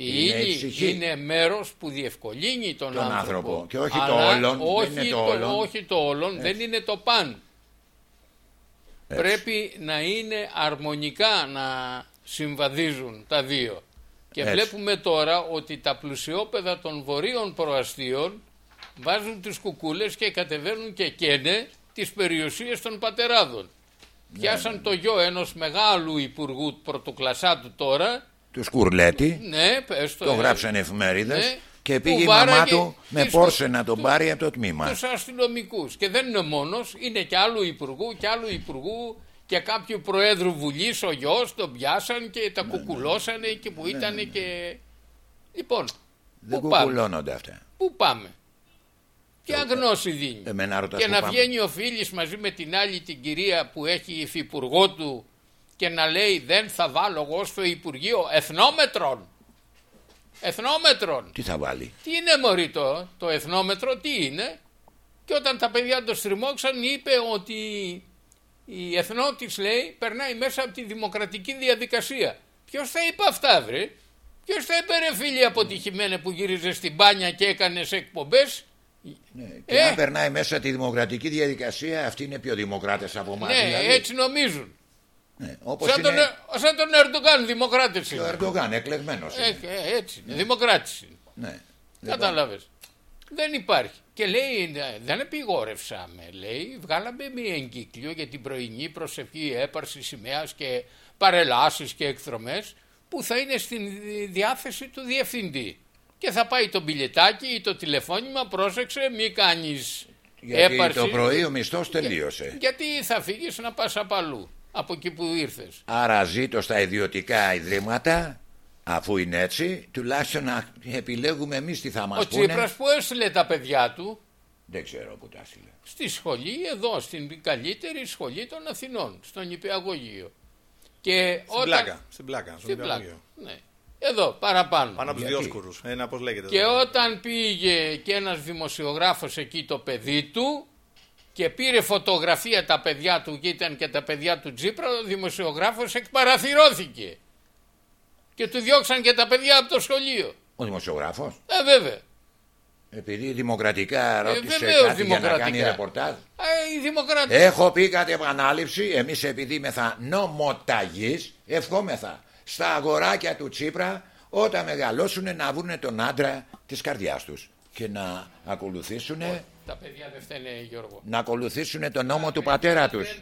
Η Είναι η ύλη ψυχή. είναι μέρος που διευκολύνει τον, Τον άνθρωπο. άνθρωπο. Και όχι το Αλλά όλον, δεν Όχι είναι το το, όλον. όχι το όλον, δεν είναι το παν. Έτσι. Πρέπει να είναι αρμονικά να συμβαδίζουν τα δύο. Και Έτσι. βλέπουμε τώρα ότι τα πλουσιόπεδα των βορείων προαστίων βάζουν τις κουκούλες και κατεβαίνουν και καίνε τις περιουσίες των πατεράδων. Ναι, Πιάσαν το γιο ενός μεγάλου υπουργού πρωτοκλασσάτου τώρα, του Σκουρλέτη, ναι, πες το, το ε, γράψαν εφημερίδες ναι, και που πήγε η μαμά βάραγε του με τις- πόρσε να τον του- πάρει από το τμήμα. τους αστυνομικούς και δεν είναι μόνος, είναι και άλλου υπουργού και άλλου υπουργού και κάποιου προέδρου βουλής ο γιος τον πιάσαν και Ναι, τα κουκουλώσανε και που ήταν και... Λοιπόν, Δεν πού πάμε, κουκουλώνονται αυτά. πού πάμε; Ποια γνώση δίνει; Εμένα ρωτάς και που να πάμε. βγαίνει ο Φίλης μαζί με την άλλη την κυρία που έχει υφυπουργό του και να λέει δεν θα βάλω εγώ στο Υπουργείο Εθνόμετρων. Εθνόμετρων. Τι θα βάλει; Τι είναι μωρή το, το εθνόμετρο, τι είναι; Και όταν τα παιδιά το στριμώξαν είπε ότι η εθνό της λέει περνάει μέσα από τη δημοκρατική διαδικασία. Ποιος θα είπε αυτά βρε; Ποιος θα είπε ρε φίλοι αποτυχημένε που γύριζε στην μπάνια και έκανες εκπομπές; Ναι, Και Ε. να περνάει μέσα τη δημοκρατική διαδικασία, αυτοί είναι πιο δημοκράτες από εμάς. ναι, δηλαδή. έτσι νομίζουν. Ναι, όπως Σαν, είναι τον, Ε- σαν τον Ερντογάν, δημοκράτης και ο είναι. Ερντογάν, εκλεγμένος είναι. Ε, ε, έτσι είναι, δημοκράτης είναι. Ναι. Λοιπόν, Κατάλαβες. Δεν υπάρχει. Και λέει, «Ε, δεν επιγόρευσαμε, λέει, βγάλαμε μία εγκύκλιο για την πρωινή προσευχή έπαρσης σημαίας και παρελάσεις και εκδρομές που θα είναι στην διάθεση του διευθυντή. Και θα πάει το μπιλετάκι ή το τηλεφώνημα, πρόσεξε, μη κάνεις Γιατί έπαρση. το πρωί ο μισθός τελείωσε. Γιατί θα φύγεις να πας απ' αλλού, από εκεί που ήρθες. Άρα ζήτω στα ιδιωτικά ιδρύματα, αφού είναι έτσι, τουλάχιστον να επιλέγουμε εμείς τι θα μας Ο πούνε. Τσίπρας που έστειλε τα παιδιά του Δεν ξέρω που τα έστειλε. στη σχολή εδώ, στην καλύτερη σχολή των Αθηνών, στον Υπηαγωγείο. Και Στην πλάκα. Στην πλάκα. στον Στην πλάκα. Υπηαγωγείο. Ναι. Εδώ, παραπάνω. Πάνω από τους Γιατί; Διόσκουρους. Ένα πώς λέγεται. Και εδώ. όταν πήγε και ένας δημοσιογράφος εκεί το παιδί του και πήρε φωτογραφία τα παιδιά του και ήταν και τα παιδιά του Τζίπρα, ο δημοσιογράφος εκπαραθυρώθηκε. Και του διώξαν και τα παιδιά από το σχολείο. Ο δημοσιογράφος, Ε, βέβαια. επειδή δημοκρατικά ρώτησε Ε, βεβαίως κάτι για να κάνει δημοκρατικά. ρεπορτάζ. Ε, οι δημοκράτες. Έχω πει κατ' επανάληψη, εμείς επειδή είμαστε νομοταγείς, ευχόμεθα στα αγοράκια του Τσίπρα όταν μεγαλώσουν να βρούνε τον άντρα της καρδιάς τους και να ακολουθήσουν, Τα παιδιά δεν φταίνε, Γιώργο. να ακολουθήσουν τον νόμο του πατέρα τους.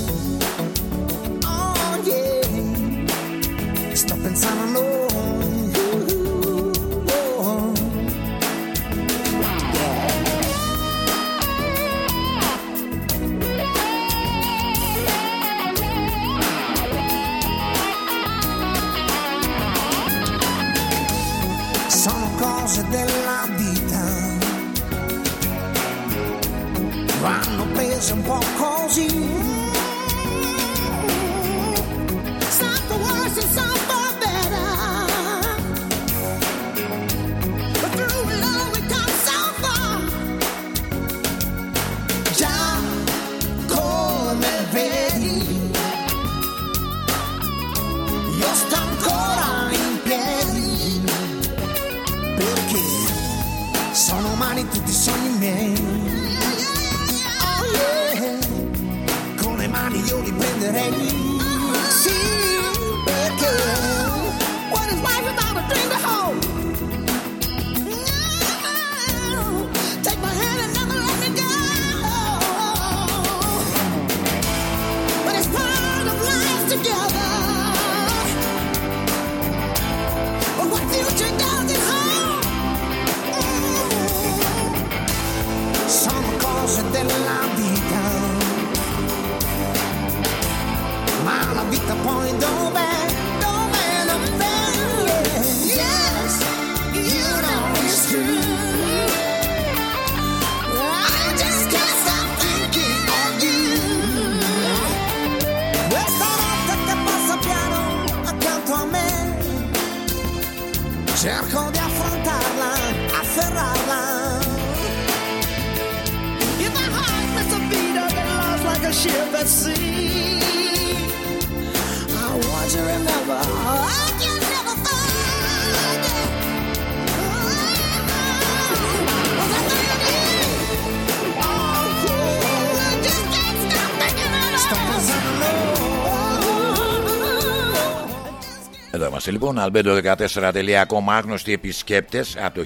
Λοιπόν, albedo14.com άγνωστοι επισκέπτες από το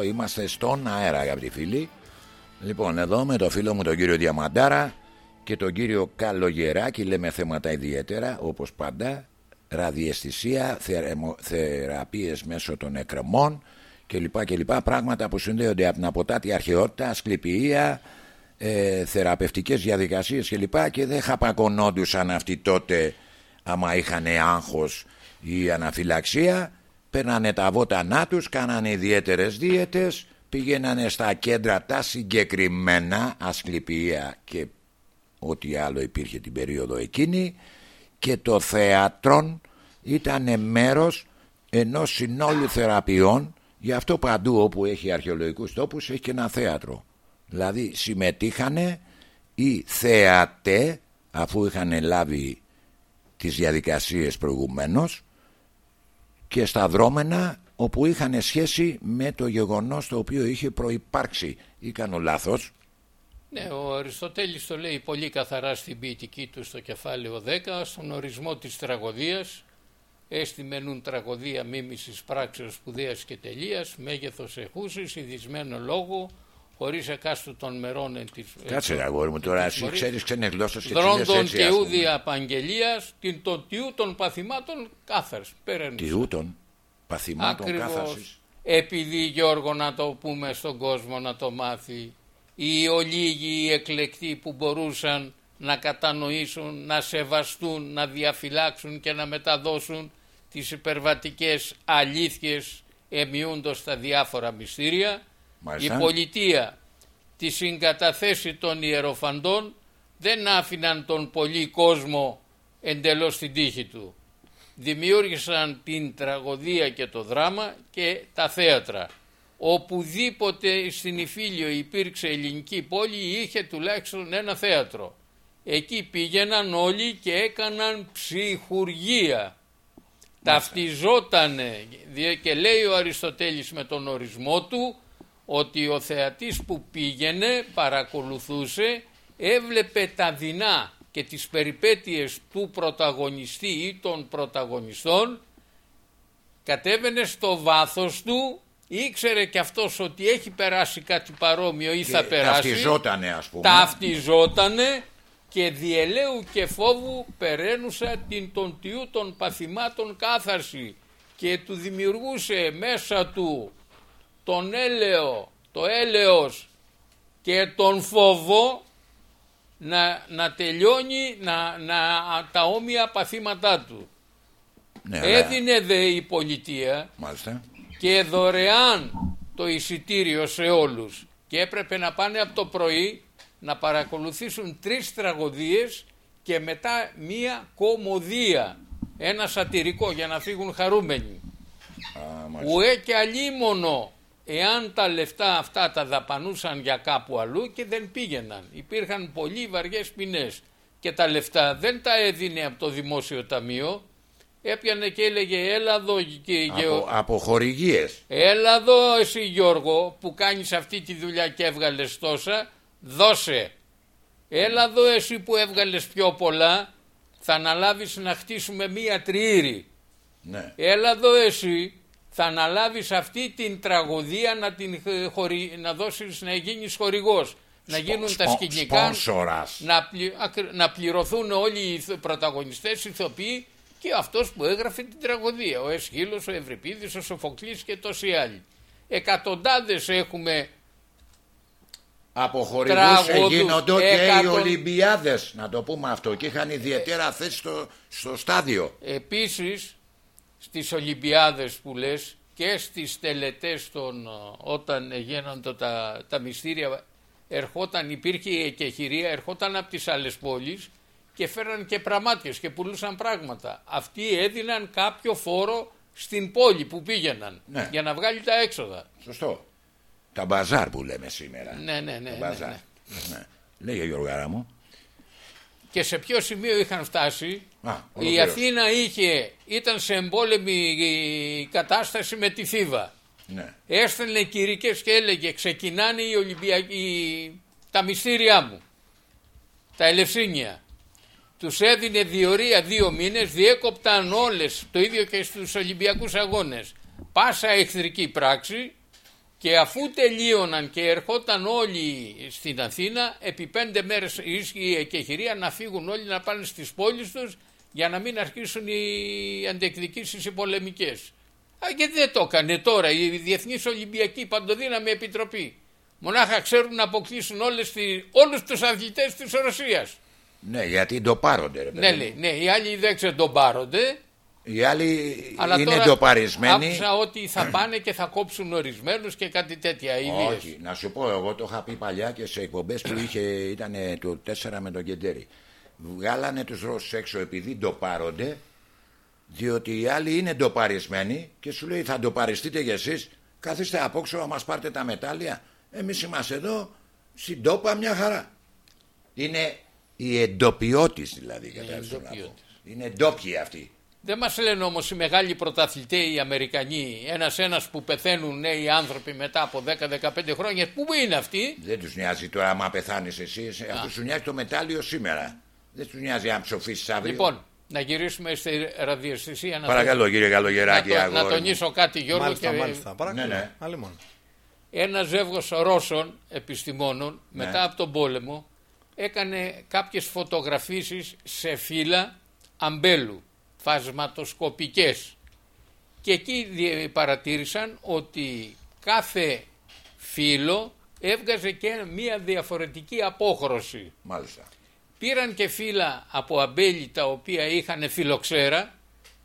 1988 είμαστε στον αέρα αγαπητοί φίλοι. Λοιπόν εδώ με το φίλο μου τον κύριο Διαμαντάρα και τον κύριο Καλογεράκη λέμε θέματα ιδιαίτερα όπως πάντα ραδιαισθησία, θερεμο- θεραπείες μέσω των εκκρεμών κλπ. κλπ. Πράγματα που συνδέονται από την αποτάτη αρχαιότητα, ασκληπιεία, ε, θεραπευτικές διαδικασίες κλπ. Και δεν χαπακωνόντουσαν αυτοί τότε άμα είχαν άγχος ή αναφυλαξία παίρνανε τα βότανά τους, κάνανε ιδιαίτερες δίαιτες πήγαινανε στα κέντρα τα συγκεκριμένα ασκληπιεία και ό,τι άλλο υπήρχε την περίοδο εκείνη και το θέατρον ήταν μέρος ενός συνόλου θεραπείων. Γι' αυτό παντού όπου έχει αρχαιολογικούς τόπους έχει και ένα θέατρο. Δηλαδή συμμετείχανε οι θεατέ αφού είχαν λάβει τις διαδικασίες προηγουμένως και στα δρόμενα όπου είχαν σχέση με το γεγονός το οποίο είχε προϋπάρξει. Ή κάνω λάθος; Ναι, ο Αριστοτέλης το λέει πολύ καθαρά στην ποιητική του στο κεφάλαιο 10, στον ορισμό της τραγωδίας, έστιμενούν τραγωδία μίμησης πράξεως σπουδαίας και τελείας, μέγεθος εχούσης, ειδισμένο λόγο, χωρίς εκάστο των μερών εν της... Κάτσε ρε αγόρι μου τώρα εσύ Χωρίς- ξέρεις ξένες γλώσσες και τις λες Δρόντων έτσι και ας πούμε. ούδη απαγγελίας, την το τιού των παθημάτων κάθαρς. Πέραν Τιούτων παθημάτων Ακριβώς. κάθαρσης Επειδή Γιώργο να το πούμε στον κόσμο να το μάθει οι ολίγοι οι εκλεκτοί που μπορούσαν να κατανοήσουν, να σεβαστούν, να διαφυλάξουν και να μεταδώσουν τις υπερβατικές αλήθειες εμειούντος τα διάφορα μυστήρια Μάλιστα. η πολιτεία τη συγκαταθέση των ιεροφαντών δεν άφηναν τον πολύ κόσμο εντελώς στην τύχη του δημιούργησαν την τραγωδία και το δράμα και τα θέατρα. Οπουδήποτε στην Ιφίλιο υπήρξε ελληνική πόλη είχε τουλάχιστον ένα θέατρο. Εκεί πήγαιναν όλοι και έκαναν ψυχουργία. Ταυτιζότανε διε- και λέει ο Αριστοτέλης με τον ορισμό του ότι ο θεατής που πήγαινε παρακολουθούσε έβλεπε τα δεινά και τις περιπέτειες του πρωταγωνιστή ή των πρωταγωνιστών κατέβαινε στο βάθος του ήξερε και αυτός ότι έχει περάσει κάτι παρόμοιο ή θα Και περάσει Ταυτιζότανε ας πούμε. ταυτιζότανε και διελαίου και φόβου περαίνουσα την των τιού των παθημάτων κάθαρση και του δημιουργούσε μέσα του τον έλεο, το έλεος και τον φόβο να, να τελειώνει να, να, τα όμοια παθήματά του. ναι, αλλά- Έδινε δε η πολιτεία Μάλιστα και δωρεάν το εισιτήριο σε όλους και έπρεπε να πάνε από το πρωί να παρακολουθήσουν τρεις τραγωδίες και μετά μία κομμωδία ένα σατυρικό για να φύγουν χαρούμενοι Α, μάλιστα. ουέ και αλίμονο εάν τα λεφτά αυτά τα δαπανούσαν για κάπου αλλού και δεν πήγαιναν υπήρχαν πολύ βαριές ποινές και τα λεφτά δεν τα έδινε από το δημόσιο ταμείο έπιανε και έλεγε έλα εδώ και από, από χορηγίες Έλα εδώ εσύ Γιώργο που κάνεις αυτή τη δουλειά και έβγαλες τόσα, δώσε. Έλα εδώ εσύ που έβγαλες πιο πολλά, θα αναλάβεις να χτίσουμε μία τριήρη. ναι. Έλα εδώ εσύ, θα αναλάβεις αυτή την τραγωδία να, την ε, χορη... να δώσεις να γίνεις χορηγός. Να γίνουν τα Σπο- σκηνικά, σπόνσορας. να, πλη- ακρι- να πληρωθούν όλοι οι ηθο- πρωταγωνιστές, οι ηθοποιοί και αυτός που έγραφε την τραγωδία. Ο Εσχύλος, ο Ευρυπίδης, ο Σοφοκλής και τόσοι άλλοι. Εκατοντάδες έχουμε Από χορηγούς Τραγωδούς. γίνονται και οι Εκατο- Ολυμπιάδες Να το πούμε αυτό Και είχαν ιδιαίτερα θέση στο, στο στάδιο Επίσης στις Ολυμπιάδες που λες και στις τελετές των, ε, όταν γίνονται τα, τα μυστήρια ερχόταν, υπήρχε η εκεχηρία, ερχόταν από τις άλλες πόλεις και φέραν και πραμάτιες και πουλούσαν πράγματα. Αυτοί έδιναν κάποιο φόρο στην πόλη που πήγαιναν Ναι. για να βγάλει τα έξοδα. Σωστό Τα μπαζάρ που λέμε σήμερα Ναι, ναι, ναι. Τα ναι, μπαζάρ ναι. ναι. Λέγε Γιώργαρα μου Και σε ποιο σημείο είχαν φτάσει. Α, η ολοκλήρωσε. Αθήνα είχε, ήταν σε εμπόλεμη ε, κατάσταση με τη Θήβα. ναι. Έστελνε κηρύκες και έλεγε ξεκινάνε οι Ολυμπιακοί, τα μυστήριά μου, τα ελευσίνια. Τους έδινε διορία δύο μήνες, διέκοπταν όλες, το ίδιο και στους Ολυμπιακούς Αγώνες, πάσα εχθρική πράξη και αφού τελείωναν και ερχόταν όλοι στην Αθήνα, επί πέντε μέρες ίσχυε η εκεχηρία να φύγουν όλοι να πάνε στις πόλεις τους για να μην αρχίσουν οι αντεκδικήσεις οι πολεμικές. Α, και δεν το έκανε τώρα η Διεθνής Ολυμπιακή Παντοδύναμη Επιτροπή. Μονάχα ξέρουν να αποκλείσουν όλες τις, όλους τους αθλητές της Ρωσίας. ναι γιατί ντοπάρονται ρε Ναι, παιδί μου. λέει, ναι, οι άλλοι δεν ξεντομπάρονται. Οι άλλοι Αλλά είναι τώρα ντοπαρισμένοι Άκουσα ότι θα πάνε και θα κόψουν ορισμένους και κάτι τέτοια ιδέες. Όχι, να σου πω, εγώ το είχα πει παλιά και σε εκπομπές που είχε, ήταν το 4 με τον Κεντέρι. Βγάλανε τους Ρώσους έξω επειδή ντοπάρονται, διότι οι άλλοι είναι ντοπαρισμένοι και σου λέει θα ντοπαριστείτε κι εσείς, καθίστε απόξω να μας πάρετε τα μετάλλια. Εμείς είμαστε εδώ, στην τόπα μια χαρά. Είναι η εντοπιώτης δηλαδή, κατάλαβες τι θέλω να πω. εντοπιώτης. Είναι ντόπιοι αυτοί. Δεν μας λένε όμως οι μεγάλοι πρωταθλητές οι Αμερικανοί, ένας-ένας που πεθαίνουν νέοι άνθρωποι μετά από 10-15 χρόνια. Πού είναι αυτοί, Δεν τους νοιάζει τώρα άμα πεθάνεις εσύ. Αυτό σου νοιάζει το μετάλλιο σήμερα. Δεν τους νοιάζει αν ψοφήσει αύριο. Λοιπόν, να γυρίσουμε στη ραδιοαισθησία. Να, Παρακαλώ κύριε Καλογεράκη, να, το- να αγόρι μου. τονίσω κάτι Γιώργο Μάλιστα, και μάλιστα. Παρακαλώ. Ναι, ναι. Άλλη μόνο. ένα ζεύγος Ρώσων επιστημόνων Ναι. μετά από τον πόλεμο έκανε κάποιες φωτογραφίσεις σε φύλλα αμπέλου, φασματοσκοπικές. Και εκεί δι- παρατήρησαν ότι κάθε φύλλο έβγαζε και μία διαφορετική απόχρωση. Μάλιστα. Πήραν και φύλλα από αμπέλι τα οποία είχαν φιλοξέρα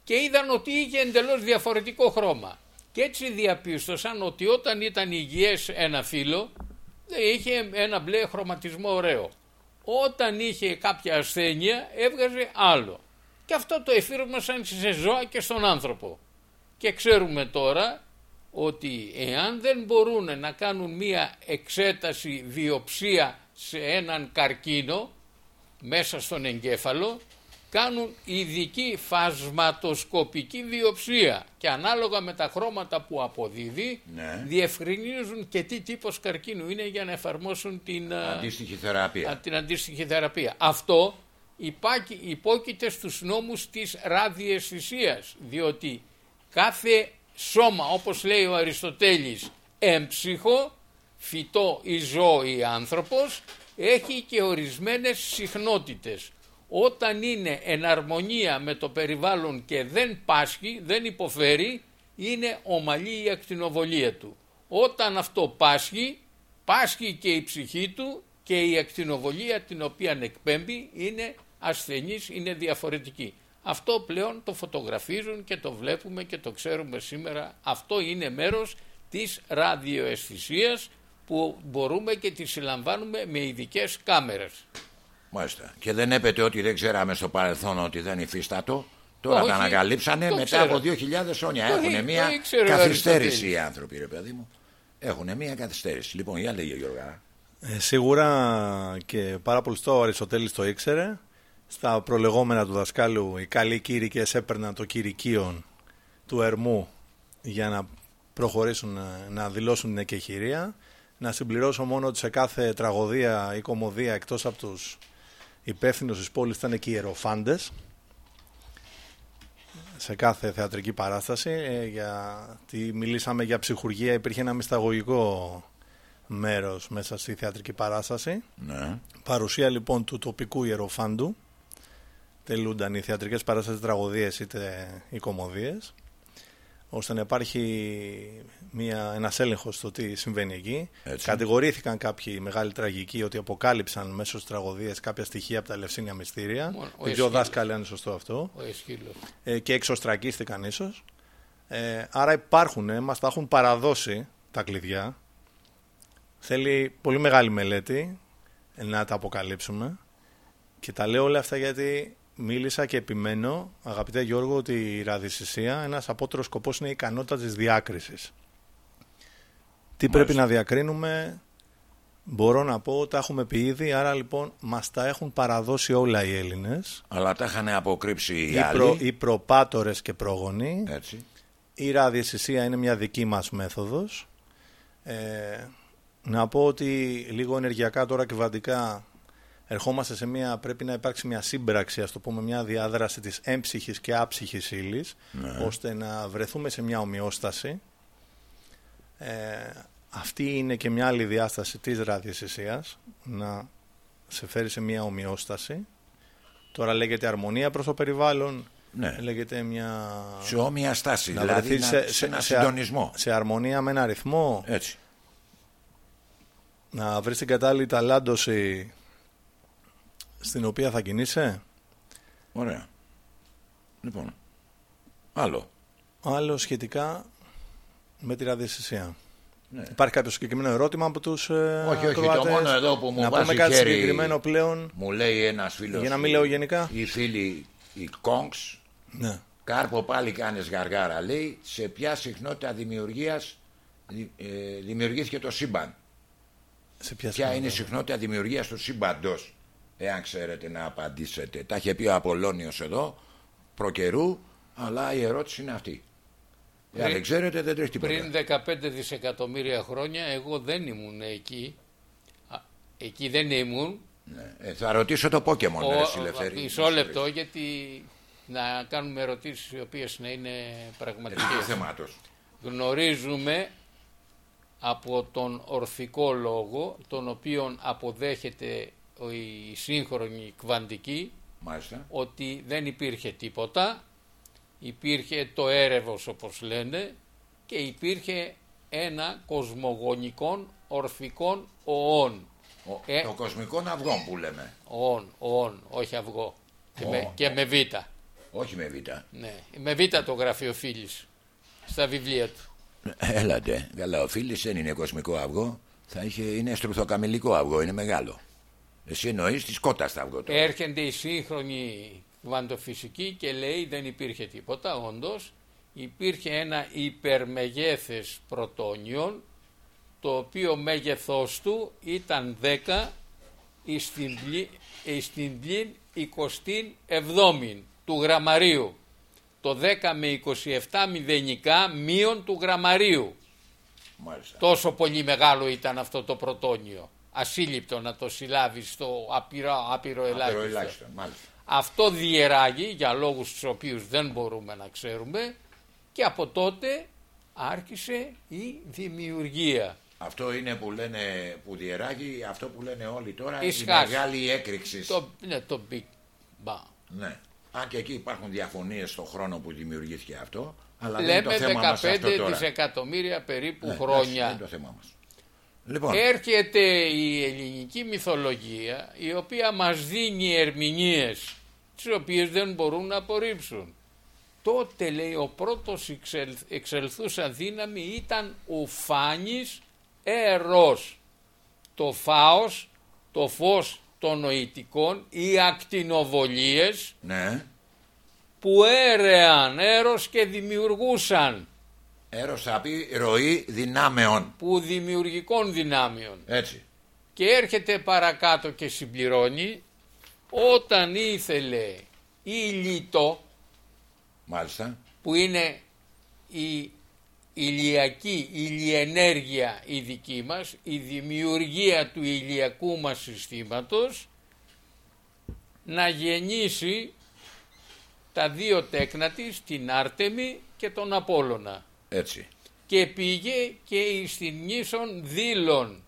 και είδαν ότι είχε εντελώς διαφορετικό χρώμα. Και έτσι διαπίστωσαν ότι όταν ήταν υγιές ένα φύλλο ε, είχε ένα μπλε χρωματισμό ωραίο. Όταν είχε κάποια ασθένεια έβγαζε άλλο. Και αυτό το εφήρμοσαν σε ζώα και στον άνθρωπο. Και ξέρουμε τώρα ότι εάν δεν μπορούν να κάνουν μία εξέταση βιοψία σε έναν καρκίνο μέσα στον εγκέφαλο κάνουν ειδική φασματοσκοπική βιοψία και ανάλογα με τα χρώματα που αποδίδει Ναι. διευκρινίζουν και τι τύπος καρκίνου είναι για να εφαρμόσουν την, α, Αντίστοιχη θεραπεία. α, την αντίστοιχη θεραπεία. Αυτό υπάκει, υπόκειται στους νόμους της ραδιαισθησίας διότι κάθε σώμα όπως λέει ο Αριστοτέλης έμψυχο, φυτό ή ζώο ή άνθρωπος έχει και ορισμένες συχνότητες. Όταν είναι εν αρμονία με το περιβάλλον και δεν πάσχει, δεν υποφέρει, είναι ομαλή η ακτινοβολία του. Όταν αυτό πάσχει, πάσχει και η ψυχή του και η ακτινοβολία την οποία εκπέμπει είναι ασθενής, είναι διαφορετική. Αυτό πλέον το φωτογραφίζουν και το βλέπουμε και το ξέρουμε σήμερα. Αυτό είναι μέρος της ραδιοαισθησίας που μπορούμε και τη συλλαμβάνουμε με ειδικές κάμερες. Μάλιστα. Και δεν έπεται ότι δεν ξέραμε στο παρελθόν ότι δεν υφίστατο. Τώρα Όχι, τα ανακαλύψανε το μετά ξέρω. από 2.000 χρόνια. Το Έχουν εί- μια το ήξερε ο καθυστέρηση Αριστοτέλης. οι άνθρωποι, ρε παιδί μου. Έχουν μια καθυστέρηση. Λοιπόν, για λέγε Γιώργα. Ε, σίγουρα και πάρα πολύ στο ο Αριστοτέλης το ήξερε. Στα προλεγόμενα του δασκάλου οι καλοί κήρυκες έπαιρναν το κηρικίον του Ερμού για να προχωρήσουν ε, να δηλώσουν την εκεχηρία. Να συμπληρώσω μόνο ότι σε κάθε τραγωδία ή κομμωδία εκτός από τους υπεύθυνους της πόλης ήταν και οι ιεροφάντες. Σε κάθε θεατρική παράσταση ε, γιατί μιλήσαμε για ψυχουργία υπήρχε ένα μυσταγωγικό μέρος μέσα στη θεατρική παράσταση. Ναι. παρουσία λοιπόν του τοπικού ιεροφάντου. Τελούνταν οι θεατρικές παράστασεις τραγωδίες είτε οι κομμωδίες ώστε να υπάρχει μια, ένας έλεγχος στο τι συμβαίνει εκεί. Έτσι. Κατηγορήθηκαν κάποιοι μεγάλοι τραγικοί ότι αποκάλυψαν μέσω στις τραγωδίες κάποια στοιχεία από τα Ελευσίνια μυστήρια. Μόνο ο Δεν ξέρω Εσχύλος. δάσκαλοι αν είναι σωστό αυτό. Ο Εσχύλος. Ε, και εξωστρακίστηκαν ίσως. Ε, άρα υπάρχουν, ε, μας τα έχουν παραδώσει τα κλειδιά. Θέλει πολύ μεγάλη μελέτη ε, να τα αποκαλύψουμε. Και τα λέω όλα αυτά γιατί μίλησα και επιμένω, αγαπητέ Γιώργο, ότι η ραδιοσυσία, ένας απότερος σκοπός είναι η ικανότητα της διάκρισης. Τι πρέπει να διακρίνουμε, μπορώ να πω, τα έχουμε πει ήδη, άρα λοιπόν μας τα έχουν παραδώσει όλα οι Έλληνες Αλλά τα είχαν αποκρύψει οι, οι, άλλοι. προ, οι προπάτορες και πρόγονοι. Έτσι. Η ραδιαισθησία είναι μια δική μας μέθοδος. Ε, να πω ότι λίγο ενεργειακά τώρα και βαντικά ερχόμαστε σε μια, πρέπει να υπάρξει μια σύμπραξη, ας το πούμε, μια διάδραση της έμψυχης και άψυχης ύλης, ώστε να βρεθούμε σε μια ομοιόσταση. Ε, αυτή είναι και μια άλλη διάσταση της ραδιαισθησίας, να σε φέρει σε μια ομοιόσταση. Τώρα λέγεται αρμονία προς το περιβάλλον, Ναι. λέγεται μια... Σε όμοια στάση. να δηλαδή βρεθείς να- σε, ένα συντονισμό. σε αρμονία με ένα ρυθμό, Έτσι. να βρεις την κατάλληλη ταλάντωση στην οποία θα κινείσαι; Ωραία. Λοιπόν. Άλλο. Άλλο σχετικά με τη ραδιαισθησία. Ναι. Υπάρχει κάποιο συγκεκριμένο ερώτημα από τους ε, Όχι, όχι, το ακροατές; μόνο εδώ που μου Να βάζει πούμε κάτι χέρι- συγκεκριμένο πλέον. Μου λέει ένας φίλος. Για να μην λέω γενικά. Οι φίλοι, οι Κόγκς, Ναι. Κάρπο πάλι κάνεις γαργάρα λέει σε ποια συχνότητα δημιουργίας δη- ε, δημιουργήθηκε το σύμπαν. Σε ποια Ποια είναι η συχνότητα; συχνότητα δημιουργίας του σύμπαντος; Εάν ξέρετε να απαντήσετε. Τα είχε πει ο Απολώνιος εδώ προκαιρού Αλλά η ερώτηση είναι αυτή. Πριν- Εάν δεν ξέρετε δεν τρέχει τίποτα. Πριν 15 δισεκατομμύρια χρόνια εγώ δεν ήμουν εκεί. Α, Εκεί δεν ήμουν. Ναι. Ε, θα ρωτήσω το Pokemon, Ο- ρε, εσύ, Ελευθερή. Μισό λεπτό γιατί να κάνουμε ερωτήσεις οι οποίες να είναι Επί του πραγματικές. θέματος. Γνωρίζουμε από τον ορθικό λόγο, τον οποίον αποδέχεται ο- η σύγχρονη κβαντική, Μάλιστα. ότι δεν υπήρχε τίποτα, υπήρχε το έρευος όπως λένε και υπήρχε ένα κοσμογονικό ορθικών οών. Ο, Ε. Το κοσμικό αυγό που λέμε. Οών, οών, όχι αυγό. Και, με, Οών. και με β. Όχι με β. Ναι. Με β το γράφει ο Φίλης στα βιβλία του. Έλατε. Καλά, ο Φίλης δεν είναι κοσμικό αυγό. Θα είχε, είναι στρουθοκαμιλικό αυγό, είναι μεγάλο. Εσύ εννοείς τη κότα τα αυγό τώρα. Έρχεται η σύγχρονη κβαντοφυσική και λέει δεν υπήρχε τίποτα, όντως. Υπήρχε ένα υπερμεγέθες πρωτόνιον, το οποίο μέγεθός του ήταν 10 εις την πλη- εις την πλην 27 του γραμμαρίου. Το 10 με 27 μηδενικά μείον του γραμμαρίου. Μάλιστα. Τόσο πολύ μεγάλο ήταν αυτό το πρωτόνιο. Ασύλληπτο να το συλλάβεις στο απειρό, άπειρο Απειρο ελάχιστο. ελάχιστο, μάλιστα. Αυτό διεράγει για λόγους τους οποίους δεν μπορούμε να ξέρουμε και από τότε άρχισε η δημιουργία. Αυτό είναι που λένε που διεράγει, αυτό που λένε όλοι τώρα, Εις η χάς. μεγάλη έκρηξη. Το, ναι, το Big Bang. Ναι. Αν και εκεί υπάρχουν διαφωνίες στον χρόνο που δημιουργήθηκε αυτό, αλλά δεν είναι το Λέμε θέμα μας αυτό 15 τώρα. δισεκατομμύρια περίπου Ναι, εντάξει, χρόνια. δεν είναι το θέμα μας. Λοιπόν, Έρχεται η ελληνική μυθολογία η οποία μας δίνει ερμηνείες τις οποίες δεν μπορούν να απορρίψουν. Τότε λέει ο πρώτος εξελ, εξελθούσα δύναμη ήταν ο Φάνης Ερός. Το φάος, το φως των νοητικών, οι ακτινοβολίες ναι, που έρεαν έρος και δημιουργούσαν έρος θα πει ροή δυνάμεων. που δημιουργικών δυνάμεων. Έτσι. Και έρχεται παρακάτω και συμπληρώνει όταν ήθελε η λιτό Μάλιστα. που είναι η ηλιακή ηλιενέργεια η δική μας, η δημιουργία του ηλιακού μας συστήματος να γεννήσει τα δύο τέκνα της, την Άρτεμη και τον Απόλλωνα. Έτσι. Και πήγε και στην νήσον Δήλων.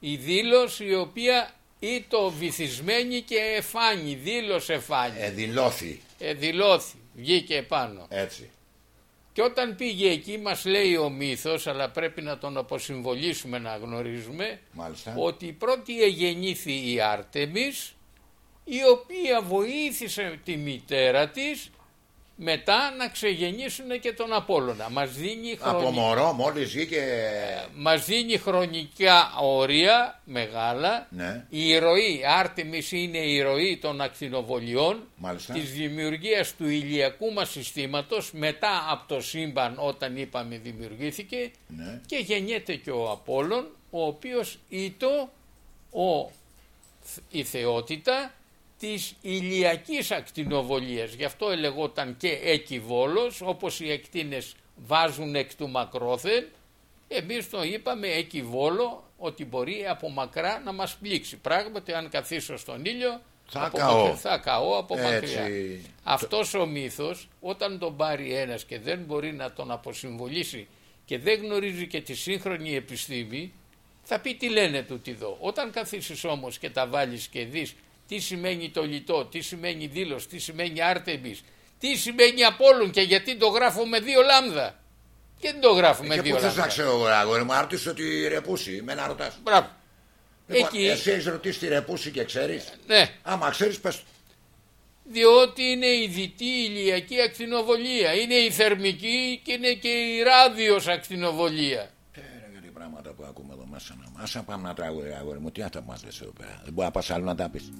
Η Δήλος η οποία ήτο βυθισμένη και εφάνη, δήλωσε εφάνη. Ε, δηλώθη. Ε, δηλώθη, βγήκε επάνω. Έτσι. Και όταν πήγε εκεί μας λέει ο μύθος, αλλά πρέπει να τον αποσυμβολήσουμε να γνωρίζουμε, Μάλιστα. ότι πρώτη εγεννήθη η Άρτεμις, η οποία βοήθησε τη μητέρα της μετά να ξεγεννήσουν και τον Απόλλωνα. Μας δίνει, Από χρονι... μωρό μόλις βγήκε... μας δίνει χρονικά όρια μεγάλα. Ναι. Η ροή, η Άρτεμις είναι η ροή των ακτινοβολιών Μάλιστα. της δημιουργίας του ηλιακού μας συστήματος μετά από το σύμπαν όταν είπαμε δημιουργήθηκε Ναι. και γεννιέται και ο Απόλλων ο οποίος ήτο ο, η θεότητα της ηλιακής ακτινοβολίας. Γι' αυτό ελεγόταν και εκιβόλος όπως οι εκτίνες βάζουν εκ του μακρόθεν εμείς το είπαμε εκιβόλο ότι μπορεί από μακρά να μας πλήξει. Πράγματι αν καθίσω στον ήλιο Θα από καώ. μακριά- θα καώ από Έτσι. μακριά. Αυτός ο μύθος όταν τον πάρει ένας και δεν μπορεί να τον αποσυμβολήσει και δεν γνωρίζει και τη σύγχρονη επιστήμη θα πει τι λένε τούτοι εδώ. Όταν καθίσεις όμως και τα βάλεις και δεις τι σημαίνει το λιτό, τι σημαίνει δήλος, τι σημαίνει άρτεμις, τι σημαίνει Απόλλων και γιατί το γράφω με δύο λάμδα. Και δεν το γράφουμε Και δύο πού θες λάμδα. να ξέρω εγώ, αγόρι μου, άρτησε ότι ρεπούσει, με να ρωτάς. Μπράβο. Λοιπόν, Εκεί, Εσύ έχεις ρωτήσει τη ρεπούση και ξέρεις; ναι, Άμα ξέρεις πες το. διότι είναι η δυτή ηλιακή ακτινοβολία, είναι η θερμική και είναι και η ράδιος ακτινοβολία. Ε, ρε, γιατί πράγματα που ακούμε εδώ μέσα να Ας να πάμε να τραγουδί, αγόρι μου, τι να τα μας λες εδώ πέρα. Δεν μπορεί να πας άλλο να τα πεις.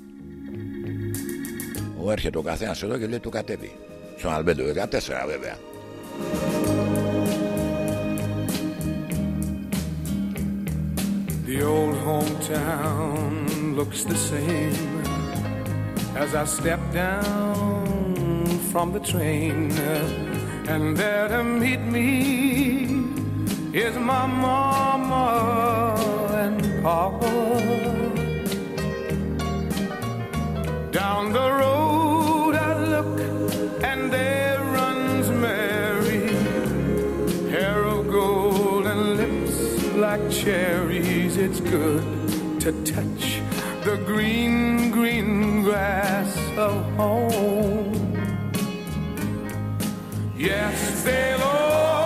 Ο έρχεται ο καθένας εδώ και λέει του κατέβει. Στον Αλμπέντο 14 βέβαια. The old hometown looks the same as I step down from the train. And there to meet me is my mama and papa. Down the road I look, and there runs Mary, hair of gold and lips like cherries. It's good to touch the green, green grass of home. Yes, they'll all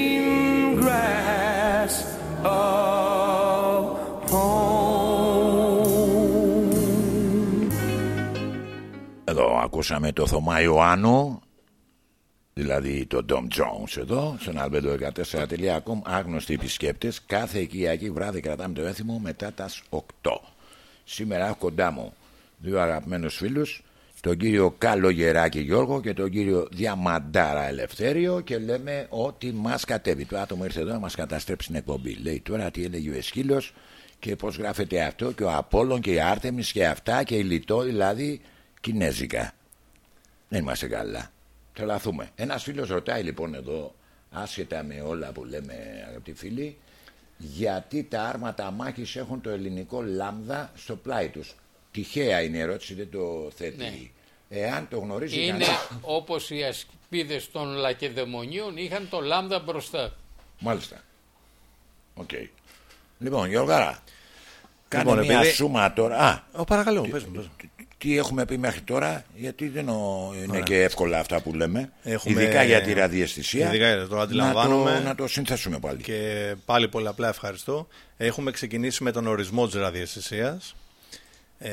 ακούσαμε το Θωμά Ιωάννου Δηλαδή το Dom Jones εδώ Στον albedo14.com Άγνωστοι επισκέπτες Κάθε Κυριακή βράδυ κρατάμε το έθιμο μετά τας 8 Σήμερα έχω κοντά μου Δύο αγαπημένους φίλους Τον κύριο Καλογεράκη Γιώργο Και τον κύριο Διαμαντάρα Ελευθέριο Και λέμε ότι μας κατέβει. Το άτομο ήρθε εδώ να μας καταστρέψει την εκπομπή. Λέει τώρα τι έλεγε ο Εσκύλος Και πως γράφεται αυτό Και ο Απόλλων και η Άρτεμις και αυτά Και η Λιτό δηλαδή Κινέζικα δεν είμαστε καλά. Τρελαθούμε. Ένας φίλος ρωτάει λοιπόν εδώ, άσχετα με όλα που λέμε αγαπητοί φίλοι, γιατί τα άρματα μάχης έχουν το ελληνικό λάμδα στο πλάι τους. Τυχαία είναι η ερώτηση, δεν το θέτει. Ναι. Εάν το γνωρίζει Είναι κανείς- όπως οι ασπίδες των λακεδαιμονίων είχαν το λάμδα μπροστά. Μάλιστα. Οκ. Λοιπόν, Γιώργαρα, κάνε Λοιπόν, μια επειδή- σούμα τώρα. Α, Ω, παρακαλώ, πες μου, πες μου. Τι έχουμε πει μέχρι τώρα, γιατί δεν ο- είναι και εύκολα αυτά που λέμε. Έχουμε- Ειδικά για τη ραδιαισθησία. Ειδικά για το να αντιλαμβάνομαι. το, να το συνθέσουμε πάλι. Και πάλι πολλαπλά ευχαριστώ. Έχουμε ξεκινήσει με τον ορισμό της ραδιαισθησίας. Ε,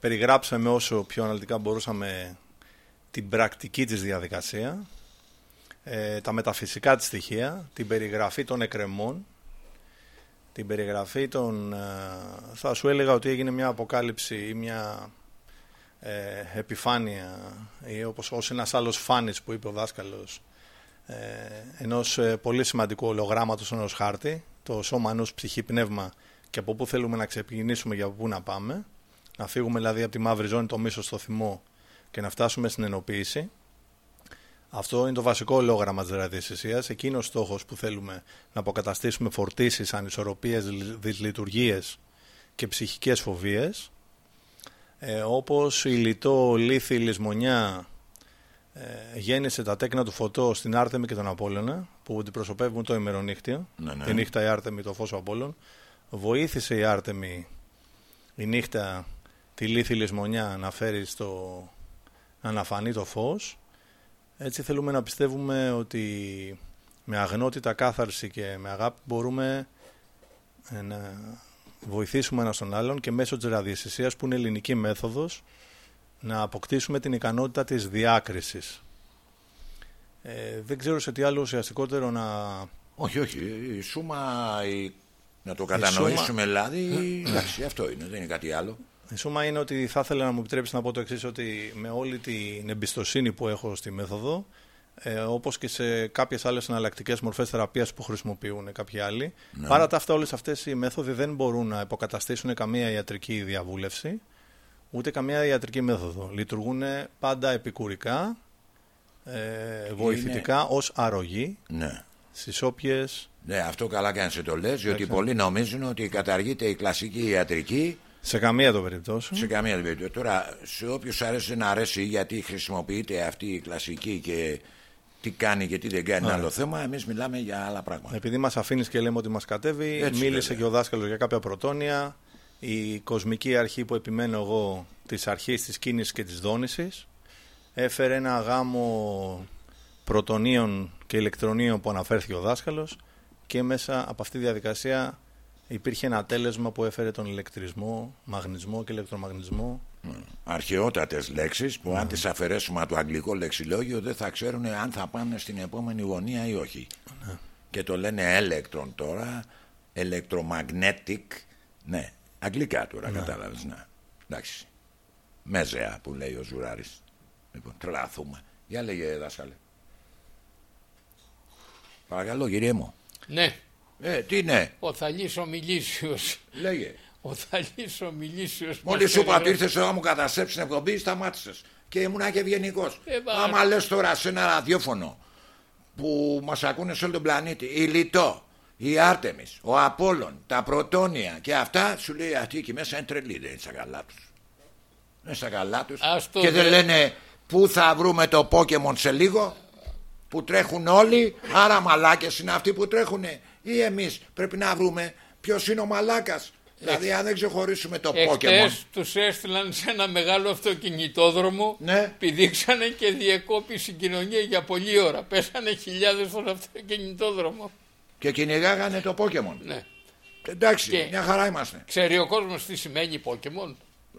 περιγράψαμε όσο πιο αναλυτικά μπορούσαμε την πρακτική της διαδικασία, ε, τα μεταφυσικά της στοιχεία, την περιγραφή των εκκρεμών, την περιγραφή των... ε, θα σου έλεγα ότι έγινε μια αποκάλυψη ή μια ε, επιφάνεια ή όπως ως ένας άλλος φάνης που είπε ο δάσκαλος ε, ενός ε, πολύ σημαντικού ολογράμματος ενός χάρτη, το σώμα ενός ψυχή πνεύμα και από πού θέλουμε να ξεκινήσουμε και από πού να πάμε, να φύγουμε δηλαδή από τη μαύρη ζώνη, το μίσος στο θυμό και να φτάσουμε στην ενοποίηση. Αυτό είναι το βασικό ολόγραμμα της ραδιαισθησίας, εκείνος ο στόχος που θέλουμε να αποκαταστήσουμε φορτίσεις, ανισορροπίες, δυσ- δυσλειτουργίες και ψυχικές φοβίες, ε, όπως η λιτό, λύθη, η λησμονιά, ε, γέννησε τα τέκνα του φωτό στην Άρτεμη και τον Απόλλωνα που αντιπροσωπεύουν το ημερονύχτιο. Ναι, ναι. Τη νύχτα η Άρτεμη, το φως ο Απόλλων. Βοήθησε η Άρτεμη η νύχτα τη λύθη λησμονιά να φέρει στο να αναφανεί το φως. Έτσι θέλουμε να πιστεύουμε ότι με αγνότητα κάθαρση και με αγάπη μπορούμε ε, να βοηθήσουμε ένα τον άλλον και μέσω της ραδιαισθησίας που είναι ελληνική μέθοδος να αποκτήσουμε την ικανότητα της διάκρισης. Ε, δεν ξέρω σε τι άλλο ουσιαστικότερο να... Όχι, όχι. Η σούμα. η- Να το κατανοήσουμε δηλαδή. Εντάξει, αυτό είναι, δεν είναι κάτι άλλο. Η σούμα είναι ότι θα ήθελα να μου επιτρέψει να πω το εξής ότι με όλη την εμπιστοσύνη που έχω στη μέθοδο, ε, όπως και σε κάποιες άλλες εναλλακτικές μορφές θεραπείας που χρησιμοποιούν κάποιοι άλλοι, παρά τα αυτά όλες αυτές οι μέθοδοι δεν μπορούν να υποκαταστήσουν καμία ιατρική διαβούλευση, ούτε καμία ιατρική μέθοδο. Λειτουργούν πάντα επικουρικά, ε, βοηθητικά ως αρρωγή Ναι. στις όποιες, Ναι, αυτό καλά κάνει σε το λες, διότι πολλοί νομίζουν ότι καταργείται η κλασική ιατρική σε καμία των περιπτώσεων. σε καμία περίπτωση. Τώρα, σε όποιους αρέσει να αρέσει, γιατί χρησιμοποιείται αυτή η κλασική και τι κάνει και τι δεν κάνει, είναι άλλο θέμα. Εμείς μιλάμε για άλλα πράγματα. Επειδή μας αφήνεις και λέμε ότι μας κατέβει, Έτσι, μίλησε βέβαια. και ο δάσκαλος για κάποια πρωτόνια. Η κοσμική αρχή που επιμένω εγώ της αρχής της κίνησης και της δόνησης έφερε ένα γάμο πρωτονίων και ηλεκτρονίων που αναφέρθηκε ο δάσκαλος και μέσα από αυτή τη διαδικασία υπήρχε ένα τέλεσμα που έφερε τον ηλεκτρισμό, μαγνησμό και ηλεκτρομαγνησμό. Αρχαιότατες λέξεις που αν τις αφαιρέσουμε από το αγγλικό λεξιλόγιο δεν θα ξέρουν αν θα πάνε στην επόμενη γωνία ή όχι. Και το λένε electron τώρα, electromagnetic. Ναι, αγγλικά τώρα, κατάλαβες, Ναι. Εντάξει. Μέζεα που λέει ο Ζουράρης. Λοιπόν, τρελαθούμε. Για λέγε δάσκαλε. Παρακαλώ, κύριε μου. Ναι, Ε, τι είναι, ο Θαλής ο Μιλήσιος. λέγε. Ο Θαλής ο Μιλήσιος. Μόλις μας σου είπα ότι περιγράφει- ήρθες εδώ να μου καταστρέψεις την εκπομπή, σταμάτησες. Και ήμουνα και ευγενικός. Ε, μα- Άμα λες τώρα σε ένα ραδιόφωνο που μας ακούνε σε όλο τον πλανήτη, η Λιτό, η Άρτεμις, ο Απόλλων, τα Πρωτόνια και αυτά, σου λέει αυτοί εκεί μέσα είναι τρελοί, δεν είναι στα καλά τους. Δεν είναι στα καλά τους. Ας το Και δεν δε- λένε πού θα βρούμε το Pokemon σε λίγο, που τρέχουν όλοι, άρα μαλάκες είναι αυτοί που τρέχουν. Ή εμείς πρέπει να βρούμε ποιος είναι ο μαλάκας. Δηλαδή αν δεν ξεχωρίσουμε το Pokemon. Εχθές τους έστειλαν σε ένα μεγάλο αυτοκινητόδρομο Ναι. πηδήξανε και διεκόπη η συγκοινωνία για πολλή ώρα. Πέσανε χιλιάδες στον αυτοκινητόδρομο. Και κυνηγάγανε το Pokemon. Ναι. Εντάξει, Και- μια χαρά είμαστε. Ξέρει ο κόσμος τι σημαίνει Pokemon.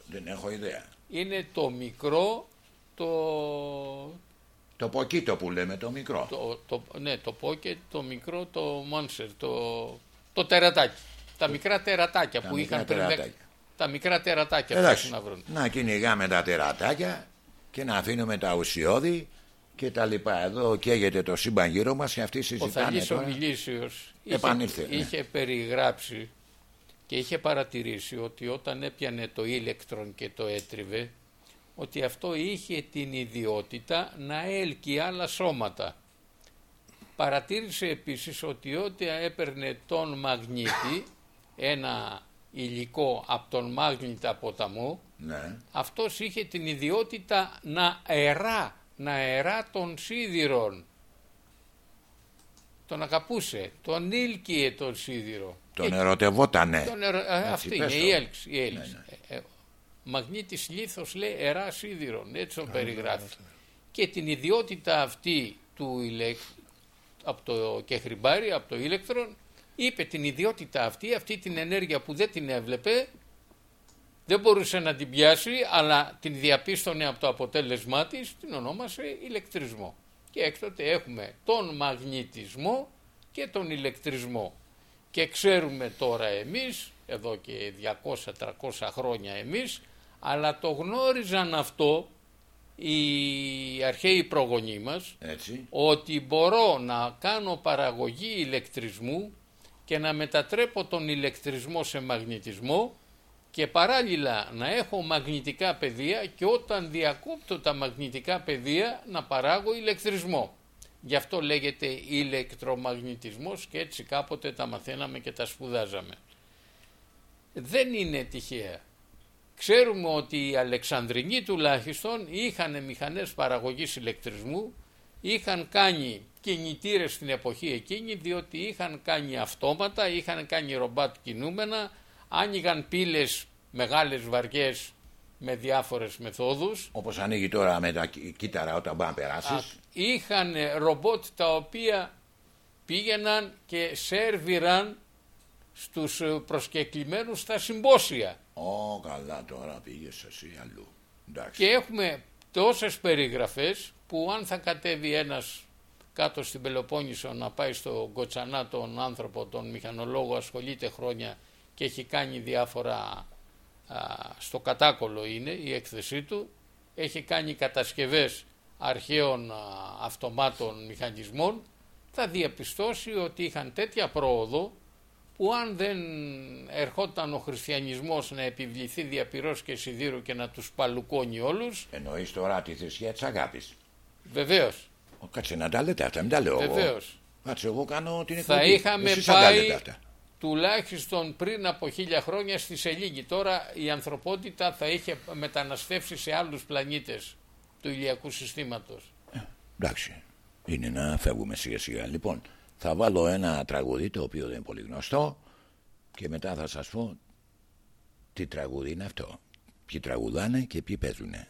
Δεν έχω ιδέα. Είναι το μικρό, το, Το ποκίτο που λέμε, το μικρό. το, το, ναι, το Pocket, το μικρό, το Monster, το, το τερατάκι. Τα μικρά τερατάκια που μικρά είχαν πριν τερατάκια. δέκα- Τα μικρά τερατάκια Εντάξει, ψάχνουν να βρουν. να κυνηγάμε τα τερατάκια και να αφήνουμε τα ουσιώδη και τα λοιπά. Εδώ καίγεται το σύμπαν γύρω μας και αυτοί Ο συζητάνε Θαλής ο τώρα. Μιλήσιος Επανήλθε, είχε, ναι. είχε περιγράψει και είχε παρατηρήσει ότι όταν έπιανε το ήλεκτρον και το έτριβε ότι αυτό είχε την ιδιότητα να έλκει άλλα σώματα. Παρατήρησε επίσης ότι ό,τι έπαιρνε τον μαγνήτη, ένα υλικό από τον μάγνητα ποταμό, Ναι. αυτός είχε την ιδιότητα να αερά, να αερά των σίδηρων. Τον αγαπούσε, τον ήλκυε τον σίδηρο. Τον Και ερωτευότανε. τον ερω- ε, αυτή πες είναι το. η έλξη. Η έλξη. Ε, ε, μαγνήτης λίθος λέει αερά σίδηρον, έτσι τον περιγράφει. Και την ιδιότητα αυτή του ηλεκ... από το κεχριμπάρι, από το ηλεκτρον, είπε την ιδιότητα αυτή, αυτή την ενέργεια που δεν την έβλεπε, δεν μπορούσε να την πιάσει, αλλά την διαπίστωνε από το αποτέλεσμά της, την ονόμασε ηλεκτρισμό. Και έκτοτε έχουμε τον μαγνητισμό και τον ηλεκτρισμό. Και ξέρουμε τώρα εμείς, εδώ και 200-300 χρόνια εμείς, αλλά το γνώριζαν αυτό οι αρχαίοι προγονείς μας, Έτσι. ότι μπορώ να κάνω παραγωγή ηλεκτρισμού και να μετατρέπω τον ηλεκτρισμό σε μαγνητισμό και παράλληλα να έχω μαγνητικά πεδία και όταν διακόπτω τα μαγνητικά πεδία να παράγω ηλεκτρισμό. Γι' αυτό λέγεται ηλεκτρομαγνητισμός και έτσι κάποτε τα μαθαίναμε και τα σπουδάζαμε. Δεν είναι τυχαία. Ξέρουμε ότι οι Αλεξανδρινοί τουλάχιστον είχαν μηχανές παραγωγής ηλεκτρισμού, είχαν κάνει κινητήρες στην εποχή εκείνη διότι είχαν κάνει αυτόματα, είχαν κάνει ρομπάτ κινούμενα, άνοιγαν πύλες μεγάλες βαριές με διάφορες μεθόδους, Όπως ανοίγει τώρα με τα κύ- κύτταρα όταν πάει να περάσεις. είχαν ρομπότ τα οποία πήγαιναν και σέρβιραν στους ε, προσκεκλημένους στα συμπόσια. Ω, καλά τώρα πήγες εσύ αλλού. Εντάξει. Και έχουμε τόσες περιγραφές που αν θα κατέβει ένας κάτω στην Πελοπόννησο να πάει στο Κοτσανά τον άνθρωπο, τον μηχανολόγο, ασχολείται χρόνια και έχει κάνει διάφορα, α, στο κατάκολο είναι η έκθεσή του, έχει κάνει κατασκευές αρχαίων α, αυτομάτων μηχανισμών, θα διαπιστώσει ότι είχαν τέτοια πρόοδο που αν δεν ερχόταν ο χριστιανισμός να επιβληθεί διαπυρός και σιδήρου και να τους παλουκώνει όλους, Εννοείς τώρα τη θρησκεία της αγάπης. Βεβαίως, Ω, Κάτσε να τα λέτε αυτά, μην τα λέω εγώ. βεβαίως, Κάτσε, εγώ κάνω την θα εκπομπή. είχαμε Εσείς θα τα λέτε πάει αυτά. τουλάχιστον πριν από χίλια χρόνια στη Σελήνη. Τώρα η ανθρωπότητα θα είχε μεταναστεύσει σε άλλους πλανήτες του ηλιακού συστήματος. Εντάξει, είναι να φεύγουμε σιγά σιγά. Λοιπόν, θα βάλω ένα τραγούδι το οποίο δεν είναι πολύ γνωστό και μετά θα σας πω τι τραγούδι είναι αυτό. Ποιοι τραγουδάνε και ποιοι παίζουνε.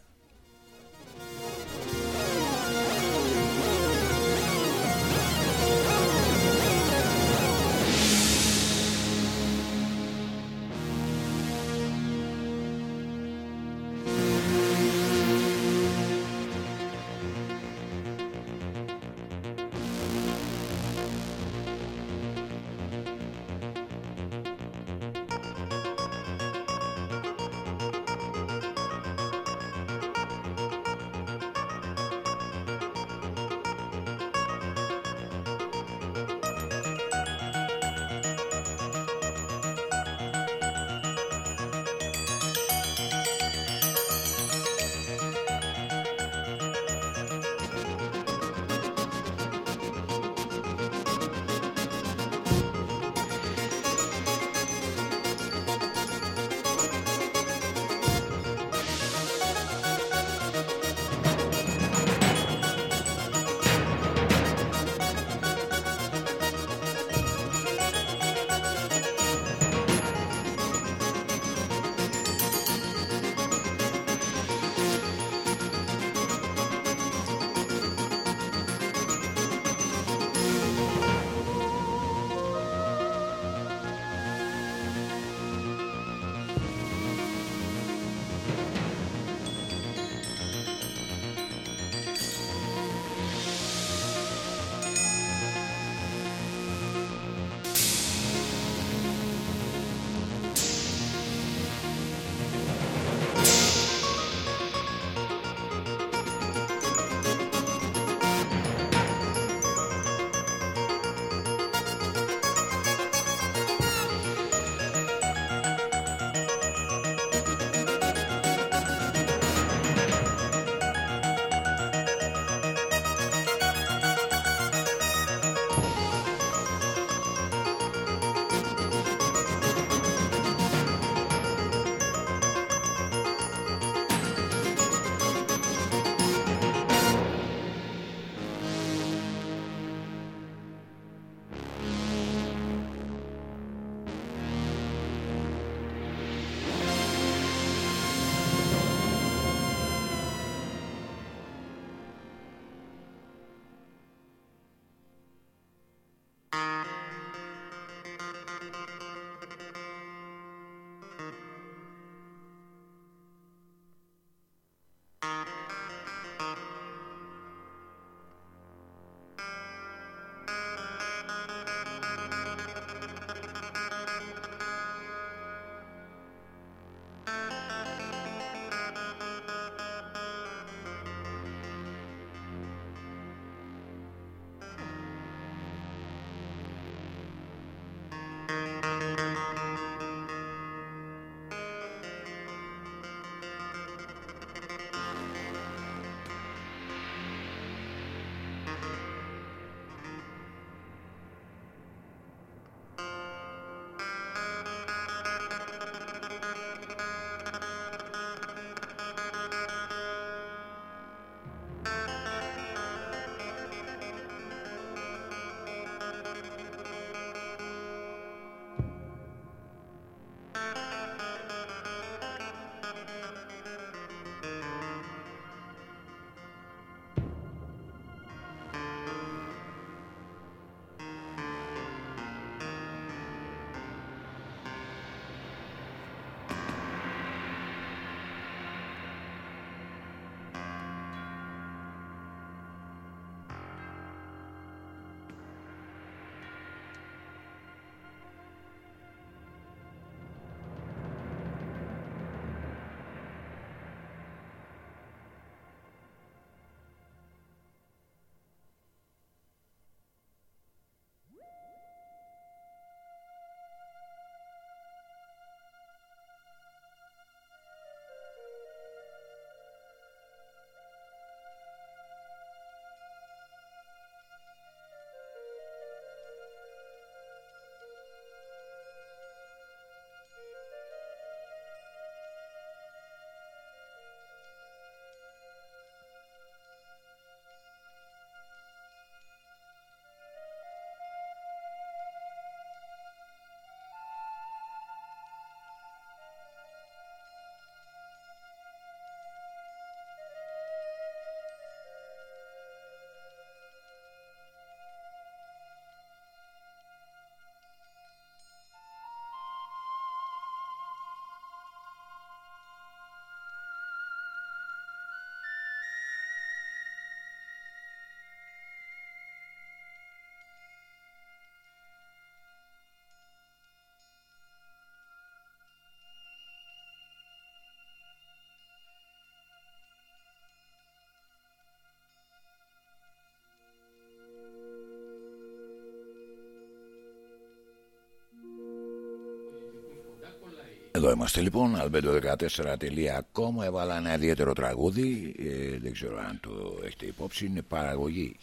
Εδώ είμαστε λοιπόν, albedo14.com Έβαλα ένα ιδιαίτερο τραγούδι. Ε, Δεν ξέρω αν το έχετε υπόψη. Είναι παραγωγή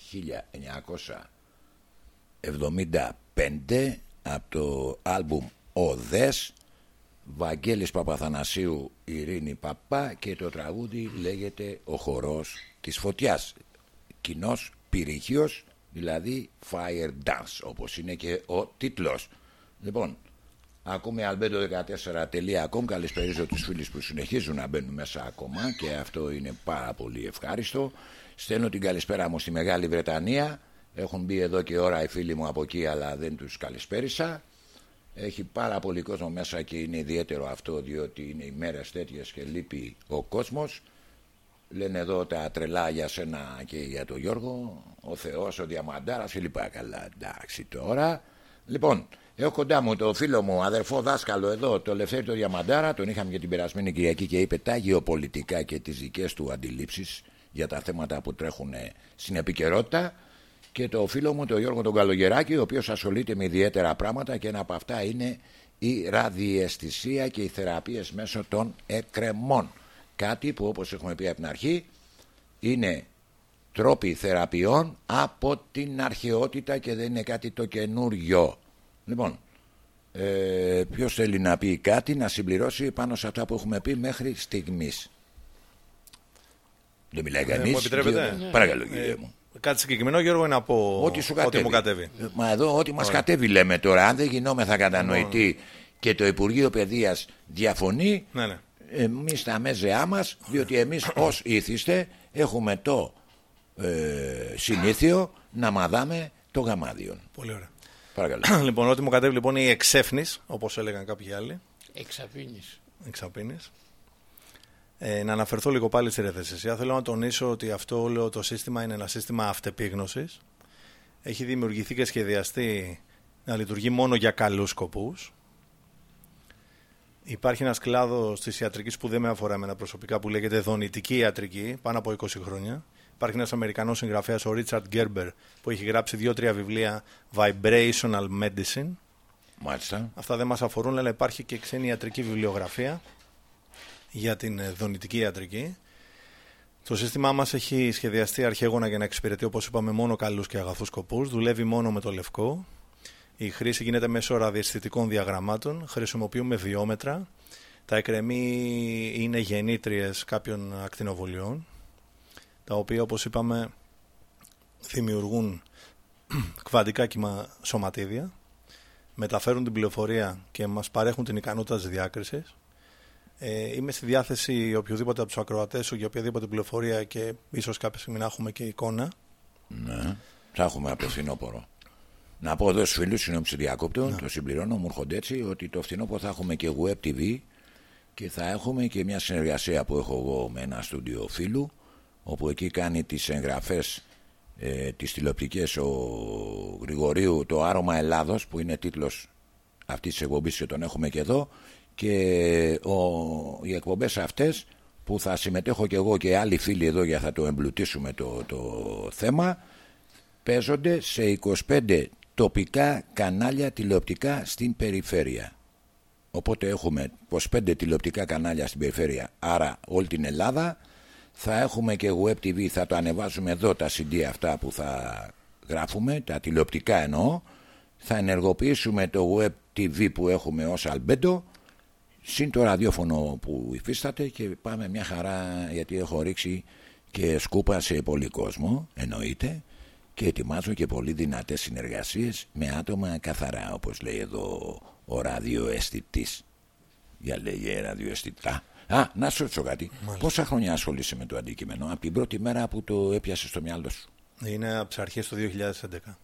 1975 Από το άλμπουμ «Οδές» Βαγγέλης Παπαθανασίου Ειρήνη Παπά Και το τραγούδι λέγεται «Ο χορός της φωτιάς» Κοινός πυρηχίος Δηλαδή Fire Dance Όπως είναι και ο τίτλος. Λοιπόν Ακούμε albedo14.com Καλησπέριζω τους φίλους που συνεχίζουν να μπαίνουν μέσα ακόμα Και αυτό είναι πάρα πολύ ευχάριστο. Στέλνω την καλησπέρα μου στη Μεγάλη Βρετανία. Έχουν μπει εδώ και ώρα οι φίλοι μου από εκεί Αλλά δεν τους καλησπέρισα. Έχει πάρα πολύ κόσμο μέσα και είναι ιδιαίτερο αυτό Διότι είναι ημέρες τέτοιες και λείπει ο κόσμος. Λένε εδώ τα τρελά για σένα και για τον Γιώργο. Ο Θεός, ο Διαμαντάρας και λοιπά Καλά εντάξει τώρα. Λοιπόν Έχω κοντά μου το φίλο μου, αδερφό δάσκαλο εδώ, το Λευτέρη το Διαμαντάρα. Τον είχαμε και την περασμένη Κυριακή και είπε τα γεωπολιτικά και τις δικές του αντιλήψεις για τα θέματα που τρέχουν στην επικαιρότητα. Και το φίλο μου, τον Γιώργο τον Καλογεράκη, ο οποίος ασχολείται με ιδιαίτερα πράγματα και ένα από αυτά είναι η ραδιαισθησία και οι θεραπείες μέσω των εκκρεμών. Κάτι που όπως έχουμε πει από την αρχή είναι τρόποι θεραπείων από την αρχαιότητα και δεν είναι κάτι το καινούριο. Λοιπόν, ε, ποιος θέλει να πει κάτι να συμπληρώσει πάνω σε αυτά που έχουμε πει μέχρι στιγμής. Δεν μιλάει κανείς. Ε, μου επιτρέπετε; Κύριε- Παρακαλώ κύριε μου. Κάτι συγκεκριμένο, Γιώργο, να πω Ό,τι σου κατέβει. μου κατέβει. Ε, Μα εδώ ό,τι μας κατέβει λέμε τώρα. Αν δεν γινόμεθα κατανοητοί και το Υπουργείο Παιδείας διαφωνεί, Ναι, ναι. εμείς τα μέζεά μας, διότι εμείς ως ήθιστε έχουμε το ε, συνήθιο να μαδάμε το γαμάδιον. Πολύ ωραία. Παρακαλώ. λοιπόν, ό,τι μου κατέβει λοιπόν είναι η εξέφνης, όπως έλεγαν κάποιοι άλλοι. Εξαπίνης. Εξαπίνης. Ε, να αναφερθώ λίγο πάλι στη ρεθεσσία. Θέλω να τονίσω ότι αυτό όλο το σύστημα είναι ένα σύστημα αυτεπίγνωσης. Έχει δημιουργηθεί και σχεδιαστεί να λειτουργεί μόνο για καλούς σκοπούς. Υπάρχει ένας κλάδος της ιατρικής που δεν με αφορά εμένα προσωπικά που λέγεται δονητική ιατρική, πάνω από 20 χρόνια. Υπάρχει ένας Αμερικανός συγγραφέας, ο Ρίτσαρτ Γκέρμπερ, που έχει γράψει δύο-τρία βιβλία Vibrational Medicine. Μάλιστα. Αυτά δεν μας αφορούν, αλλά υπάρχει και ξένη ιατρική βιβλιογραφία για την ε, δονητική ιατρική. Το σύστημά μας έχει σχεδιαστεί αρχαίγωνα για να εξυπηρετεί, όπως είπαμε, μόνο καλούς και αγαθούς σκοπούς. Δουλεύει μόνο με το λευκό. Η χρήση γίνεται μέσω ραδιαισθητικών διαγραμμάτων. Χρησιμοποιούμε βιόμετρα. Τα εκρεμή είναι γεννήτριες κάποιων ακτινοβολιών, τα οποία, όπως είπαμε, δημιουργούν κβαντικά κύμα σωματίδια μεταφέρουν την πληροφορία και μας παρέχουν την ικανότητα της διάκρισης. Ε, είμαι στη διάθεση οποιοδήποτε από τους ακροατές σου για οποιαδήποτε πληροφορία και ίσως κάποια στιγμή να έχουμε και εικόνα. Ναι. Θα έχουμε από το φθινόπωρο. Να πω εδώ στους φίλους, συγγνώμη που σε διακόπτω, Ναι. το συμπληρώνω, μου έρχονται έτσι ότι το φθινόπωρο θα έχουμε και web TV και θα έχουμε και μια συνεργασία που έχω εγώ με ένα στούντιο φίλου, όπου εκεί κάνει τις εγγραφές ε, τις τηλεοπτικές ο Γρηγορίου το Άρωμα Ελλάδος που είναι τίτλος αυτής της εκπομπής και τον έχουμε και εδώ και ο, οι εκπομπές αυτές που θα συμμετέχω και εγώ και άλλοι φίλοι εδώ για θα το εμπλουτίσουμε το, το θέμα παίζονται σε 25 τοπικά κανάλια τηλεοπτικά στην περιφέρεια. Οπότε έχουμε 25 τηλεοπτικά κανάλια στην περιφέρεια, άρα όλη την Ελλάδα. Θα έχουμε και web TV, θα το ανεβάζουμε εδώ τα CD αυτά που θα γράφουμε, τα τηλεοπτικά εννοώ. Θα ενεργοποιήσουμε το web TV που έχουμε ως αλμπέντο, συν το ραδιόφωνο που υφίσταται και πάμε μια χαρά γιατί έχω ρίξει και σκούπα σε πολύ κόσμο, εννοείται και ετοιμάζω και πολύ δυνατές συνεργασίες με άτομα καθαρά όπως λέει εδώ ο ραδιοαισθητής για λέγε ραδιοαισθητά Α, να σου ρωτήσω κάτι. Πόσα χρόνια ασχολείσαι με το αντικείμενο, από την πρώτη μέρα που το έπιασες στο μυαλό σου; Είναι από τις αρχές του 2011.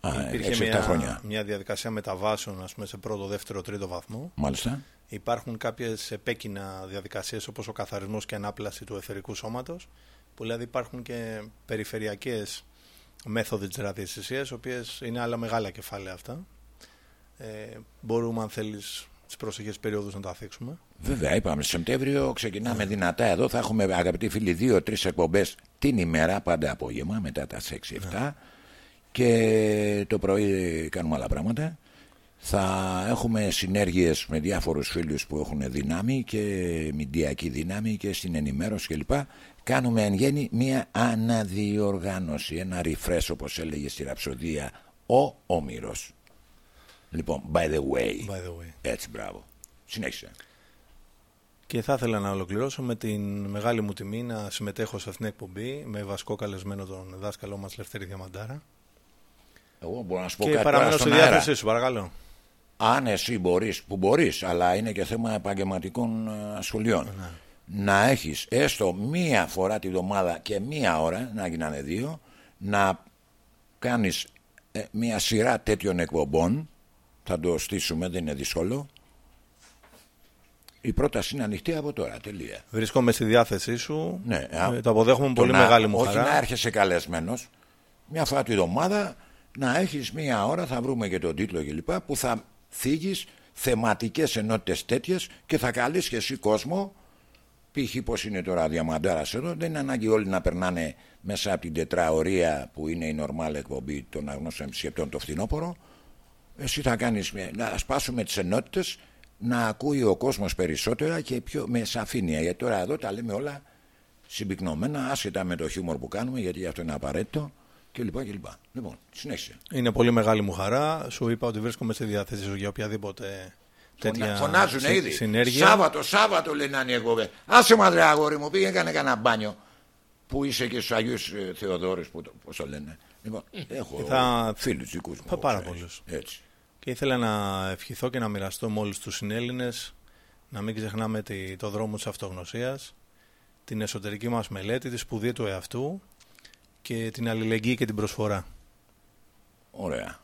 Α, Υπήρχε 6-7 μια, χρόνια. μια διαδικασία μεταβάσεων ας πούμε, σε πρώτο, δεύτερο, τρίτο βαθμό. Μάλιστα. Υπάρχουν κάποιες επέκεινα διαδικασίες όπως ο καθαρισμός και ανάπλαση του εθερικού σώματος που δηλαδή υπάρχουν και περιφερειακές μέθοδοι της ραδιαισθησίας οι οποίες είναι άλλα μεγάλα κεφάλαια αυτά. Ε, μπορούμε αν θέλεις τις προσεχές περιόδους να τα θίξουμε. Βέβαια, είπαμε Σεπτέμβριο ξεκινάμε δυνατά εδώ. Θα έχουμε αγαπητοί φίλοι δύο-τρει εκπομπές την ημέρα, πάντα απόγευμα, μετά τα 6-7. Και το πρωί κάνουμε άλλα πράγματα. θα έχουμε συνέργειες με διάφορους φίλους που έχουν δύναμη και μηντιακή δύναμη και στην ενημέρωση κλπ. Κάνουμε εν γέννη μια αναδιοργάνωση, ένα refresh όπως έλεγε στη ραψοδία ο Όμηρος. Λοιπόν, by the way. By the way. Έτσι, μπράβο. Συνέχισε. Και θα ήθελα να ολοκληρώσω με την μεγάλη μου τιμή να συμμετέχω σε αυτήν την εκπομπή με βασικό καλεσμένο τον δάσκαλό μας Λευτέρη Διαμαντάρα. Εγώ μπορώ να σου πω Και κάτι τώρα παραμένω στη στον αέρα. διάθεσή σου, παρακαλώ. Αν εσύ μπορείς, που μπορείς, αλλά είναι και θέμα επαγγελματικών ε, σχολείων, να έχεις έστω μία φορά τη βδομάδα και μία ώρα, να γίνανε δύο, να κάνεις ε, μία σειρά τέτοιων εκπομπών, θα το στήσουμε, δεν είναι δύσκολο. Η πρόταση είναι ανοιχτή από τώρα, τελεία. Βρίσκομαι στη διάθεσή σου. Ναι, Ε, το αποδέχομαι με το πολύ να- μεγάλη μου όχι χαρά. να έρχεσαι καλεσμένος μια φορά τη εβδομάδα να έχεις μία ώρα θα βρούμε και τον τίτλο κλπ που θα θίγεις θεματικές ενότητες τέτοιες και θα καλείς και εσύ κόσμο π.χ. πως είναι τώρα διαμαντάρας εδώ δεν είναι ανάγκη όλοι να περνάνε μέσα από την τετραωρία που είναι η νορμάλ εκπομπή των αγνώστων επισκεπτών το φθινόπωρο εσύ θα κάνεις μια, να σπάσουμε τις ενότητες να ακούει ο κόσμος περισσότερα και πιο με σαφήνεια γιατί τώρα εδώ τα λέμε όλα συμπυκνωμένα άσχετα με το χιούμορ που κάνουμε γιατί αυτό είναι απαραίτητο κλπ. κλπ. Λοιπόν, συνέχισε. Είναι πολύ μεγάλη μου χαρά. Σου είπα ότι βρίσκομαι στη διάθεσή σου για οποιαδήποτε τέτοια Φωνάζουν συ- ήδη. συνέργεια. Σάββατο, Σάββατο λένε να είναι εγώ. βε. Άσε μα ρε αγόρι μου, πήγε έκανε κανένα μπάνιο. Που είσαι και στους Αγίους Θεοδόρου, που το, πώς το λένε. Λοιπόν, έχω Και θα- φίλους δικούς μου. θα πάρα όπως πολλούς. έτσι. Έτσι. Και ήθελα να ευχηθώ και να μοιραστώ με όλους τους συνέλληνες να μην ξεχνάμε τη, το δρόμο της αυτογνωσίας, την εσωτερική μας μελέτη, τη σπουδή του εαυτού και την αλληλεγγύη και την προσφορά. Ωραία.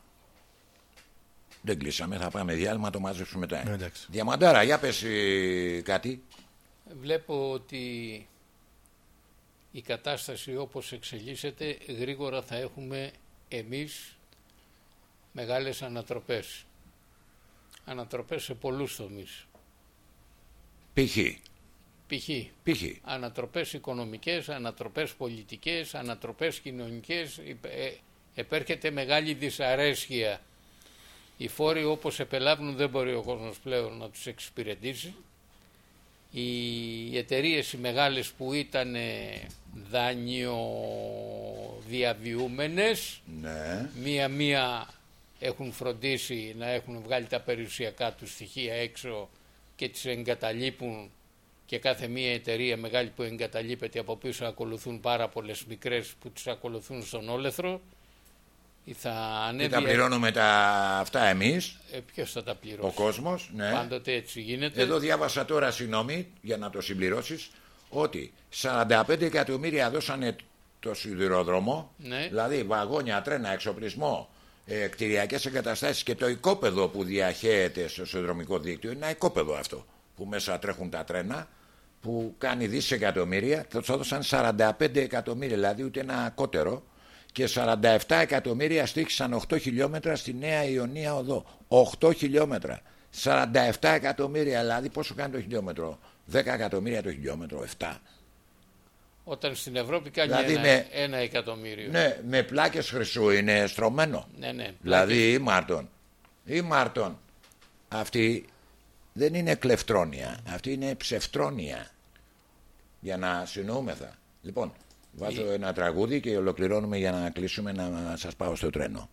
Δεν κλείσαμε, θα πάμε διάλειμμα, το μαζέψουμε μετά. Ε, εντάξει. Διαμαντάρα, για πες ε, κάτι. Βλέπω ότι η κατάσταση όπως εξελίσσεται γρήγορα θα έχουμε εμείς μεγάλες ανατροπές. Ανατροπές σε πολλούς τομείς. Π.χ. Π.χ. Π.χ. ανατροπές οικονομικές, ανατροπές πολιτικές, ανατροπές κοινωνικές. Υπε- ε, Επέρχεται μεγάλη δυσαρέσκεια. Οι φόροι όπως επελάβουν δεν μπορεί ο κόσμος πλέον να τους εξυπηρετήσει. Οι εταιρείες οι μεγάλες που ήταν δανειοδιαβιούμενες Ναι. μία-μία έχουν φροντίσει να έχουν βγάλει τα περιουσιακά τους στοιχεία έξω και τις εγκαταλείπουν και κάθε μία εταιρεία μεγάλη που εγκαταλείπεται από πίσω ακολουθούν πάρα πολλές μικρές που τις ακολουθούν στον όλεθρο ή θα Και ανέβει... τα πληρώνουμε τα αυτά εμείς, Ε, ποιος θα τα πληρώσει; ο κόσμος. Ναι. Πάντοτε έτσι γίνεται. Εδώ διάβασα τώρα, συγγνώμη, για να το συμπληρώσεις, ότι 45 εκατομμύρια δώσανε το σιδηρόδρομο, Ναι. δηλαδή βαγόνια, τρένα, εξοπλισμό, ε, κτηριακές εγκαταστάσεις και το οικόπεδο που διαχέεται στο σιδηροδρομικό δίκτυο, είναι ένα οικόπεδο αυτό, που μέσα τρέχουν τα τρένα, που κάνει δισεκατομμύρια, θα τους έδωσαν 45 εκατομμύρια, δηλαδή ούτε ένα κότερο, και 47 εκατομμύρια στήχησαν 8 χιλιόμετρα στη Νέα Ιωνία Οδό. 8 χιλιόμετρα. 47 εκατομμύρια, δηλαδή πόσο κάνει το χιλιόμετρο; 10 εκατομμύρια το χιλιόμετρο, 7. Όταν στην Ευρώπη κάνει Δηλαδή ένα, με- ένα εκατομμύριο. Ναι, με πλάκες χρυσού είναι στρωμένο. ναι. ναι. Δηλαδή η Μάρτον. Η Μάρτον. Αυτή δεν είναι κλεφτρόνια. Αυτή είναι ψευτρόνια. Για να συνοούμεθα. Λοιπόν, βάζω ένα τραγούδι και ολοκληρώνουμε για να κλείσουμε να σας πάω στο τρένο.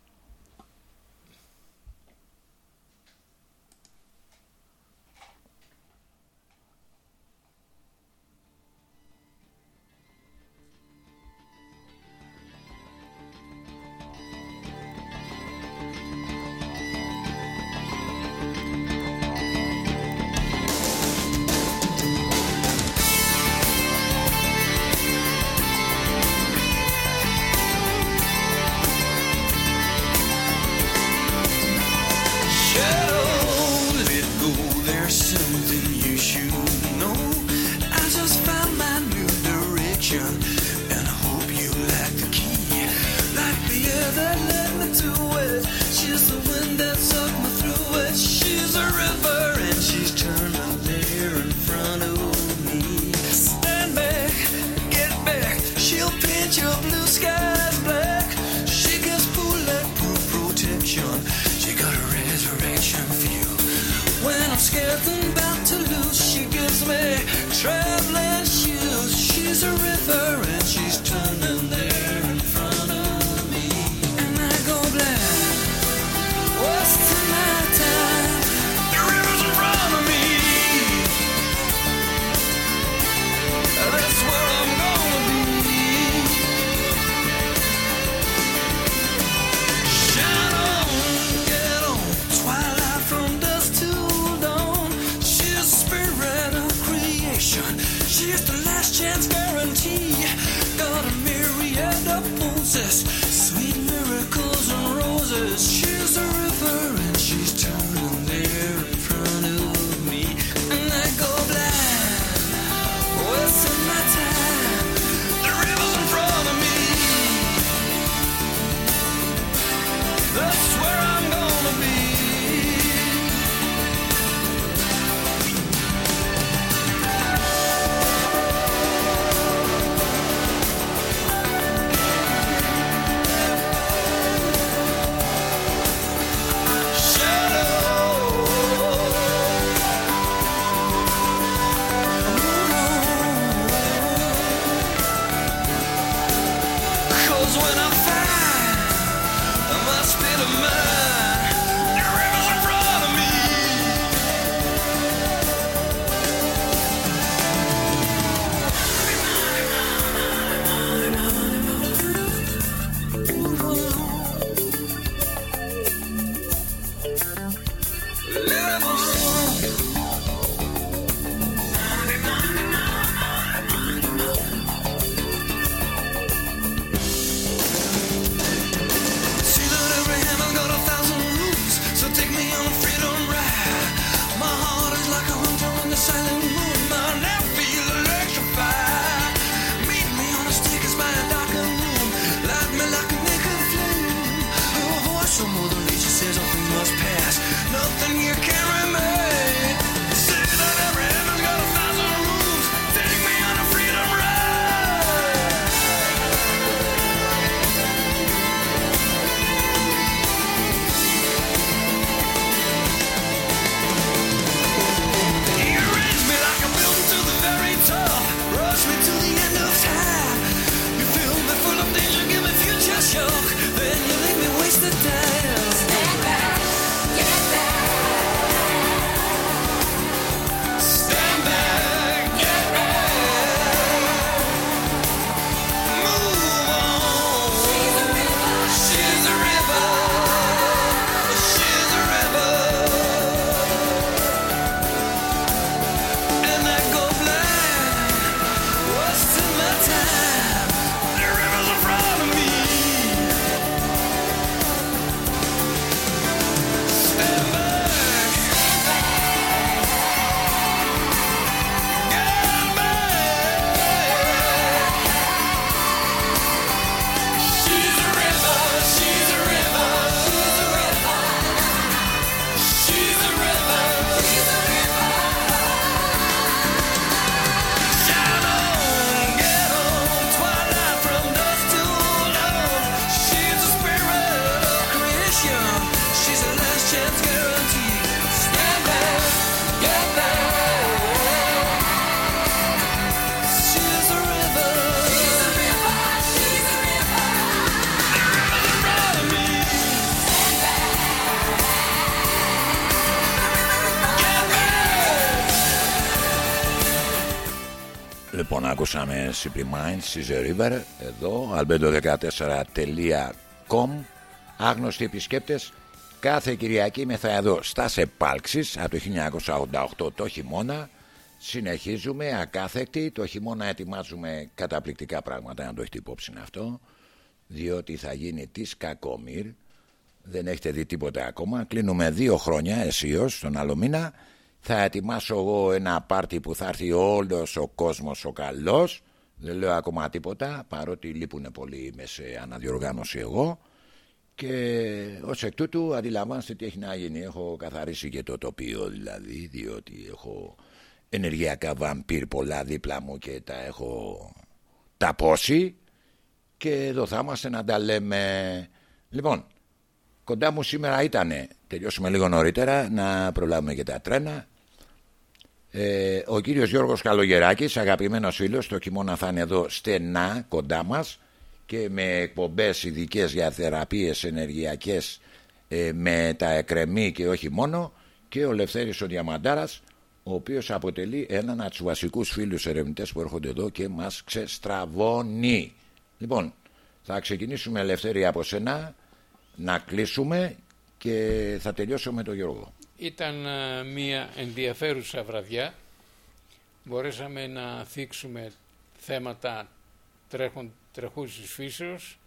Λοιπόν, ακούσαμε Simply Minds, Caesar River, εδώ, albedo14.com, άγνωστοι επισκέπτες, κάθε Κυριακή είμαι εδώ στα επάλξεις, από το 1988 το χειμώνα, συνεχίζουμε ακάθεκτοι, το χειμώνα ετοιμάζουμε καταπληκτικά πράγματα, να το έχετε υπόψη αυτό, διότι θα γίνει της Κακομήρ, δεν έχετε δει τίποτα ακόμα. Κλείνουμε δύο χρόνια αισίως τον άλλο μήνα. Θα ετοιμάσω εγώ ένα πάρτι που θα έρθει όλος ο κόσμος ο καλός. Δεν λέω ακόμα τίποτα παρότι λείπουν πολύ είμαι σε αναδιοργάνωση εγώ. Και ως εκ τούτου αντιλαμβάνεστε τι έχει να γίνει. Έχω καθαρίσει και το τοπίο δηλαδή διότι έχω ενεργειακά βαμπύρ πολλά δίπλα μου και τα έχω ταπώσει και εδώ θα είμαστε να τα λέμε. Λοιπόν, κοντά μου σήμερα ήταν, τελειώσουμε λίγο νωρίτερα, να προλάβουμε και τα τρένα. Ε, ο κύριος Γιώργος Καλογεράκης, αγαπημένος φίλος, το χειμώνα θα είναι εδώ στενά κοντά μας και με εκπομπές ειδικές για θεραπείες ενεργειακές ε, με τα εκρεμή και όχι μόνο και ο Λευθέρης ο Διαμαντάρας ο οποίος αποτελεί έναν από τους βασικούς φίλους ερευνητές που έρχονται εδώ και μας ξεστραβώνει. Λοιπόν, θα ξεκινήσουμε Ελευθέρη από σένα να κλείσουμε και θα τελειώσω με τον Γιώργο. Ήταν ε, μια ενδιαφέρουσα βραδιά. Μπορέσαμε να θίξουμε θέματα τρέχον, τρεχούσης φύσεως,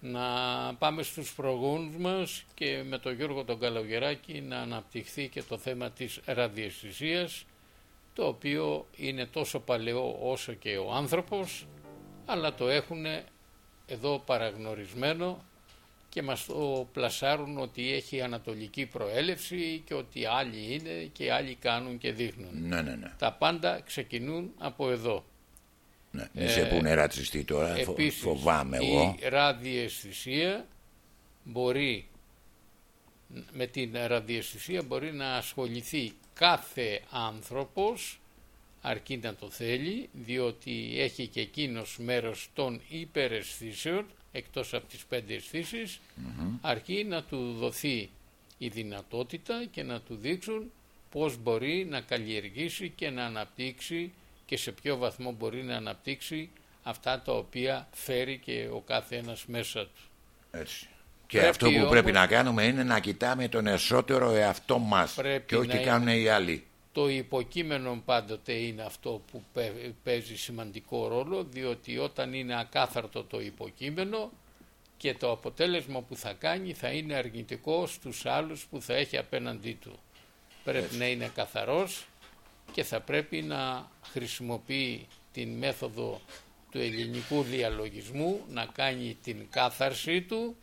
να πάμε στους προγόνους μας και με τον Γιώργο τον Καλογεράκη να αναπτυχθεί και το θέμα της ραδιαισθησίας, το οποίο είναι τόσο παλαιό όσο και ο άνθρωπος, αλλά το έχουν εδώ παραγνωρισμένο και μας το πλασάρουν ότι έχει ανατολική προέλευση και ότι άλλοι είναι και άλλοι κάνουν και δείχνουν. Ναι, ναι, ναι. Τα πάντα ξεκινούν από εδώ. ναι. Μη σε πούνε ρατσιστή τώρα, φο- Επίσης, φοβάμαι εγώ. η ραδιαισθησία μπορεί με την ραδιαισθησία μπορεί να ασχοληθεί κάθε άνθρωπος αρκεί να το θέλει διότι έχει και εκείνος μέρος των υπεραισθήσεων εκτός από τις πέντε αισθήσεις, αρκεί να του δοθεί η δυνατότητα και να του δείξουν πώς μπορεί να καλλιεργήσει και να αναπτύξει και σε ποιο βαθμό μπορεί να αναπτύξει αυτά τα οποία φέρει και ο κάθε ένας μέσα του. Έτσι. Και Πρέπει αυτό που όμως- πρέπει να κάνουμε είναι να κοιτάμε τον εσωτερό εαυτό μας Πρέπει και όχι να τι κάνουν οι άλλοι. Το υποκείμενο πάντοτε είναι αυτό που παι- παίζει σημαντικό ρόλο διότι όταν είναι ακάθαρτο το υποκείμενο και το αποτέλεσμα που θα κάνει θα είναι αρνητικό στους άλλους που θα έχει απέναντί του. Πρέπει να είναι καθαρός και θα πρέπει να χρησιμοποιεί την μέθοδο του ελληνικού διαλογισμού να κάνει την κάθαρσή του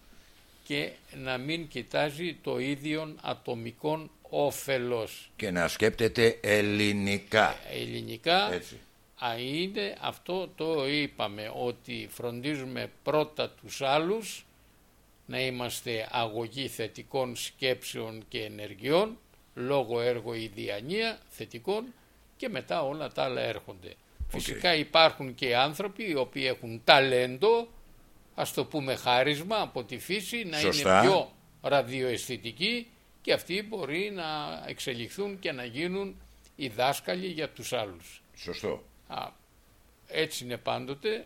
και να μην κοιτάζει το ίδιον ατομικόν όφελος Και να σκέπτεται ελληνικά. ελληνικά Έτσι. α, είναι αυτό το είπαμε ότι φροντίζουμε πρώτα τους άλλους να είμαστε αγωγή θετικών σκέψεων και ενεργειών λόγω έργο ή διανία θετικών και μετά όλα τα άλλα έρχονται. Φυσικά υπάρχουν και άνθρωποι οι οποίοι έχουν ταλέντο ας το πούμε χάρισμα από τη φύση να Σωστά. είναι πιο ραδιοαισθητικοί και αυτοί μπορεί να εξελιχθούν και να γίνουν οι δάσκαλοι για τους άλλους. Σωστό. Α, έτσι είναι πάντοτε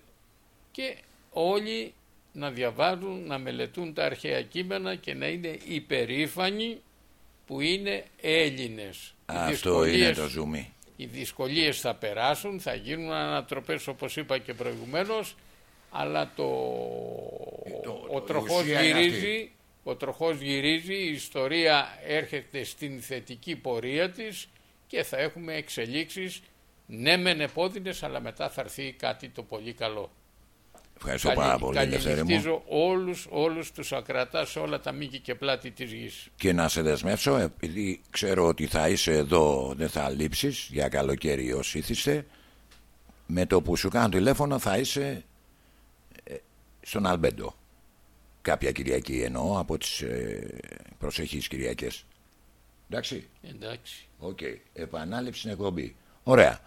και όλοι να διαβάζουν, να μελετούν τα αρχαία κείμενα και να είναι υπερήφανοι που είναι Έλληνες. Οι Αυτό είναι δυσκολίες- το ζουμί. οι δυσκολίες θα περάσουν, θα γίνουν ανατροπές όπως είπα και προηγουμένως, αλλά το, το- ο η τροχός ουσία είναι γυρίζει, ο τροχός γυρίζει, η ιστορία έρχεται στην θετική πορεία της και θα έχουμε εξελίξεις, ναι μεν επώδυνες, αλλά μετά θα έρθει κάτι το πολύ καλό. Ευχαριστώ πάρα πολύ, Ελευθέρη μου. Καληνυχτίζω όλους, όλους τους ακρατάς σε όλα τα μήκη και πλάτη της γης. Και να σε δεσμεύσω, επειδή ξέρω ότι θα είσαι εδώ, δεν θα λείψεις για καλοκαίρι ως ήθιστε, με το που σου κάνω τηλέφωνο θα είσαι ε, στον Αλμπέντο. Κάποια Κυριακή εννοώ από τις ε, προσεχείς Κυριακές. Εντάξει. Εντάξει. Οκ. Επανάληψη στην εκπομπή. Ωραία.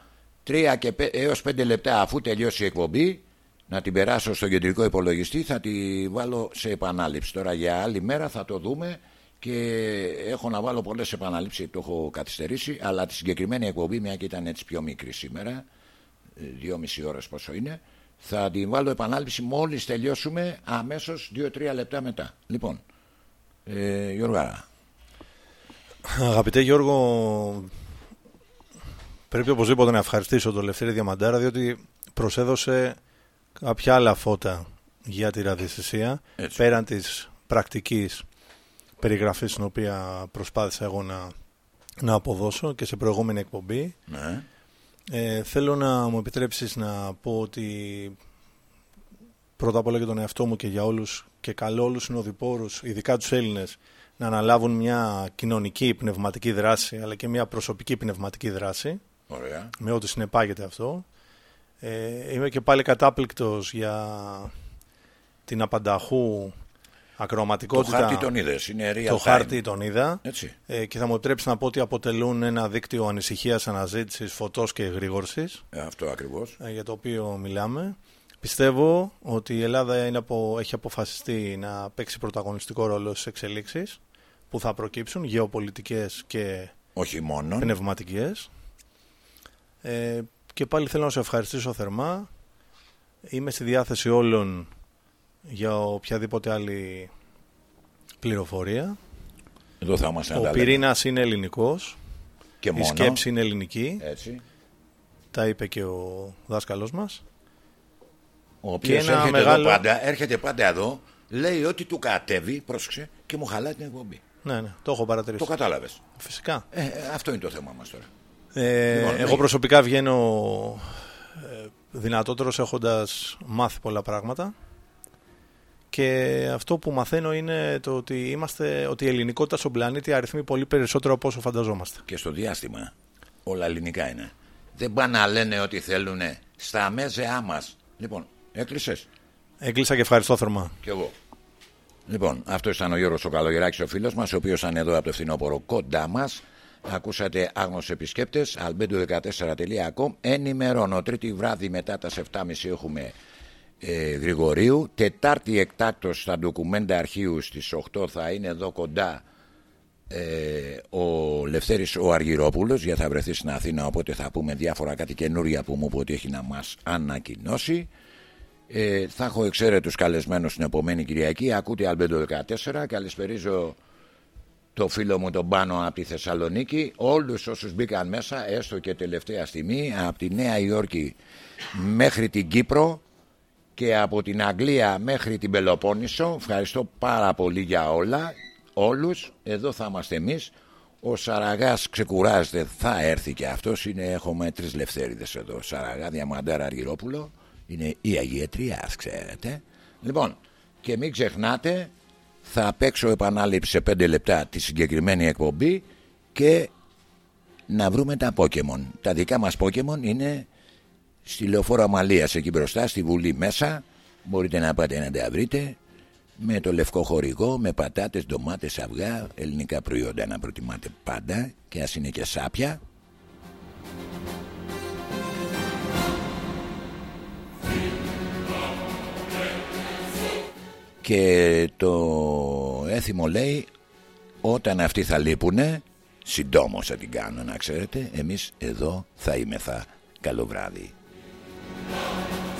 Τρία και πέ, έως πέντε λεπτά αφού τελειώσει η εκπομπή να την περάσω στο κεντρικό υπολογιστή θα τη βάλω σε επανάληψη. Τώρα για άλλη μέρα θα το δούμε και έχω να βάλω πολλές επαναλήψεις το έχω καθυστερήσει αλλά τη συγκεκριμένη εκπομπή μια και ήταν έτσι πιο μικρή σήμερα ε, δυόμιση ώρες πόσο είναι θα την βάλω επανάληψη μόλις τελειώσουμε αμέσως δύο-τρία λεπτά μετά. Λοιπόν, ε, Γιώργα, Αγαπητέ Γιώργο, πρέπει οπωσδήποτε να ευχαριστήσω τον Λευτέρη Διαμαντάρα διότι προσέδωσε κάποια άλλα φώτα για τη ραδιαισθησία Έτσι. πέραν της πρακτικής περιγραφής την οποία προσπάθησα εγώ να, να αποδώσω και σε προηγούμενη εκπομπή. ναι. Ε, θέλω να μου επιτρέψεις να πω ότι πρώτα απ' όλα για τον εαυτό μου και για όλους και καλό όλους συνοδοιπόρους, ειδικά τους Έλληνες, να αναλάβουν μια κοινωνική πνευματική δράση αλλά και μια προσωπική πνευματική δράση ωραία. με ό,τι συνεπάγεται αυτό. Ε, είμαι και πάλι κατάπληκτος για την απανταχού Το ακροματικότητα. χάρτη τον είδες. Είναι real το time. χάρτη τον είδα. Έτσι. Ε, και θα μου επιτρέψεις να πω ότι αποτελούν ένα δίκτυο ανησυχίας, αναζήτησης, φωτός και εγρήγορσης Ε, Αυτό ακριβώς. ε, για το οποίο μιλάμε. Πιστεύω ότι η Ελλάδα είναι απο, έχει αποφασιστεί να παίξει πρωταγωνιστικό ρόλο στις εξελίξεις που θα προκύψουν, γεωπολιτικές και Όχι μόνο. πνευματικές. Ε, και πάλι θέλω να σε ευχαριστήσω θερμά. Είμαι στη διάθεση όλων για οποιαδήποτε άλλη πληροφορία. Εδώ θα είμαστε να Ο τα λέμε. πυρήνας είναι ελληνικός, Και η μόνο. σκέψη είναι ελληνική, Έτσι. τα είπε και ο δάσκαλος μας. Ο οποίος ένα έρχεται, μεγάλο- εδώ πάντα, έρχεται πάντα εδώ, λέει ότι του κατέβει, πρόσεξε, και μου χαλάει την εκπομπή. Ναι, ναι, το έχω παρατηρήσει. Το κατάλαβες. Φυσικά. Ε, ε, αυτό είναι το θέμα μας τώρα. Ε, Λοιπόν, εγώ ναι. προσωπικά βγαίνω ε, δυνατότερος έχοντας μάθει πολλά πράγματα και αυτό που μαθαίνω είναι το ότι, είμαστε, ότι η ελληνικότητα στον πλανήτη αριθμεί πολύ περισσότερο από όσο φανταζόμαστε. Και στο διάστημα. Όλα ελληνικά είναι. Δεν πάνε να λένε ότι θέλουν στα μέζεά μας. Λοιπόν, έκλεισες; Έκλεισα και ευχαριστώ θερμά. Κι εγώ. Λοιπόν, αυτό ήταν ο Γιώργος ο Καλογεράκης, ο φίλος μας, ο οποίος ήταν εδώ από το φθινόπωρο κοντά μας. Ακούσατε άγνωστους επισκέπτες, albedo14.com. Ενημερώνω, τρίτη βράδυ μετά τα 7.30 έχουμε ε, Γρηγορίου. Τετάρτη εκτάκτος στα ντοκουμέντα αρχείου στις 8 θα είναι εδώ κοντά ε, ο Λευθέρης ο Αργυρόπουλος για θα βρεθεί στην Αθήνα οπότε θα πούμε διάφορα κάτι καινούρια που μου είπε ότι έχει να μας ανακοινώσει. Ε, θα έχω εξαίρετους καλεσμένους την επομένη Κυριακή. Ακούτε Αλμπέντο 14. Καλησπερίζω το φίλο μου τον Πάνο από τη Θεσσαλονίκη. Όλους όσους μπήκαν μέσα, έστω και τελευταία στιγμή, από τη Νέα Υόρκη μέχρι την Κύπρο και από την Αγγλία μέχρι την Πελοπόννησο. Ευχαριστώ πάρα πολύ για όλα. Όλους. Εδώ θα είμαστε εμείς. Ο Σαραγάς ξεκουράζεται, θα έρθει και αυτός. Είναι, έχουμε τρεις λευθέριδες εδώ. Σαραγά, Διαμαντάρα, Αργυρόπουλο. Είναι η Αγιετρίας, ξέρετε. Λοιπόν, και μην ξεχνάτε, θα παίξω επανάληψη σε 5 λεπτά τη συγκεκριμένη εκπομπή και να βρούμε τα Pokemon. Τα δικά μας Pokemon είναι στη λεωφόρο Αμαλίας εκεί μπροστά, στη Βουλή μέσα. Μπορείτε να πάτε να τα βρείτε με το λευκό χορηγό, με πατάτες, ντομάτες, αυγά, ελληνικά προϊόντα να προτιμάτε πάντα και ας είναι και σάπια. Και το έθιμο λέει όταν αυτοί θα λείπουνε συντόμως θα την κάνω να ξέρετε εμείς εδώ θα είμεθα καλό βράδυ Música